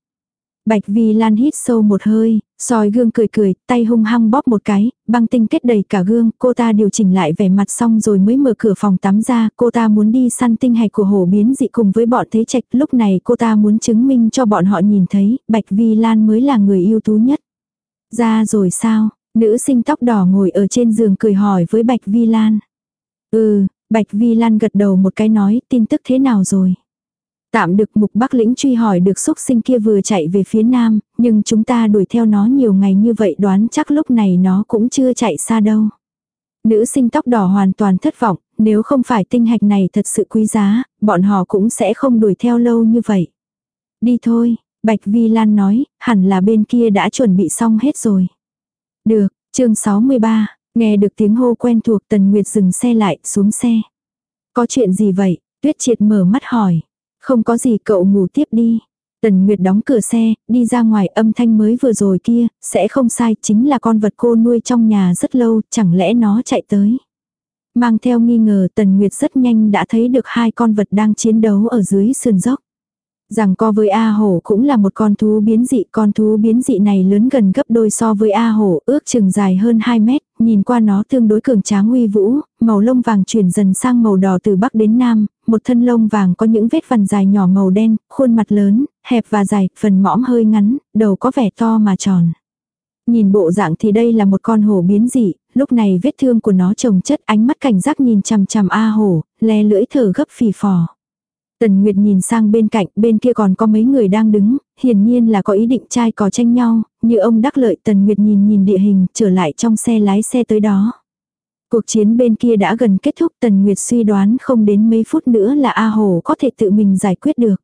Bạch Vi Lan hít sâu một hơi, soi gương cười cười, tay hung hăng bóp một cái, băng tinh kết đầy cả gương, cô ta điều chỉnh lại vẻ mặt xong rồi mới mở cửa phòng tắm ra, cô ta muốn đi săn tinh hạch của hồ biến dị cùng với bọn thế trạch, lúc này cô ta muốn chứng minh cho bọn họ nhìn thấy, Bạch Vi Lan mới là người ưu tú nhất. Ra rồi sao, nữ sinh tóc đỏ ngồi ở trên giường cười hỏi với Bạch Vi Lan. Ừ, Bạch Vi Lan gật đầu một cái nói, tin tức thế nào rồi? Tạm được mục bắc lĩnh truy hỏi được xúc sinh kia vừa chạy về phía nam, nhưng chúng ta đuổi theo nó nhiều ngày như vậy đoán chắc lúc này nó cũng chưa chạy xa đâu. Nữ sinh tóc đỏ hoàn toàn thất vọng, nếu không phải tinh hạch này thật sự quý giá, bọn họ cũng sẽ không đuổi theo lâu như vậy. Đi thôi, Bạch Vi Lan nói, hẳn là bên kia đã chuẩn bị xong hết rồi. Được, chương 63, nghe được tiếng hô quen thuộc Tần Nguyệt dừng xe lại, xuống xe. Có chuyện gì vậy? Tuyết triệt mở mắt hỏi. Không có gì cậu ngủ tiếp đi. Tần Nguyệt đóng cửa xe, đi ra ngoài âm thanh mới vừa rồi kia, sẽ không sai, chính là con vật cô nuôi trong nhà rất lâu, chẳng lẽ nó chạy tới. Mang theo nghi ngờ Tần Nguyệt rất nhanh đã thấy được hai con vật đang chiến đấu ở dưới sườn dốc. Rằng co với A hổ cũng là một con thú biến dị, con thú biến dị này lớn gần gấp đôi so với A hổ, ước chừng dài hơn 2 mét, nhìn qua nó tương đối cường tráng uy vũ, màu lông vàng chuyển dần sang màu đỏ từ bắc đến nam, một thân lông vàng có những vết vằn dài nhỏ màu đen, khuôn mặt lớn, hẹp và dài, phần mõm hơi ngắn, đầu có vẻ to mà tròn. Nhìn bộ dạng thì đây là một con hổ biến dị, lúc này vết thương của nó trồng chất ánh mắt cảnh giác nhìn chằm chằm A hổ, le lưỡi thở gấp phì phò. Tần Nguyệt nhìn sang bên cạnh, bên kia còn có mấy người đang đứng, hiển nhiên là có ý định trai cò tranh nhau, như ông đắc lợi Tần Nguyệt nhìn nhìn địa hình, trở lại trong xe lái xe tới đó. Cuộc chiến bên kia đã gần kết thúc Tần Nguyệt suy đoán không đến mấy phút nữa là A Hồ có thể tự mình giải quyết được.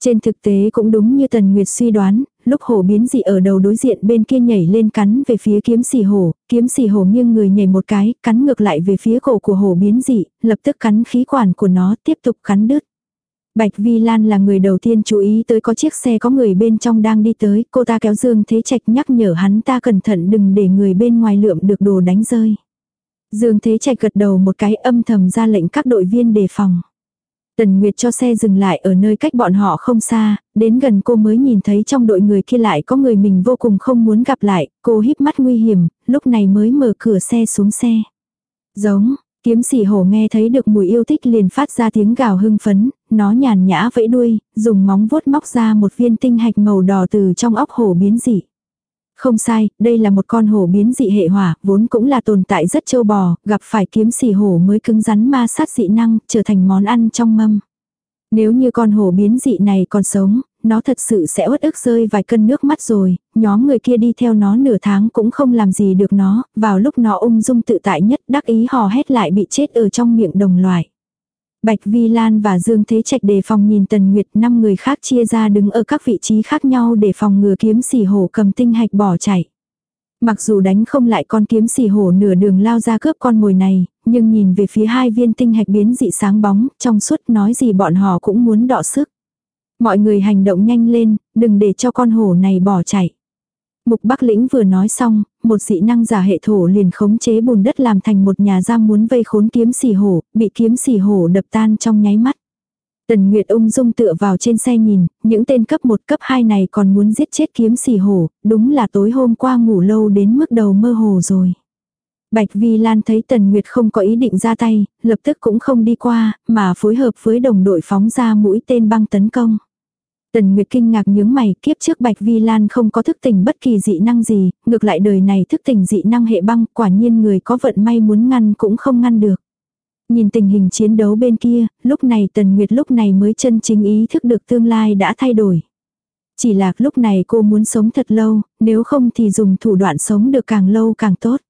Trên thực tế cũng đúng như Tần Nguyệt suy đoán, lúc hổ biến dị ở đầu đối diện bên kia nhảy lên cắn về phía kiếm xì hổ, kiếm xì hổ nghiêng người nhảy một cái, cắn ngược lại về phía cổ của hổ biến dị, lập tức cắn khí quản của nó tiếp tục cắn đứt. Bạch Vi Lan là người đầu tiên chú ý tới có chiếc xe có người bên trong đang đi tới, cô ta kéo Dương Thế Trạch nhắc nhở hắn ta cẩn thận đừng để người bên ngoài lượm được đồ đánh rơi. Dương Thế Trạch gật đầu một cái âm thầm ra lệnh các đội viên đề phòng. Tần Nguyệt cho xe dừng lại ở nơi cách bọn họ không xa, đến gần cô mới nhìn thấy trong đội người kia lại có người mình vô cùng không muốn gặp lại, cô híp mắt nguy hiểm, lúc này mới mở cửa xe xuống xe. Giống, kiếm sỉ hổ nghe thấy được mùi yêu thích liền phát ra tiếng gào hưng phấn, nó nhàn nhã vẫy đuôi, dùng móng vuốt móc ra một viên tinh hạch màu đỏ từ trong óc hổ biến dị. Không sai, đây là một con hổ biến dị hệ hỏa, vốn cũng là tồn tại rất châu bò, gặp phải kiếm xì hổ mới cứng rắn ma sát dị năng, trở thành món ăn trong mâm. Nếu như con hổ biến dị này còn sống, nó thật sự sẽ uất ức rơi vài cân nước mắt rồi, nhóm người kia đi theo nó nửa tháng cũng không làm gì được nó, vào lúc nó ung dung tự tại nhất đắc ý hò hét lại bị chết ở trong miệng đồng loại. Bạch Vi Lan và Dương Thế Trạch đề phòng nhìn Tần Nguyệt năm người khác chia ra đứng ở các vị trí khác nhau để phòng ngừa kiếm xỉ hổ cầm tinh hạch bỏ chạy. Mặc dù đánh không lại con kiếm xỉ hổ nửa đường lao ra cướp con mồi này, nhưng nhìn về phía hai viên tinh hạch biến dị sáng bóng, trong suốt nói gì bọn họ cũng muốn đọ sức. Mọi người hành động nhanh lên, đừng để cho con hổ này bỏ chạy. Mục Bắc Lĩnh vừa nói xong, một dị năng giả hệ thổ liền khống chế bùn đất làm thành một nhà giam muốn vây khốn kiếm xỉ hổ, bị kiếm xỉ hổ đập tan trong nháy mắt. Tần Nguyệt ung dung tựa vào trên xe nhìn, những tên cấp 1 cấp 2 này còn muốn giết chết kiếm xỉ hổ, đúng là tối hôm qua ngủ lâu đến mức đầu mơ hồ rồi. Bạch Vi Lan thấy Tần Nguyệt không có ý định ra tay, lập tức cũng không đi qua, mà phối hợp với đồng đội phóng ra mũi tên băng tấn công. Tần Nguyệt kinh ngạc nhướng mày, kiếp trước Bạch Vi Lan không có thức tỉnh bất kỳ dị năng gì, ngược lại đời này thức tỉnh dị năng hệ băng, quả nhiên người có vận may muốn ngăn cũng không ngăn được. Nhìn tình hình chiến đấu bên kia, lúc này Tần Nguyệt lúc này mới chân chính ý thức được tương lai đã thay đổi. Chỉ là lúc này cô muốn sống thật lâu, nếu không thì dùng thủ đoạn sống được càng lâu càng tốt.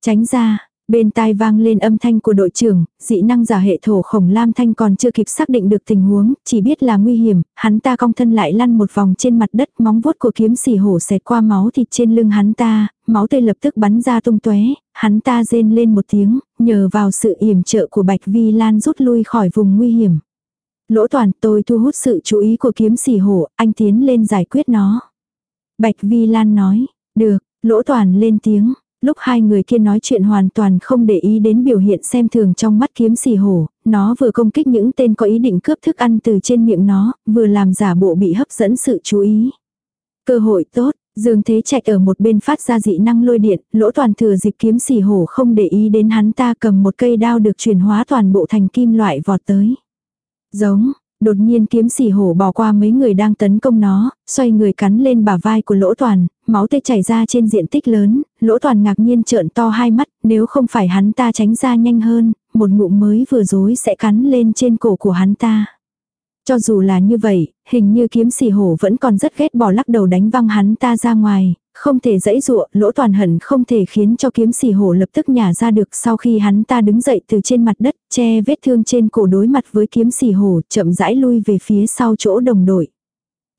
Tránh ra, bên tai vang lên âm thanh của đội trưởng, dị năng giả hệ thổ khổng lam thanh còn chưa kịp xác định được tình huống, chỉ biết là nguy hiểm, hắn ta cong thân lại lăn một vòng trên mặt đất, móng vuốt của kiếm xỉ hổ xẹt qua máu thịt trên lưng hắn ta, máu tươi lập tức bắn ra tung tóe, hắn ta rên lên một tiếng, nhờ vào sự yểm trợ của Bạch Vi Lan rút lui khỏi vùng nguy hiểm. Lỗ toàn tôi thu hút sự chú ý của kiếm xỉ hổ, anh tiến lên giải quyết nó. Bạch Vi Lan nói, được, lỗ toàn lên tiếng, Lúc hai người kia nói chuyện hoàn toàn không để ý đến biểu hiện xem thường trong mắt kiếm xì hổ, nó vừa công kích những tên có ý định cướp thức ăn từ trên miệng nó, vừa làm giả bộ bị hấp dẫn sự chú ý. Cơ hội tốt, Dương Thế Trạch ở một bên phát ra dị năng lôi điện, lỗ toàn thừa dịp kiếm xì hổ không để ý đến hắn ta cầm một cây đao được chuyển hóa toàn bộ thành kim loại vọt tới. Giống, Đột nhiên kiếm xỉ hổ bỏ qua mấy người đang tấn công nó, xoay người cắn lên bả vai của lỗ toàn, máu tê chảy ra trên diện tích lớn, lỗ toàn ngạc nhiên trợn to hai mắt, nếu không phải hắn ta tránh ra nhanh hơn, một ngụm mới vừa dối sẽ cắn lên trên cổ của hắn ta. Cho dù là như vậy, hình như kiếm xì hổ vẫn còn rất ghét bỏ lắc đầu đánh văng hắn ta ra ngoài, không thể dãy dụa, lỗ toàn hận không thể khiến cho kiếm xì hổ lập tức nhả ra được sau khi hắn ta đứng dậy từ trên mặt đất, che vết thương trên cổ đối mặt với kiếm xì hổ, chậm rãi lui về phía sau chỗ đồng đội.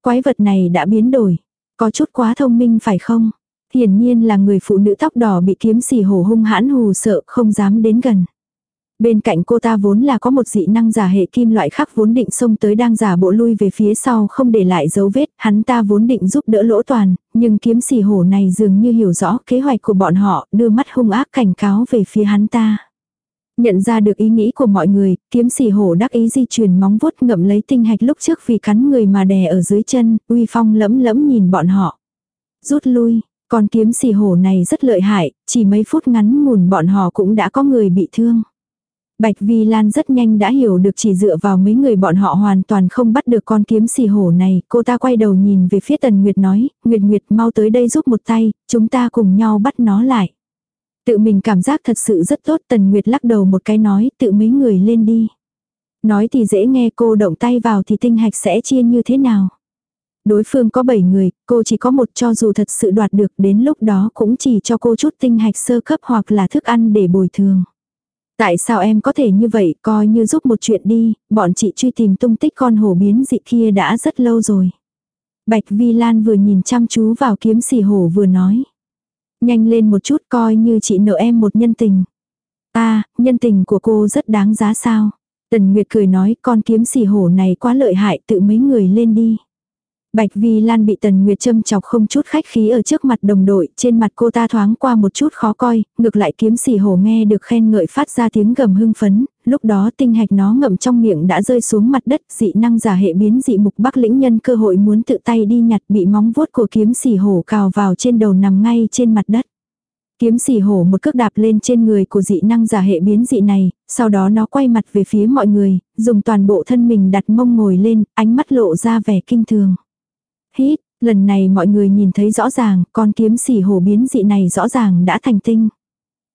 Quái vật này đã biến đổi, có chút quá thông minh phải không? Hiển nhiên là người phụ nữ tóc đỏ bị kiếm xì hổ hung hãn hù sợ không dám đến gần. Bên cạnh cô ta vốn là có một dị năng giả hệ kim loại khác vốn định xông tới đang giả bộ lui về phía sau không để lại dấu vết, hắn ta vốn định giúp đỡ lỗ toàn, nhưng kiếm xì hổ này dường như hiểu rõ kế hoạch của bọn họ, đưa mắt hung ác cảnh cáo về phía hắn ta. Nhận ra được ý nghĩ của mọi người, kiếm xì hổ đắc ý di chuyển móng vuốt ngậm lấy tinh hạch lúc trước vì cắn người mà đè ở dưới chân, uy phong lẫm lẫm nhìn bọn họ. Rút lui, con kiếm xì hổ này rất lợi hại, chỉ mấy phút ngắn ngủn bọn họ cũng đã có người bị thương. Bạch Vi Lan rất nhanh đã hiểu được chỉ dựa vào mấy người bọn họ hoàn toàn không bắt được con kiếm xì hổ này. Cô ta quay đầu nhìn về phía Tần Nguyệt nói, Nguyệt Nguyệt mau tới đây giúp một tay, chúng ta cùng nhau bắt nó lại. Tự mình cảm giác thật sự rất tốt Tần Nguyệt lắc đầu một cái nói tự mấy người lên đi. Nói thì dễ nghe cô động tay vào thì tinh hạch sẽ chia như thế nào. Đối phương có 7 người, cô chỉ có một cho dù thật sự đoạt được đến lúc đó cũng chỉ cho cô chút tinh hạch sơ cấp hoặc là thức ăn để bồi thường. Tại sao em có thể như vậy, coi như giúp một chuyện đi, bọn chị truy tìm tung tích con hổ biến dị kia đã rất lâu rồi. Bạch Vi Lan vừa nhìn chăm chú vào kiếm xì hổ vừa nói. Nhanh lên một chút coi như chị nợ em một nhân tình. Ta, nhân tình của cô rất đáng giá sao. Tần Nguyệt cười nói con kiếm xì hổ này quá lợi hại tự mấy người lên đi. Bạch Vi Lan bị Tần Nguyệt châm chọc không chút khách khí ở trước mặt đồng đội, trên mặt cô ta thoáng qua một chút khó coi, ngược lại kiếm xì hổ nghe được khen ngợi phát ra tiếng gầm hưng phấn, lúc đó tinh hạch nó ngậm trong miệng đã rơi xuống mặt đất, dị năng giả hệ biến dị mục bắc lĩnh nhân cơ hội muốn tự tay đi nhặt bị móng vuốt của kiếm xì hổ cào vào trên đầu nằm ngay trên mặt đất. Kiếm xì hổ một cước đạp lên trên người của dị năng giả hệ biến dị này, sau đó nó quay mặt về phía mọi người, dùng toàn bộ thân mình đặt mông ngồi lên, ánh mắt lộ ra vẻ kinh thường. Hít, lần này mọi người nhìn thấy rõ ràng, con kiếm xỉ hổ biến dị này rõ ràng đã thành tinh.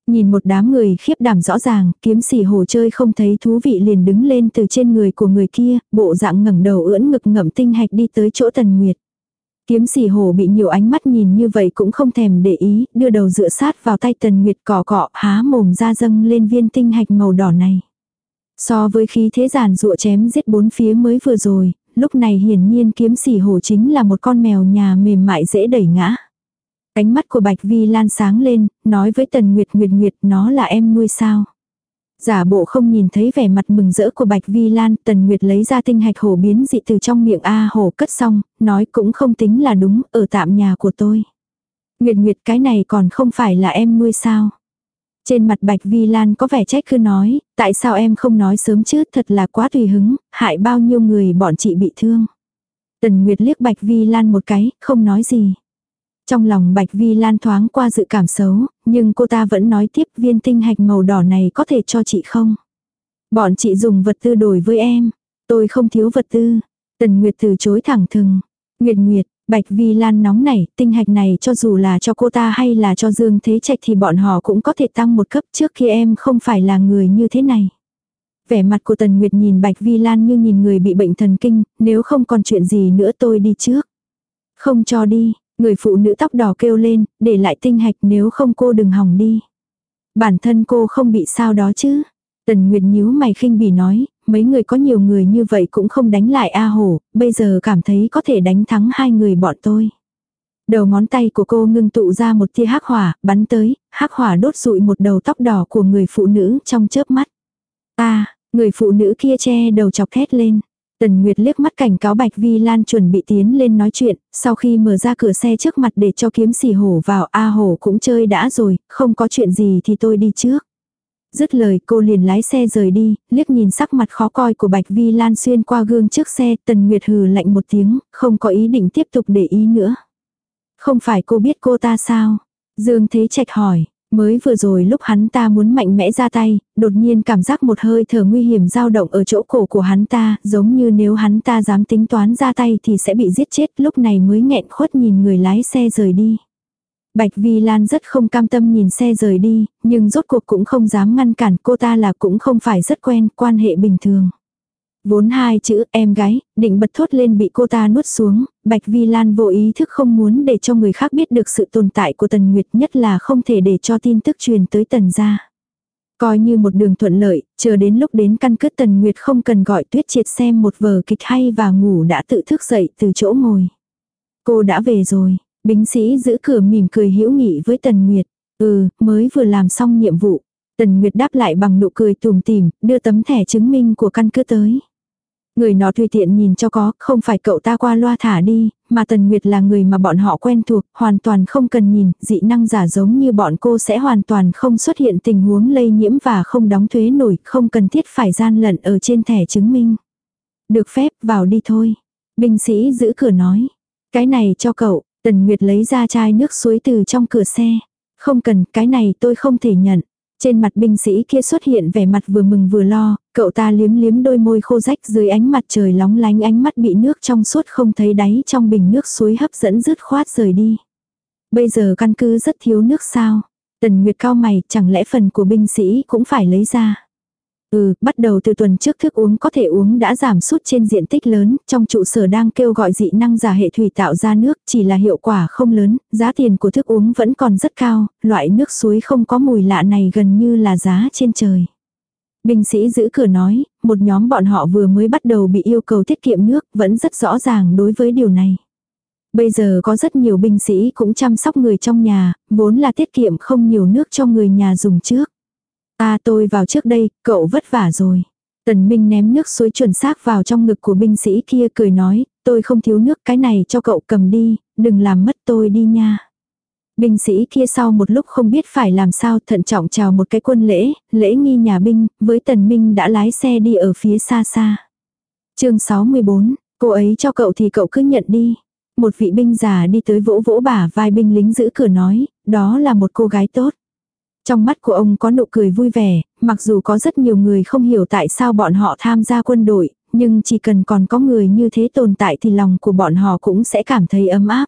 Nhìn một đám người khiếp đảm rõ ràng, kiếm sỉ hổ chơi không thấy thú vị liền đứng lên từ trên người của người kia, bộ dạng ngẩng đầu ưỡn ngực ngậm tinh hạch đi tới chỗ tần nguyệt. Kiếm sỉ hổ bị nhiều ánh mắt nhìn như vậy cũng không thèm để ý, đưa đầu dựa sát vào tay tần nguyệt cỏ cọ há mồm ra dâng lên viên tinh hạch màu đỏ này. So với khí thế giàn dụa chém giết bốn phía mới vừa rồi, lúc này hiển nhiên kiếm sỉ hổ chính là một con mèo nhà mềm mại dễ đẩy ngã. Cánh mắt của Bạch Vi lan sáng lên, nói với Tần Nguyệt Nguyệt Nguyệt nó là em nuôi sao. Giả bộ không nhìn thấy vẻ mặt mừng rỡ của Bạch Vi Lan, Tần Nguyệt lấy ra tinh hạch hổ biến dị từ trong miệng A hổ cất xong, nói cũng không tính là đúng, ở tạm nhà của tôi. Nguyệt Nguyệt cái này còn không phải là em nuôi sao. Trên mặt Bạch Vi Lan có vẻ trách cứ nói, tại sao em không nói sớm chứ, thật là quá tùy hứng, hại bao nhiêu người bọn chị bị thương. Tần Nguyệt liếc Bạch Vi Lan một cái, không nói gì. Trong lòng Bạch Vi Lan thoáng qua dự cảm xấu, nhưng cô ta vẫn nói tiếp viên tinh hạch màu đỏ này có thể cho chị không? Bọn chị dùng vật tư đổi với em. Tôi không thiếu vật tư. Tần Nguyệt từ chối thẳng thừng. Nguyệt Nguyệt, Bạch Vi Lan nóng nảy, tinh hạch này cho dù là cho cô ta hay là cho Dương Thế Trạch thì bọn họ cũng có thể tăng một cấp trước khi em không phải là người như thế này. Vẻ mặt của Tần Nguyệt nhìn Bạch Vi Lan như nhìn người bị bệnh thần kinh, nếu không còn chuyện gì nữa tôi đi trước. Không cho đi, người phụ nữ tóc đỏ kêu lên, để lại tinh hạch nếu không cô đừng hỏng đi. Bản thân cô không bị sao đó chứ. Tần Nguyệt nhíu mày khinh bỉ nói, mấy người có nhiều người như vậy cũng không đánh lại A Hổ, bây giờ cảm thấy có thể đánh thắng hai người bọn tôi. Đầu ngón tay của cô ngưng tụ ra một tia hắc hỏa, bắn tới, hắc hỏa đốt rụi một đầu tóc đỏ của người phụ nữ trong chớp mắt. Ta, người phụ nữ kia che đầu chọc thét lên. Tần Nguyệt liếc mắt cảnh cáo Bạch Vi Lan chuẩn bị tiến lên nói chuyện, sau khi mở ra cửa xe trước mặt để cho kiếm xì hổ vào A hổ cũng chơi đã rồi, không có chuyện gì thì tôi đi trước. Dứt lời cô liền lái xe rời đi, liếc nhìn sắc mặt khó coi của Bạch Vi Lan xuyên qua gương trước xe, Tần Nguyệt hừ lạnh một tiếng, không có ý định tiếp tục để ý nữa. Không phải cô biết cô ta sao? Dương Thế Trạch hỏi, mới vừa rồi lúc hắn ta muốn mạnh mẽ ra tay, đột nhiên cảm giác một hơi thở nguy hiểm dao động ở chỗ cổ của hắn ta, giống như nếu hắn ta dám tính toán ra tay thì sẽ bị giết chết, lúc này mới nghẹn khuất nhìn người lái xe rời đi. Bạch Vi Lan rất không cam tâm nhìn xe rời đi, nhưng rốt cuộc cũng không dám ngăn cản cô ta là cũng không phải rất quen, quan hệ bình thường. Vốn hai chữ em gái, định bật thốt lên bị cô ta nuốt xuống, Bạch Vi Lan vô ý thức không muốn để cho người khác biết được sự tồn tại của Tần Nguyệt nhất là không thể để cho tin tức truyền tới Tần gia. Coi như một đường thuận lợi, chờ đến lúc đến căn cứ Tần Nguyệt không cần gọi tuyết triệt xem một vở kịch hay và ngủ đã tự thức dậy từ chỗ ngồi. Cô đã về rồi, Bính sĩ giữ cửa mỉm cười hữu nghị với Tần Nguyệt. Ừ, mới vừa làm xong nhiệm vụ. Tần Nguyệt đáp lại bằng nụ cười tùm tìm, đưa tấm thẻ chứng minh của căn cứ tới. Người nó tùy tiện nhìn cho có, không phải cậu ta qua loa thả đi, mà Tần Nguyệt là người mà bọn họ quen thuộc, hoàn toàn không cần nhìn, dị năng giả giống như bọn cô sẽ hoàn toàn không xuất hiện tình huống lây nhiễm và không đóng thuế nổi, không cần thiết phải gian lận ở trên thẻ chứng minh. Được phép vào đi thôi. Binh sĩ giữ cửa nói. Cái này cho cậu, Tần Nguyệt lấy ra chai nước suối từ trong cửa xe. Không cần, cái này tôi không thể nhận. Trên mặt binh sĩ kia xuất hiện vẻ mặt vừa mừng vừa lo, cậu ta liếm liếm đôi môi khô rách dưới ánh mặt trời lóng lánh ánh mắt bị nước trong suốt không thấy đáy trong bình nước suối hấp dẫn dứt khoát rời đi. Bây giờ căn cứ rất thiếu nước sao. Tần Nguyệt cao mày, chẳng lẽ phần của binh sĩ cũng phải lấy ra. Ừ, bắt đầu từ tuần trước thức uống có thể uống đã giảm sút trên diện tích lớn, trong trụ sở đang kêu gọi dị năng giả hệ thủy tạo ra nước, chỉ là hiệu quả không lớn, giá tiền của thức uống vẫn còn rất cao, loại nước suối không có mùi lạ này gần như là giá trên trời. Binh sĩ giữ cửa nói, một nhóm bọn họ vừa mới bắt đầu bị yêu cầu tiết kiệm nước, vẫn rất rõ ràng đối với điều này. Bây giờ có rất nhiều binh sĩ cũng chăm sóc người trong nhà, vốn là tiết kiệm không nhiều nước cho người nhà dùng trước. À tôi vào trước đây, cậu vất vả rồi. Tần Minh ném nước suối chuẩn xác vào trong ngực của binh sĩ kia cười nói, tôi không thiếu nước cái này cho cậu cầm đi, đừng làm mất tôi đi nha. Binh sĩ kia sau một lúc không biết phải làm sao thận trọng chào một cái quân lễ, lễ nghi nhà binh, với Tần Minh đã lái xe đi ở phía xa xa. chương 64, cô ấy cho cậu thì cậu cứ nhận đi. Một vị binh già đi tới vỗ vỗ bả vai binh lính giữ cửa nói, đó là một cô gái tốt. Trong mắt của ông có nụ cười vui vẻ, mặc dù có rất nhiều người không hiểu tại sao bọn họ tham gia quân đội, nhưng chỉ cần còn có người như thế tồn tại thì lòng của bọn họ cũng sẽ cảm thấy ấm áp.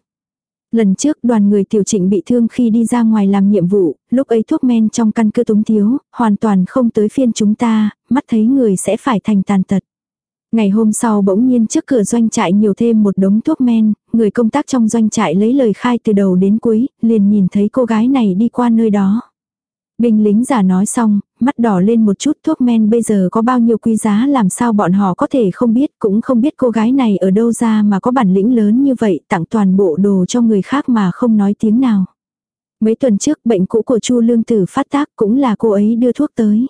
Lần trước đoàn người tiểu trịnh bị thương khi đi ra ngoài làm nhiệm vụ, lúc ấy thuốc men trong căn cứ túng thiếu, hoàn toàn không tới phiên chúng ta, mắt thấy người sẽ phải thành tàn tật. Ngày hôm sau bỗng nhiên trước cửa doanh trại nhiều thêm một đống thuốc men, người công tác trong doanh trại lấy lời khai từ đầu đến cuối, liền nhìn thấy cô gái này đi qua nơi đó. Binh lính giả nói xong, mắt đỏ lên một chút thuốc men bây giờ có bao nhiêu quý giá làm sao bọn họ có thể không biết cũng không biết cô gái này ở đâu ra mà có bản lĩnh lớn như vậy tặng toàn bộ đồ cho người khác mà không nói tiếng nào. Mấy tuần trước bệnh cũ của Chu Lương Tử phát tác cũng là cô ấy đưa thuốc tới.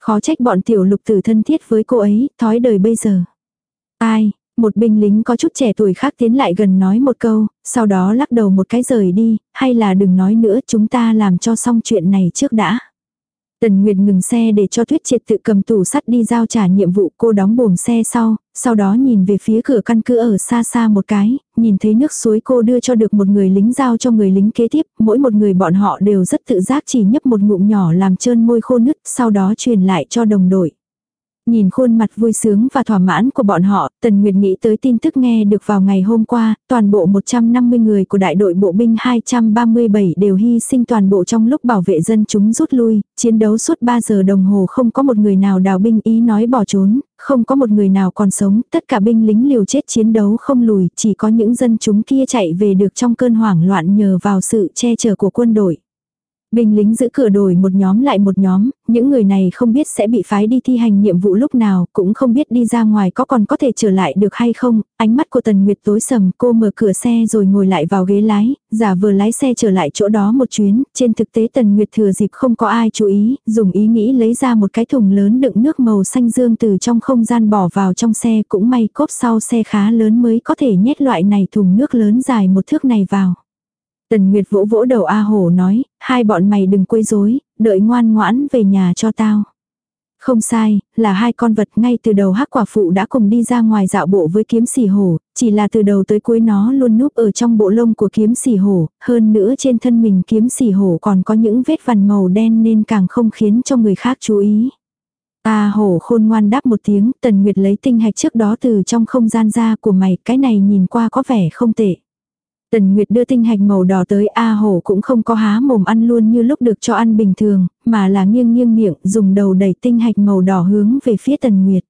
Khó trách bọn tiểu lục tử thân thiết với cô ấy, thói đời bây giờ. Ai, một binh lính có chút trẻ tuổi khác tiến lại gần nói một câu, sau đó lắc đầu một cái rời đi, hay là đừng nói nữa chúng ta làm cho xong chuyện này trước đã. Tần Nguyệt ngừng xe để cho Tuyết Triệt tự cầm tủ sắt đi giao trả nhiệm vụ cô đóng buồng xe sau, sau đó nhìn về phía cửa căn cứ ở xa xa một cái, nhìn thấy nước suối cô đưa cho được một người lính giao cho người lính kế tiếp, mỗi một người bọn họ đều rất tự giác chỉ nhấp một ngụm nhỏ làm trơn môi khô nứt, sau đó truyền lại cho đồng đội. Nhìn khuôn mặt vui sướng và thỏa mãn của bọn họ, Tần Nguyệt nghĩ tới tin tức nghe được vào ngày hôm qua, toàn bộ 150 người của đại đội bộ binh 237 đều hy sinh toàn bộ trong lúc bảo vệ dân chúng rút lui, chiến đấu suốt 3 giờ đồng hồ không có một người nào đào binh ý nói bỏ trốn, không có một người nào còn sống, tất cả binh lính liều chết chiến đấu không lùi, chỉ có những dân chúng kia chạy về được trong cơn hoảng loạn nhờ vào sự che chở của quân đội. Binh lính giữ cửa đổi một nhóm lại một nhóm, những người này không biết sẽ bị phái đi thi hành nhiệm vụ lúc nào, cũng không biết đi ra ngoài có còn có thể trở lại được hay không. Ánh mắt của Tần Nguyệt tối sầm, cô mở cửa xe rồi ngồi lại vào ghế lái, giả vừa lái xe trở lại chỗ đó một chuyến. Trên thực tế Tần Nguyệt thừa dịp không có ai chú ý, dùng ý nghĩ lấy ra một cái thùng lớn đựng nước màu xanh dương từ trong không gian bỏ vào trong xe. Cũng may cốp sau xe khá lớn mới có thể nhét loại này thùng nước lớn dài một thước này vào. Tần Nguyệt vỗ vỗ đầu A Hổ nói, hai bọn mày đừng quấy rối, đợi ngoan ngoãn về nhà cho tao. Không sai, là hai con vật ngay từ đầu hắc quả phụ đã cùng đi ra ngoài dạo bộ với kiếm xỉ hổ, chỉ là từ đầu tới cuối nó luôn núp ở trong bộ lông của kiếm xỉ hổ, hơn nữa trên thân mình kiếm xỉ hổ còn có những vết vằn màu đen nên càng không khiến cho người khác chú ý. A hổ khôn ngoan đáp một tiếng, tần nguyệt lấy tinh hạch trước đó từ trong không gian ra của mày, cái này nhìn qua có vẻ không tệ. Tần Nguyệt đưa tinh hạch màu đỏ tới A hổ cũng không có há mồm ăn luôn như lúc được cho ăn bình thường, mà là nghiêng nghiêng miệng dùng đầu đẩy tinh hạch màu đỏ hướng về phía Tần Nguyệt.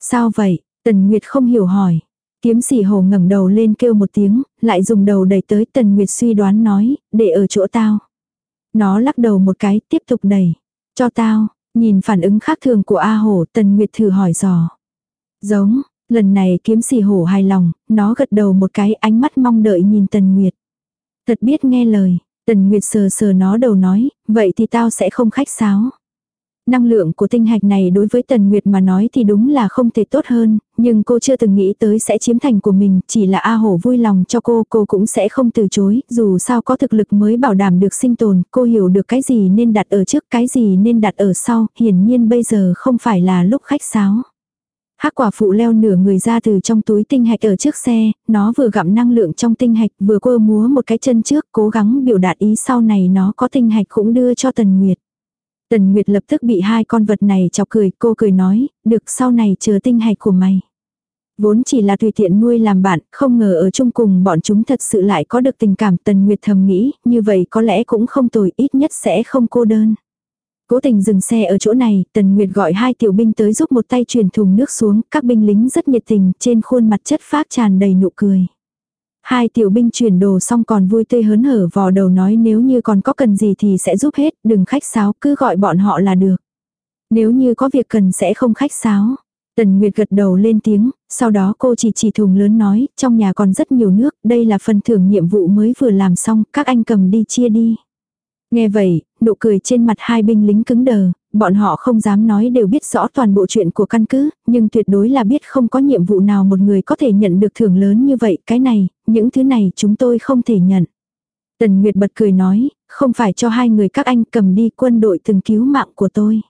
Sao vậy? Tần Nguyệt không hiểu hỏi. Kiếm sỉ hổ ngẩng đầu lên kêu một tiếng, lại dùng đầu đẩy tới Tần Nguyệt suy đoán nói, để ở chỗ tao. Nó lắc đầu một cái, tiếp tục đẩy. Cho tao, nhìn phản ứng khác thường của A hổ, Tần Nguyệt thử hỏi dò. Giống, Lần này kiếm xì hổ hài lòng, nó gật đầu một cái ánh mắt mong đợi nhìn Tần Nguyệt. Thật biết nghe lời, Tần Nguyệt sờ sờ nó đầu nói, vậy thì tao sẽ không khách sáo. Năng lượng của tinh hạch này đối với Tần Nguyệt mà nói thì đúng là không thể tốt hơn, nhưng cô chưa từng nghĩ tới sẽ chiếm thành của mình, chỉ là A Hổ vui lòng cho cô, cô cũng sẽ không từ chối, dù sao có thực lực mới bảo đảm được sinh tồn, cô hiểu được cái gì nên đặt ở trước, cái gì nên đặt ở sau, hiển nhiên bây giờ không phải là lúc khách sáo. Hắc quả phụ leo nửa người ra từ trong túi tinh hạch ở trước xe, nó vừa gặm năng lượng trong tinh hạch vừa quơ múa một cái chân trước cố gắng biểu đạt ý sau này nó có tinh hạch cũng đưa cho Tần Nguyệt. Tần Nguyệt lập tức bị hai con vật này chọc cười, cô cười nói, được sau này chờ tinh hạch của mày. Vốn chỉ là tùy tiện nuôi làm bạn, không ngờ ở chung cùng bọn chúng thật sự lại có được tình cảm Tần Nguyệt thầm nghĩ, như vậy có lẽ cũng không tồi, ít nhất sẽ không cô đơn. Cố tình dừng xe ở chỗ này, Tần Nguyệt gọi hai tiểu binh tới giúp một tay truyền thùng nước xuống, các binh lính rất nhiệt tình, trên khuôn mặt chất phát tràn đầy nụ cười. Hai tiểu binh chuyển đồ xong còn vui tươi hớn hở vò đầu nói nếu như còn có cần gì thì sẽ giúp hết, đừng khách sáo, cứ gọi bọn họ là được. Nếu như có việc cần sẽ không khách sáo. Tần Nguyệt gật đầu lên tiếng, sau đó cô chỉ chỉ thùng lớn nói, trong nhà còn rất nhiều nước, đây là phần thưởng nhiệm vụ mới vừa làm xong, các anh cầm đi chia đi. Nghe vậy, nụ cười trên mặt hai binh lính cứng đờ, bọn họ không dám nói đều biết rõ toàn bộ chuyện của căn cứ, nhưng tuyệt đối là biết không có nhiệm vụ nào một người có thể nhận được thưởng lớn như vậy, cái này, những thứ này chúng tôi không thể nhận. Tần Nguyệt bật cười nói, không phải cho hai người các anh cầm đi quân đội từng cứu mạng của tôi.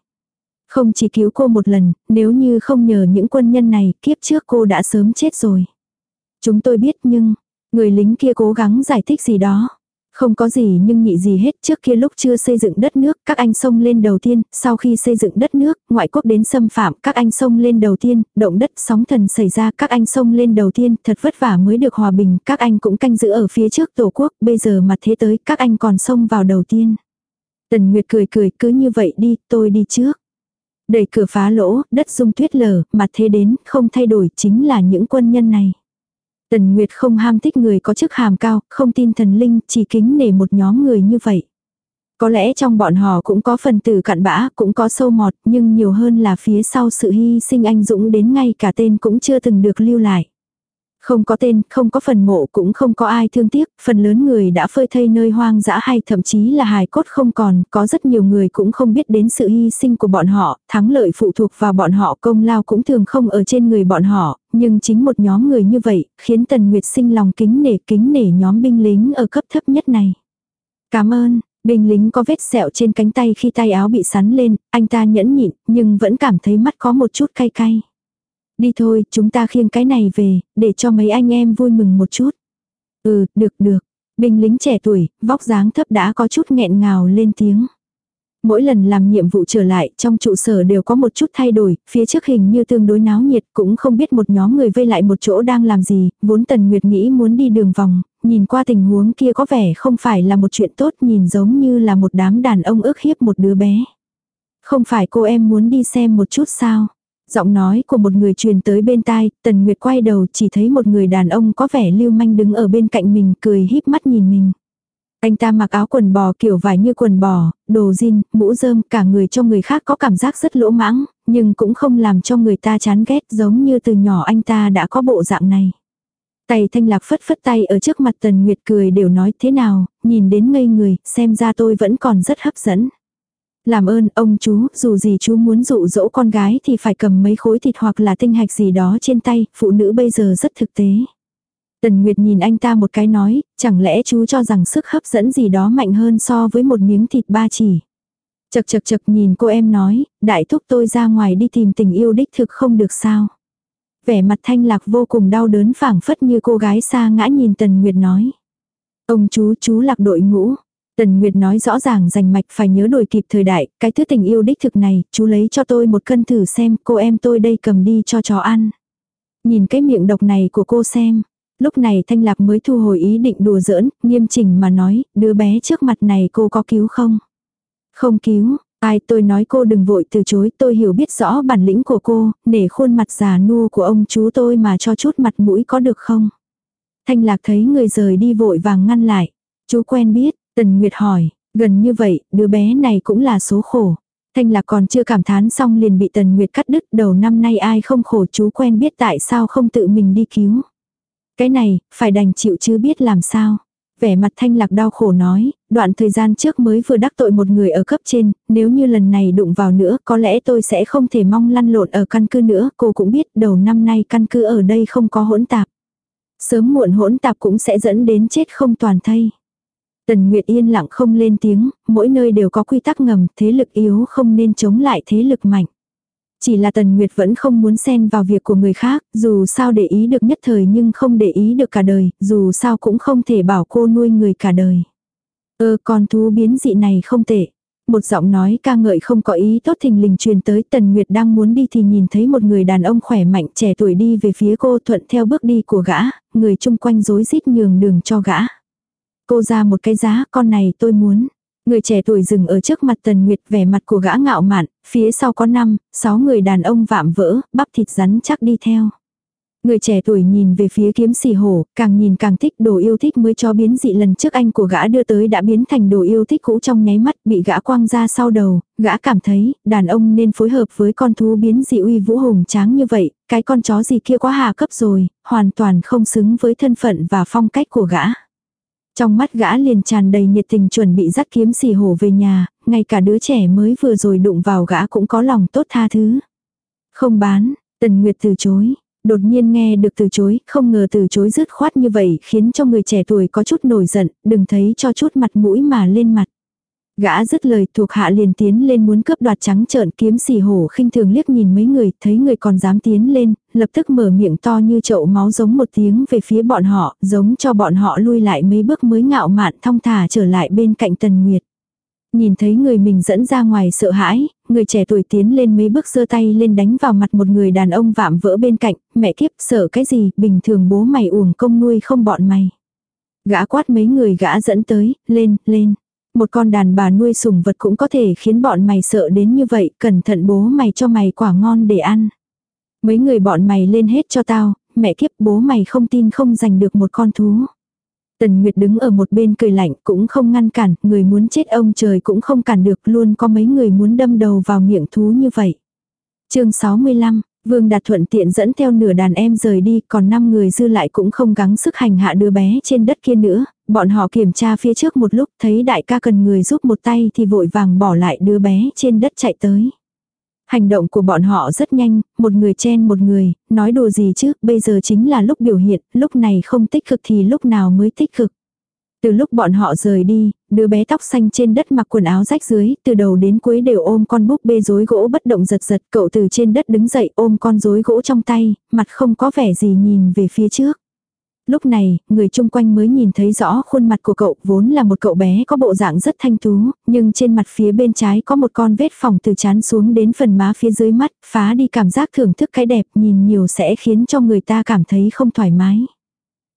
Không chỉ cứu cô một lần, nếu như không nhờ những quân nhân này, kiếp trước cô đã sớm chết rồi. Chúng tôi biết nhưng, người lính kia cố gắng giải thích gì đó. Không có gì nhưng nhị gì hết trước kia lúc chưa xây dựng đất nước, các anh xông lên đầu tiên, sau khi xây dựng đất nước, ngoại quốc đến xâm phạm, các anh xông lên đầu tiên, động đất sóng thần xảy ra, các anh xông lên đầu tiên, thật vất vả mới được hòa bình, các anh cũng canh giữ ở phía trước tổ quốc, bây giờ mặt thế tới, các anh còn xông vào đầu tiên. Tần Nguyệt cười cười, cứ như vậy đi, tôi đi trước. Đẩy cửa phá lỗ, đất dung tuyết lở, mặt thế đến, không thay đổi, chính là những quân nhân này. Tần Nguyệt không ham thích người có chức hàm cao, không tin thần linh, chỉ kính nể một nhóm người như vậy. Có lẽ trong bọn họ cũng có phần tử cặn bã, cũng có sâu mọt, nhưng nhiều hơn là phía sau sự hy sinh anh dũng đến ngay cả tên cũng chưa từng được lưu lại. Không có tên, không có phần mộ cũng không có ai thương tiếc, phần lớn người đã phơi thây nơi hoang dã hay thậm chí là hài cốt không còn, có rất nhiều người cũng không biết đến sự hy sinh của bọn họ, thắng lợi phụ thuộc vào bọn họ công lao cũng thường không ở trên người bọn họ, nhưng chính một nhóm người như vậy, khiến Tần Nguyệt sinh lòng kính nể kính nể nhóm binh lính ở cấp thấp nhất này. Cảm ơn, binh lính có vết sẹo trên cánh tay khi tay áo bị sắn lên, anh ta nhẫn nhịn, nhưng vẫn cảm thấy mắt có một chút cay cay. Đi thôi, chúng ta khiêng cái này về, để cho mấy anh em vui mừng một chút. Ừ, được được. Binh lính trẻ tuổi, vóc dáng thấp đã có chút nghẹn ngào lên tiếng. Mỗi lần làm nhiệm vụ trở lại, trong trụ sở đều có một chút thay đổi, phía trước hình như tương đối náo nhiệt, cũng không biết một nhóm người vây lại một chỗ đang làm gì, vốn Tần Nguyệt nghĩ muốn đi đường vòng, nhìn qua tình huống kia có vẻ không phải là một chuyện tốt, nhìn giống như là một đám đàn ông ước hiếp một đứa bé. Không phải cô em muốn đi xem một chút sao? Giọng nói của một người truyền tới bên tai, Tần Nguyệt quay đầu chỉ thấy một người đàn ông có vẻ lưu manh đứng ở bên cạnh mình cười híp mắt nhìn mình. Anh ta mặc áo quần bò kiểu vải như quần bò, đồ jean, mũ rơm, cả người cho người khác có cảm giác rất lỗ mãng, nhưng cũng không làm cho người ta chán ghét giống như từ nhỏ anh ta đã có bộ dạng này. Tay thanh lạc phất phất tay ở trước mặt Tần Nguyệt cười đều nói thế nào, nhìn đến ngây người, xem ra tôi vẫn còn rất hấp dẫn. Làm ơn ông chú, dù gì chú muốn dụ dỗ con gái thì phải cầm mấy khối thịt hoặc là tinh hạch gì đó trên tay, phụ nữ bây giờ rất thực tế. Tần Nguyệt nhìn anh ta một cái nói, chẳng lẽ chú cho rằng sức hấp dẫn gì đó mạnh hơn so với một miếng thịt ba chỉ. Chật chật chật nhìn cô em nói, đại thúc tôi ra ngoài đi tìm tình yêu đích thực không được sao. Vẻ mặt thanh lạc vô cùng đau đớn phảng phất như cô gái xa ngã nhìn Tần Nguyệt nói. Ông chú chú lạc đội ngũ, Tần Nguyệt nói rõ ràng rành mạch phải nhớ đổi kịp thời đại, cái thứ tình yêu đích thực này, chú lấy cho tôi một cân thử xem, cô em tôi đây cầm đi cho chó ăn. Nhìn cái miệng độc này của cô xem. Lúc này Thanh Lạc mới thu hồi ý định đùa giỡn, nghiêm chỉnh mà nói, đứa bé trước mặt này cô có cứu không? Không cứu, ai tôi nói cô đừng vội từ chối, tôi hiểu biết rõ bản lĩnh của cô, để khuôn mặt già nua của ông chú tôi mà cho chút mặt mũi có được không? Thanh Lạc thấy người rời đi vội vàng ngăn lại. Chú quen biết, Tần Nguyệt hỏi, gần như vậy, đứa bé này cũng là số khổ. Thanh Lạc còn chưa cảm thán xong liền bị Tần Nguyệt cắt đứt đầu năm nay ai không khổ chú quen biết tại sao không tự mình đi cứu. Cái này, phải đành chịu chứ biết làm sao. Vẻ mặt Thanh Lạc đau khổ nói, đoạn thời gian trước mới vừa đắc tội một người ở cấp trên, nếu như lần này đụng vào nữa có lẽ tôi sẽ không thể mong lăn lộn ở căn cứ nữa, cô cũng biết đầu năm nay căn cứ ở đây không có hỗn tạp. Sớm muộn hỗn tạp cũng sẽ dẫn đến chết không toàn thây. Tần Nguyệt yên lặng không lên tiếng, mỗi nơi đều có quy tắc ngầm, thế lực yếu không nên chống lại thế lực mạnh. Chỉ là Tần Nguyệt vẫn không muốn xen vào việc của người khác, dù sao để ý được nhất thời nhưng không để ý được cả đời, dù sao cũng không thể bảo cô nuôi người cả đời. Ơ con thú biến dị này không tệ. Một giọng nói ca ngợi không có ý tốt thình lình truyền tới Tần Nguyệt đang muốn đi thì nhìn thấy một người đàn ông khỏe mạnh trẻ tuổi đi về phía cô thuận theo bước đi của gã, người chung quanh rối rít nhường đường cho gã. Cô ra một cái giá, con này tôi muốn. Người trẻ tuổi dừng ở trước mặt Tần Nguyệt vẻ mặt của gã ngạo mạn, phía sau có năm, sáu người đàn ông vạm vỡ, bắp thịt rắn chắc đi theo. Người trẻ tuổi nhìn về phía kiếm xì hổ, càng nhìn càng thích đồ yêu thích mới cho biến dị lần trước anh của gã đưa tới đã biến thành đồ yêu thích cũ trong nháy mắt bị gã quăng ra sau đầu, gã cảm thấy đàn ông nên phối hợp với con thú biến dị uy vũ hùng tráng như vậy, cái con chó gì kia quá hà cấp rồi, hoàn toàn không xứng với thân phận và phong cách của gã. Trong mắt gã liền tràn đầy nhiệt tình chuẩn bị dắt kiếm xì hổ về nhà, ngay cả đứa trẻ mới vừa rồi đụng vào gã cũng có lòng tốt tha thứ. Không bán, Tần Nguyệt từ chối. Đột nhiên nghe được từ chối, không ngờ từ chối dứt khoát như vậy khiến cho người trẻ tuổi có chút nổi giận, đừng thấy cho chút mặt mũi mà lên mặt. Gã dứt lời thuộc hạ liền tiến lên muốn cướp đoạt trắng trợn kiếm xì hổ khinh thường liếc nhìn mấy người, thấy người còn dám tiến lên, lập tức mở miệng to như chậu máu giống một tiếng về phía bọn họ, giống cho bọn họ lui lại mấy bước mới ngạo mạn thong thả trở lại bên cạnh Tần Nguyệt. Nhìn thấy người mình dẫn ra ngoài sợ hãi, người trẻ tuổi tiến lên mấy bước giơ tay lên đánh vào mặt một người đàn ông vạm vỡ bên cạnh, mẹ kiếp sợ cái gì, bình thường bố mày uổng công nuôi không bọn mày. Gã quát mấy người gã dẫn tới, lên, lên. Một con đàn bà nuôi sủng vật cũng có thể khiến bọn mày sợ đến như vậy, cẩn thận bố mày cho mày quả ngon để ăn. Mấy người bọn mày lên hết cho tao, mẹ kiếp bố mày không tin không giành được một con thú. Tần Nguyệt đứng ở một bên cười lạnh cũng không ngăn cản, người muốn chết ông trời cũng không cản được luôn có mấy người muốn đâm đầu vào miệng thú như vậy. chương 65, Vương Đạt thuận tiện dẫn theo nửa đàn em rời đi, còn 5 người dư lại cũng không gắng sức hành hạ đứa bé trên đất kia nữa, bọn họ kiểm tra phía trước một lúc thấy đại ca cần người giúp một tay thì vội vàng bỏ lại đứa bé trên đất chạy tới. Hành động của bọn họ rất nhanh, một người chen một người, nói đồ gì chứ, bây giờ chính là lúc biểu hiện, lúc này không tích cực thì lúc nào mới tích cực. Từ lúc bọn họ rời đi, đứa bé tóc xanh trên đất mặc quần áo rách dưới, từ đầu đến cuối đều ôm con búp bê rối gỗ bất động giật giật, cậu từ trên đất đứng dậy ôm con rối gỗ trong tay, mặt không có vẻ gì nhìn về phía trước. Lúc này, người chung quanh mới nhìn thấy rõ khuôn mặt của cậu vốn là một cậu bé có bộ dạng rất thanh tú, nhưng trên mặt phía bên trái có một con vết phỏng từ chán xuống đến phần má phía dưới mắt, phá đi cảm giác thưởng thức cái đẹp nhìn nhiều sẽ khiến cho người ta cảm thấy không thoải mái.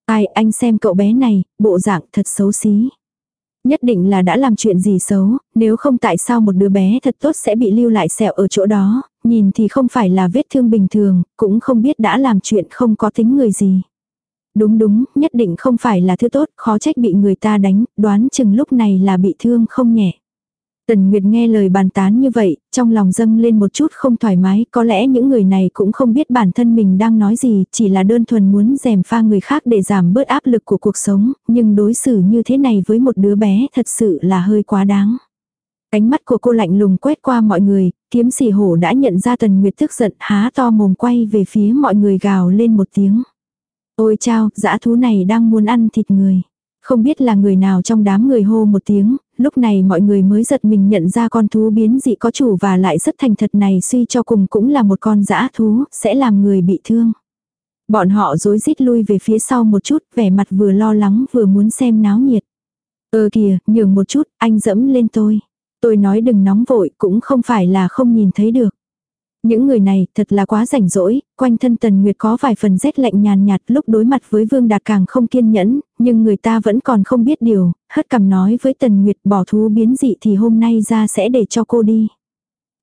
Ai anh xem cậu bé này, bộ dạng thật xấu xí. Nhất định là đã làm chuyện gì xấu, nếu không tại sao một đứa bé thật tốt sẽ bị lưu lại sẹo ở chỗ đó, nhìn thì không phải là vết thương bình thường, cũng không biết đã làm chuyện không có tính người gì. Đúng đúng, nhất định không phải là thứ tốt, khó trách bị người ta đánh, đoán chừng lúc này là bị thương không nhẹ. Tần Nguyệt nghe lời bàn tán như vậy, trong lòng dâng lên một chút không thoải mái, có lẽ những người này cũng không biết bản thân mình đang nói gì, chỉ là đơn thuần muốn rèm pha người khác để giảm bớt áp lực của cuộc sống, nhưng đối xử như thế này với một đứa bé thật sự là hơi quá đáng. Ánh mắt của cô lạnh lùng quét qua mọi người, kiếm Sỉ hổ đã nhận ra Tần Nguyệt tức giận há to mồm quay về phía mọi người gào lên một tiếng. Ôi chao, dã thú này đang muốn ăn thịt người. Không biết là người nào trong đám người hô một tiếng, lúc này mọi người mới giật mình nhận ra con thú biến dị có chủ và lại rất thành thật này suy cho cùng cũng là một con dã thú, sẽ làm người bị thương. Bọn họ rối rít lui về phía sau một chút, vẻ mặt vừa lo lắng vừa muốn xem náo nhiệt. Ơ kìa, nhường một chút, anh dẫm lên tôi. Tôi nói đừng nóng vội, cũng không phải là không nhìn thấy được. Những người này thật là quá rảnh rỗi, quanh thân Tần Nguyệt có vài phần rét lạnh nhàn nhạt lúc đối mặt với Vương Đạt càng không kiên nhẫn, nhưng người ta vẫn còn không biết điều, hất cằm nói với Tần Nguyệt bỏ thú biến dị thì hôm nay ra sẽ để cho cô đi.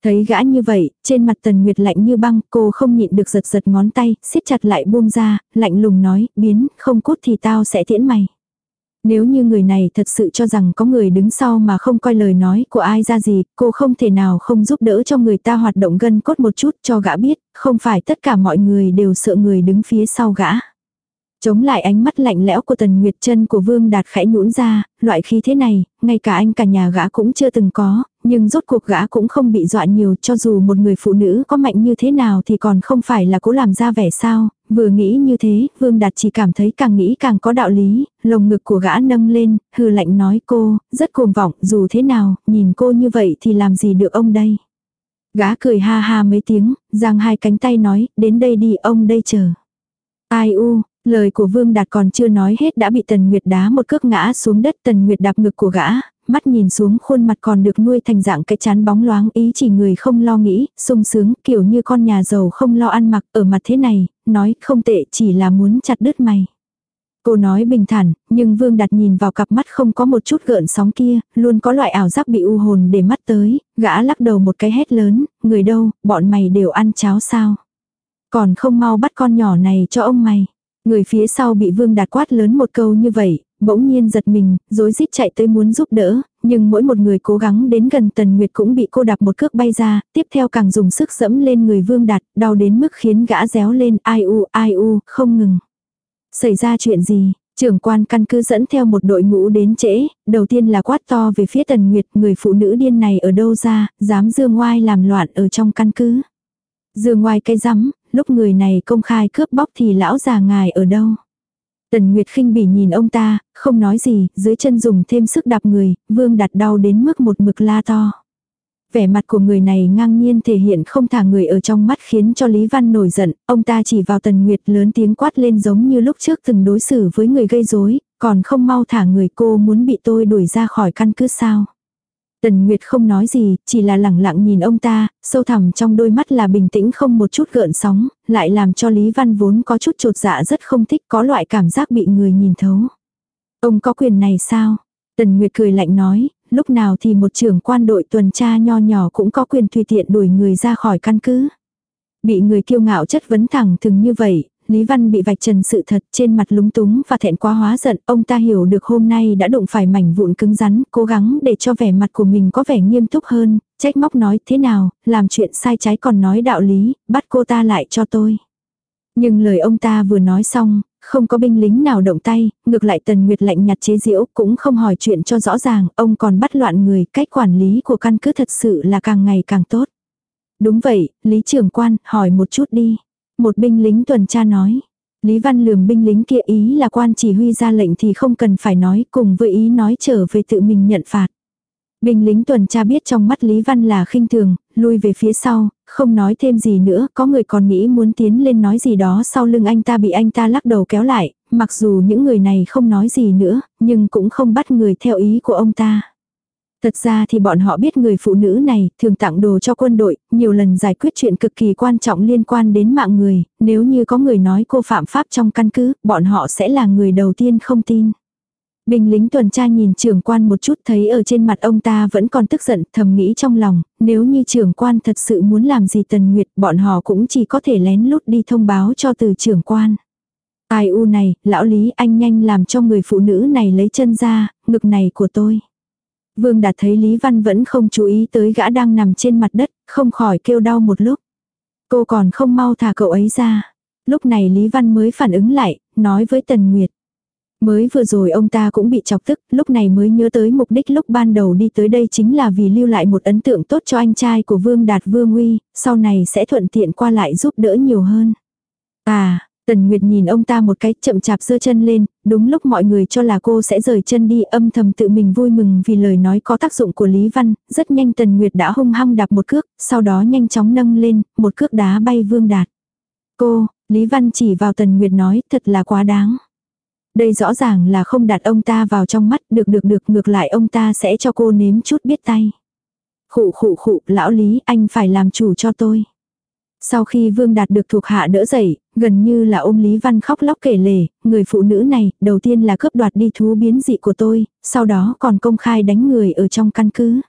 Thấy gã như vậy, trên mặt Tần Nguyệt lạnh như băng, cô không nhịn được giật giật ngón tay, siết chặt lại buông ra, lạnh lùng nói, biến, không cút thì tao sẽ tiễn mày. Nếu như người này thật sự cho rằng có người đứng sau mà không coi lời nói của ai ra gì, cô không thể nào không giúp đỡ cho người ta hoạt động gân cốt một chút cho gã biết, không phải tất cả mọi người đều sợ người đứng phía sau gã. Chống lại ánh mắt lạnh lẽo của tần nguyệt chân của vương đạt khẽ nhũn ra, loại khí thế này, ngay cả anh cả nhà gã cũng chưa từng có, nhưng rốt cuộc gã cũng không bị dọa nhiều cho dù một người phụ nữ có mạnh như thế nào thì còn không phải là cố làm ra vẻ sao, vừa nghĩ như thế, Vương Đạt chỉ cảm thấy càng nghĩ càng có đạo lý, lồng ngực của gã nâng lên, hừ lạnh nói cô, rất cuồng vọng, dù thế nào, nhìn cô như vậy thì làm gì được ông đây. Gã cười ha ha mấy tiếng, giang hai cánh tay nói, đến đây đi ông đây chờ. Ai u, lời của Vương Đạt còn chưa nói hết đã bị Tần Nguyệt đá một cước ngã xuống đất Tần Nguyệt đạp ngực của gã, mắt nhìn xuống khuôn mặt còn được nuôi thành dạng cái chán bóng loáng ý chỉ người không lo nghĩ, sung sướng kiểu như con nhà giàu không lo ăn mặc ở mặt thế này, nói không tệ chỉ là muốn chặt đứt mày. Cô nói bình thản, nhưng Vương đặt nhìn vào cặp mắt không có một chút gợn sóng kia, luôn có loại ảo giác bị u hồn để mắt tới, gã lắc đầu một cái hét lớn, người đâu, bọn mày đều ăn cháo sao. Còn không mau bắt con nhỏ này cho ông mày. Người phía sau bị Vương Đạt quát lớn một câu như vậy, bỗng nhiên giật mình, rối rít chạy tới muốn giúp đỡ, nhưng mỗi một người cố gắng đến gần Tần Nguyệt cũng bị cô đạp một cước bay ra, tiếp theo càng dùng sức dẫm lên người Vương Đạt, đau đến mức khiến gã réo lên ai u ai u, không ngừng. Xảy ra chuyện gì? Trưởng quan căn cứ dẫn theo một đội ngũ đến trễ, đầu tiên là quát to về phía Tần Nguyệt, người phụ nữ điên này ở đâu ra, dám dương ngoai làm loạn ở trong căn cứ. Dương ngoai cây rắm, lúc người này công khai cướp bóc thì lão già ngài ở đâu? Tần Nguyệt khinh bỉ nhìn ông ta, không nói gì, dưới chân dùng thêm sức đạp người, vương đặt đau đến mức một mực la to. Vẻ mặt của người này ngang nhiên thể hiện không thả người ở trong mắt khiến cho Lý Văn nổi giận, ông ta chỉ vào Tần Nguyệt lớn tiếng quát lên giống như lúc trước từng đối xử với người gây rối, còn không mau thả người cô muốn bị tôi đuổi ra khỏi căn cứ sao. Tần Nguyệt không nói gì, chỉ là lẳng lặng nhìn ông ta, sâu thẳm trong đôi mắt là bình tĩnh không một chút gợn sóng, lại làm cho Lý Văn vốn có chút trột dạ rất không thích có loại cảm giác bị người nhìn thấu. Ông có quyền này sao? Tần Nguyệt cười lạnh nói, lúc nào thì một trưởng quan đội tuần tra nho nhỏ cũng có quyền tùy tiện đuổi người ra khỏi căn cứ. Bị người kiêu ngạo chất vấn thẳng thừng như vậy, Lý Văn bị vạch trần sự thật trên mặt lúng túng và thẹn quá hóa giận, ông ta hiểu được hôm nay đã đụng phải mảnh vụn cứng rắn, cố gắng để cho vẻ mặt của mình có vẻ nghiêm túc hơn, trách móc nói thế nào, làm chuyện sai trái còn nói đạo lý, bắt cô ta lại cho tôi. Nhưng lời ông ta vừa nói xong, không có binh lính nào động tay, ngược lại Tần Nguyệt lạnh nhạt chế giễu, cũng không hỏi chuyện cho rõ ràng, ông còn bắt loạn người, cách quản lý của căn cứ thật sự là càng ngày càng tốt. Đúng vậy, Lý trưởng quan, hỏi một chút đi. Một binh lính tuần tra nói. Lý Văn lườm binh lính kia ý là quan chỉ huy ra lệnh thì không cần phải nói cùng với ý nói trở về tự mình nhận phạt. Binh lính tuần tra biết trong mắt Lý Văn là khinh thường, lui về phía sau, không nói thêm gì nữa, có người còn nghĩ muốn tiến lên nói gì đó sau lưng anh ta bị anh ta lắc đầu kéo lại, mặc dù những người này không nói gì nữa, nhưng cũng không bắt người theo ý của ông ta. Thật ra thì bọn họ biết người phụ nữ này thường tặng đồ cho quân đội, nhiều lần giải quyết chuyện cực kỳ quan trọng liên quan đến mạng người, nếu như có người nói cô phạm pháp trong căn cứ, bọn họ sẽ là người đầu tiên không tin. Binh lính tuần tra nhìn trưởng quan một chút thấy ở trên mặt ông ta vẫn còn tức giận thầm nghĩ trong lòng, nếu như trưởng quan thật sự muốn làm gì tần nguyệt bọn họ cũng chỉ có thể lén lút đi thông báo cho từ trưởng quan. Ai u này, lão lý anh nhanh làm cho người phụ nữ này lấy chân ra, ngực này của tôi. Vương Đạt thấy Lý Văn vẫn không chú ý tới gã đang nằm trên mặt đất, không khỏi kêu đau một lúc. Cô còn không mau thả cậu ấy ra. Lúc này Lý Văn mới phản ứng lại, nói với Tần Nguyệt. Mới vừa rồi ông ta cũng bị chọc tức, lúc này mới nhớ tới mục đích lúc ban đầu đi tới đây chính là vì lưu lại một ấn tượng tốt cho anh trai của Vương Đạt Vương Uy, sau này sẽ thuận tiện qua lại giúp đỡ nhiều hơn. À, Tần Nguyệt nhìn ông ta một cái chậm chạp giơ chân lên, đúng lúc mọi người cho là cô sẽ rời chân đi âm thầm tự mình vui mừng vì lời nói có tác dụng của Lý Văn, rất nhanh Tần Nguyệt đã hung hăng đạp một cước, sau đó nhanh chóng nâng lên, một cước đá bay Vương Đạt. Cô, Lý Văn chỉ vào Tần Nguyệt nói thật là quá đáng. Đây rõ ràng là không đặt ông ta vào trong mắt, được được được ngược lại ông ta sẽ cho cô nếm chút biết tay. Khụ khụ khụ, lão Lý, anh phải làm chủ cho tôi. Sau khi Vương Đạt được thuộc hạ đỡ dậy, gần như là ôm Lý Văn khóc lóc kể lể, người phụ nữ này, đầu tiên là cướp đoạt đi thú biến dị của tôi, sau đó còn công khai đánh người ở trong căn cứ.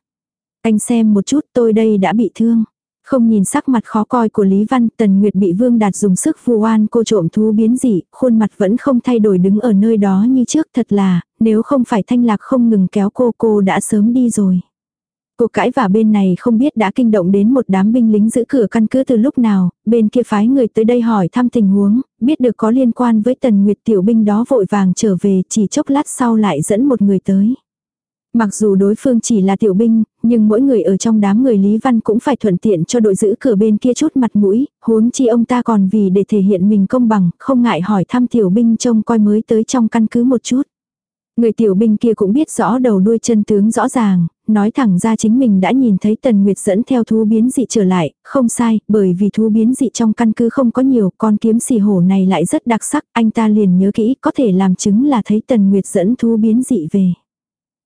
Anh xem một chút tôi đây đã bị thương. Không nhìn sắc mặt khó coi của Lý Văn, Tần Nguyệt bị Vương Đạt dùng sức vu oan cô trộm thú biến dị, khuôn mặt vẫn không thay đổi đứng ở nơi đó như trước thật là, nếu không phải thanh lạc không ngừng kéo cô cô đã sớm đi rồi. Cuộc cãi và bên này không biết đã kinh động đến một đám binh lính giữ cửa căn cứ từ lúc nào, bên kia phái người tới đây hỏi thăm tình huống, biết được có liên quan với tần nguyệt tiểu binh đó vội vàng trở về chỉ chốc lát sau lại dẫn một người tới. Mặc dù đối phương chỉ là tiểu binh, nhưng mỗi người ở trong đám người Lý Văn cũng phải thuận tiện cho đội giữ cửa bên kia chút mặt mũi, huống chi ông ta còn vì để thể hiện mình công bằng, không ngại hỏi thăm tiểu binh trông coi mới tới trong căn cứ một chút. Người tiểu binh kia cũng biết rõ đầu đuôi chân tướng rõ ràng, nói thẳng ra chính mình đã nhìn thấy Tần Nguyệt dẫn theo thú biến dị trở lại, không sai, bởi vì thú biến dị trong căn cứ không có nhiều, con kiếm xì hổ này lại rất đặc sắc, anh ta liền nhớ kỹ có thể làm chứng là thấy Tần Nguyệt dẫn thú biến dị về.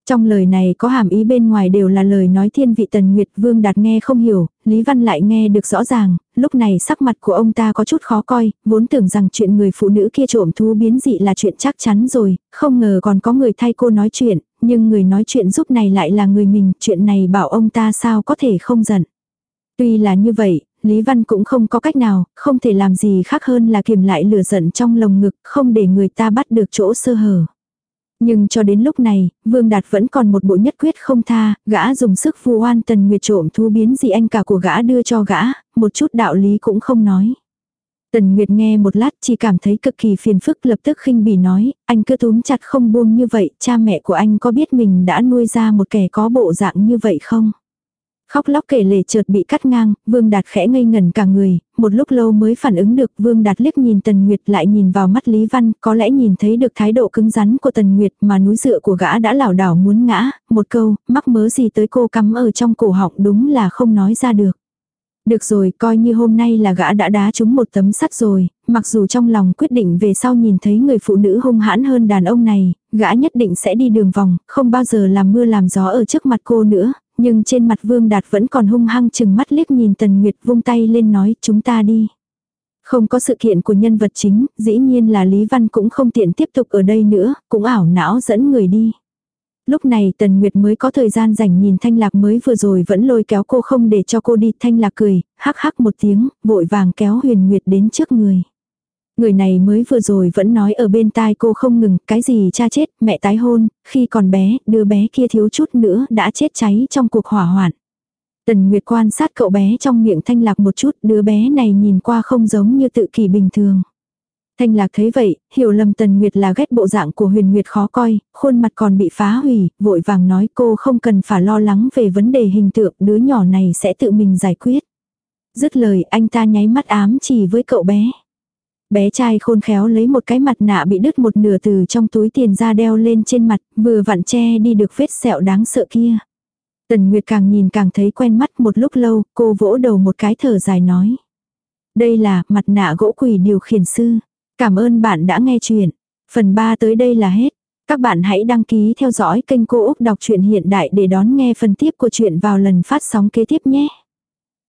Trong lời này có hàm ý bên ngoài đều là lời nói thiên vị Tần Nguyệt Vương Đạt nghe không hiểu, Lý Văn lại nghe được rõ ràng, lúc này sắc mặt của ông ta có chút khó coi, vốn tưởng rằng chuyện người phụ nữ kia trộm thú biến dị là chuyện chắc chắn rồi, không ngờ còn có người thay cô nói chuyện, nhưng người nói chuyện giúp này lại là người mình, chuyện này bảo ông ta sao có thể không giận. Tuy là như vậy, Lý Văn cũng không có cách nào, không thể làm gì khác hơn là kiềm lại lửa giận trong lồng ngực, không để người ta bắt được chỗ sơ hở. Nhưng cho đến lúc này, Vương Đạt vẫn còn một bộ nhất quyết không tha, gã dùng sức vu oan tần nguyệt trộm thu biến gì anh cả của gã đưa cho gã, một chút đạo lý cũng không nói. Tần Nguyệt nghe một lát chỉ cảm thấy cực kỳ phiền phức lập tức khinh bỉ nói, anh cứ túm chặt không buông như vậy, cha mẹ của anh có biết mình đã nuôi ra một kẻ có bộ dạng như vậy không? Khóc lóc kể lể chợt bị cắt ngang, Vương Đạt khẽ ngây ngẩn cả người, một lúc lâu mới phản ứng được Vương Đạt liếc nhìn Tần Nguyệt lại nhìn vào mắt Lý Văn, có lẽ nhìn thấy được thái độ cứng rắn của Tần Nguyệt mà núi dựa của gã đã lảo đảo muốn ngã, một câu, mắc mớ gì tới cô cắm ở trong cổ họng đúng là không nói ra được. Được rồi, coi như hôm nay là gã đã đá trúng một tấm sắt rồi, mặc dù trong lòng quyết định về sau nhìn thấy người phụ nữ hung hãn hơn đàn ông này, gã nhất định sẽ đi đường vòng, không bao giờ làm mưa làm gió ở trước mặt cô nữa, nhưng trên mặt Vương Đạt vẫn còn hung hăng chừng mắt liếc nhìn Tần Nguyệt vung tay lên nói chúng ta đi. Không có sự kiện của nhân vật chính, dĩ nhiên là Lý Văn cũng không tiện tiếp tục ở đây nữa, cũng ảo não dẫn người đi. Lúc này Tần Nguyệt mới có thời gian rảnh nhìn Thanh Lạc mới vừa rồi vẫn lôi kéo cô không để cho cô đi. Thanh Lạc cười, hắc hắc một tiếng, vội vàng kéo Huyền Nguyệt đến trước người. Người này mới vừa rồi vẫn nói ở bên tai cô không ngừng, cái gì cha chết, mẹ tái hôn, khi còn bé, đứa bé kia thiếu chút nữa đã chết cháy trong cuộc hỏa hoạn. Tần Nguyệt quan sát cậu bé trong miệng thanh lạc một chút, đứa bé này nhìn qua không giống như tự kỷ bình thường. Thanh lạc thấy vậy, hiểu lầm Tần Nguyệt là ghét bộ dạng của huyền Nguyệt khó coi, khuôn mặt còn bị phá hủy, vội vàng nói cô không cần phải lo lắng về vấn đề hình tượng, đứa nhỏ này sẽ tự mình giải quyết. Dứt lời anh ta nháy mắt ám chỉ với cậu bé. Bé trai khôn khéo lấy một cái mặt nạ bị đứt một nửa từ trong túi tiền ra đeo lên trên mặt, vừa vặn che đi được vết sẹo đáng sợ kia. Tần Nguyệt càng nhìn càng thấy quen mắt một lúc lâu, cô vỗ đầu một cái thở dài nói. Đây là mặt nạ gỗ quỷ điều khiển sư. Cảm ơn bạn đã nghe chuyện. Phần 3 tới đây là hết. Các bạn hãy đăng ký theo dõi kênh Cô Úc Đọc truyện Hiện Đại để đón nghe phần tiếp của chuyện vào lần phát sóng kế tiếp nhé.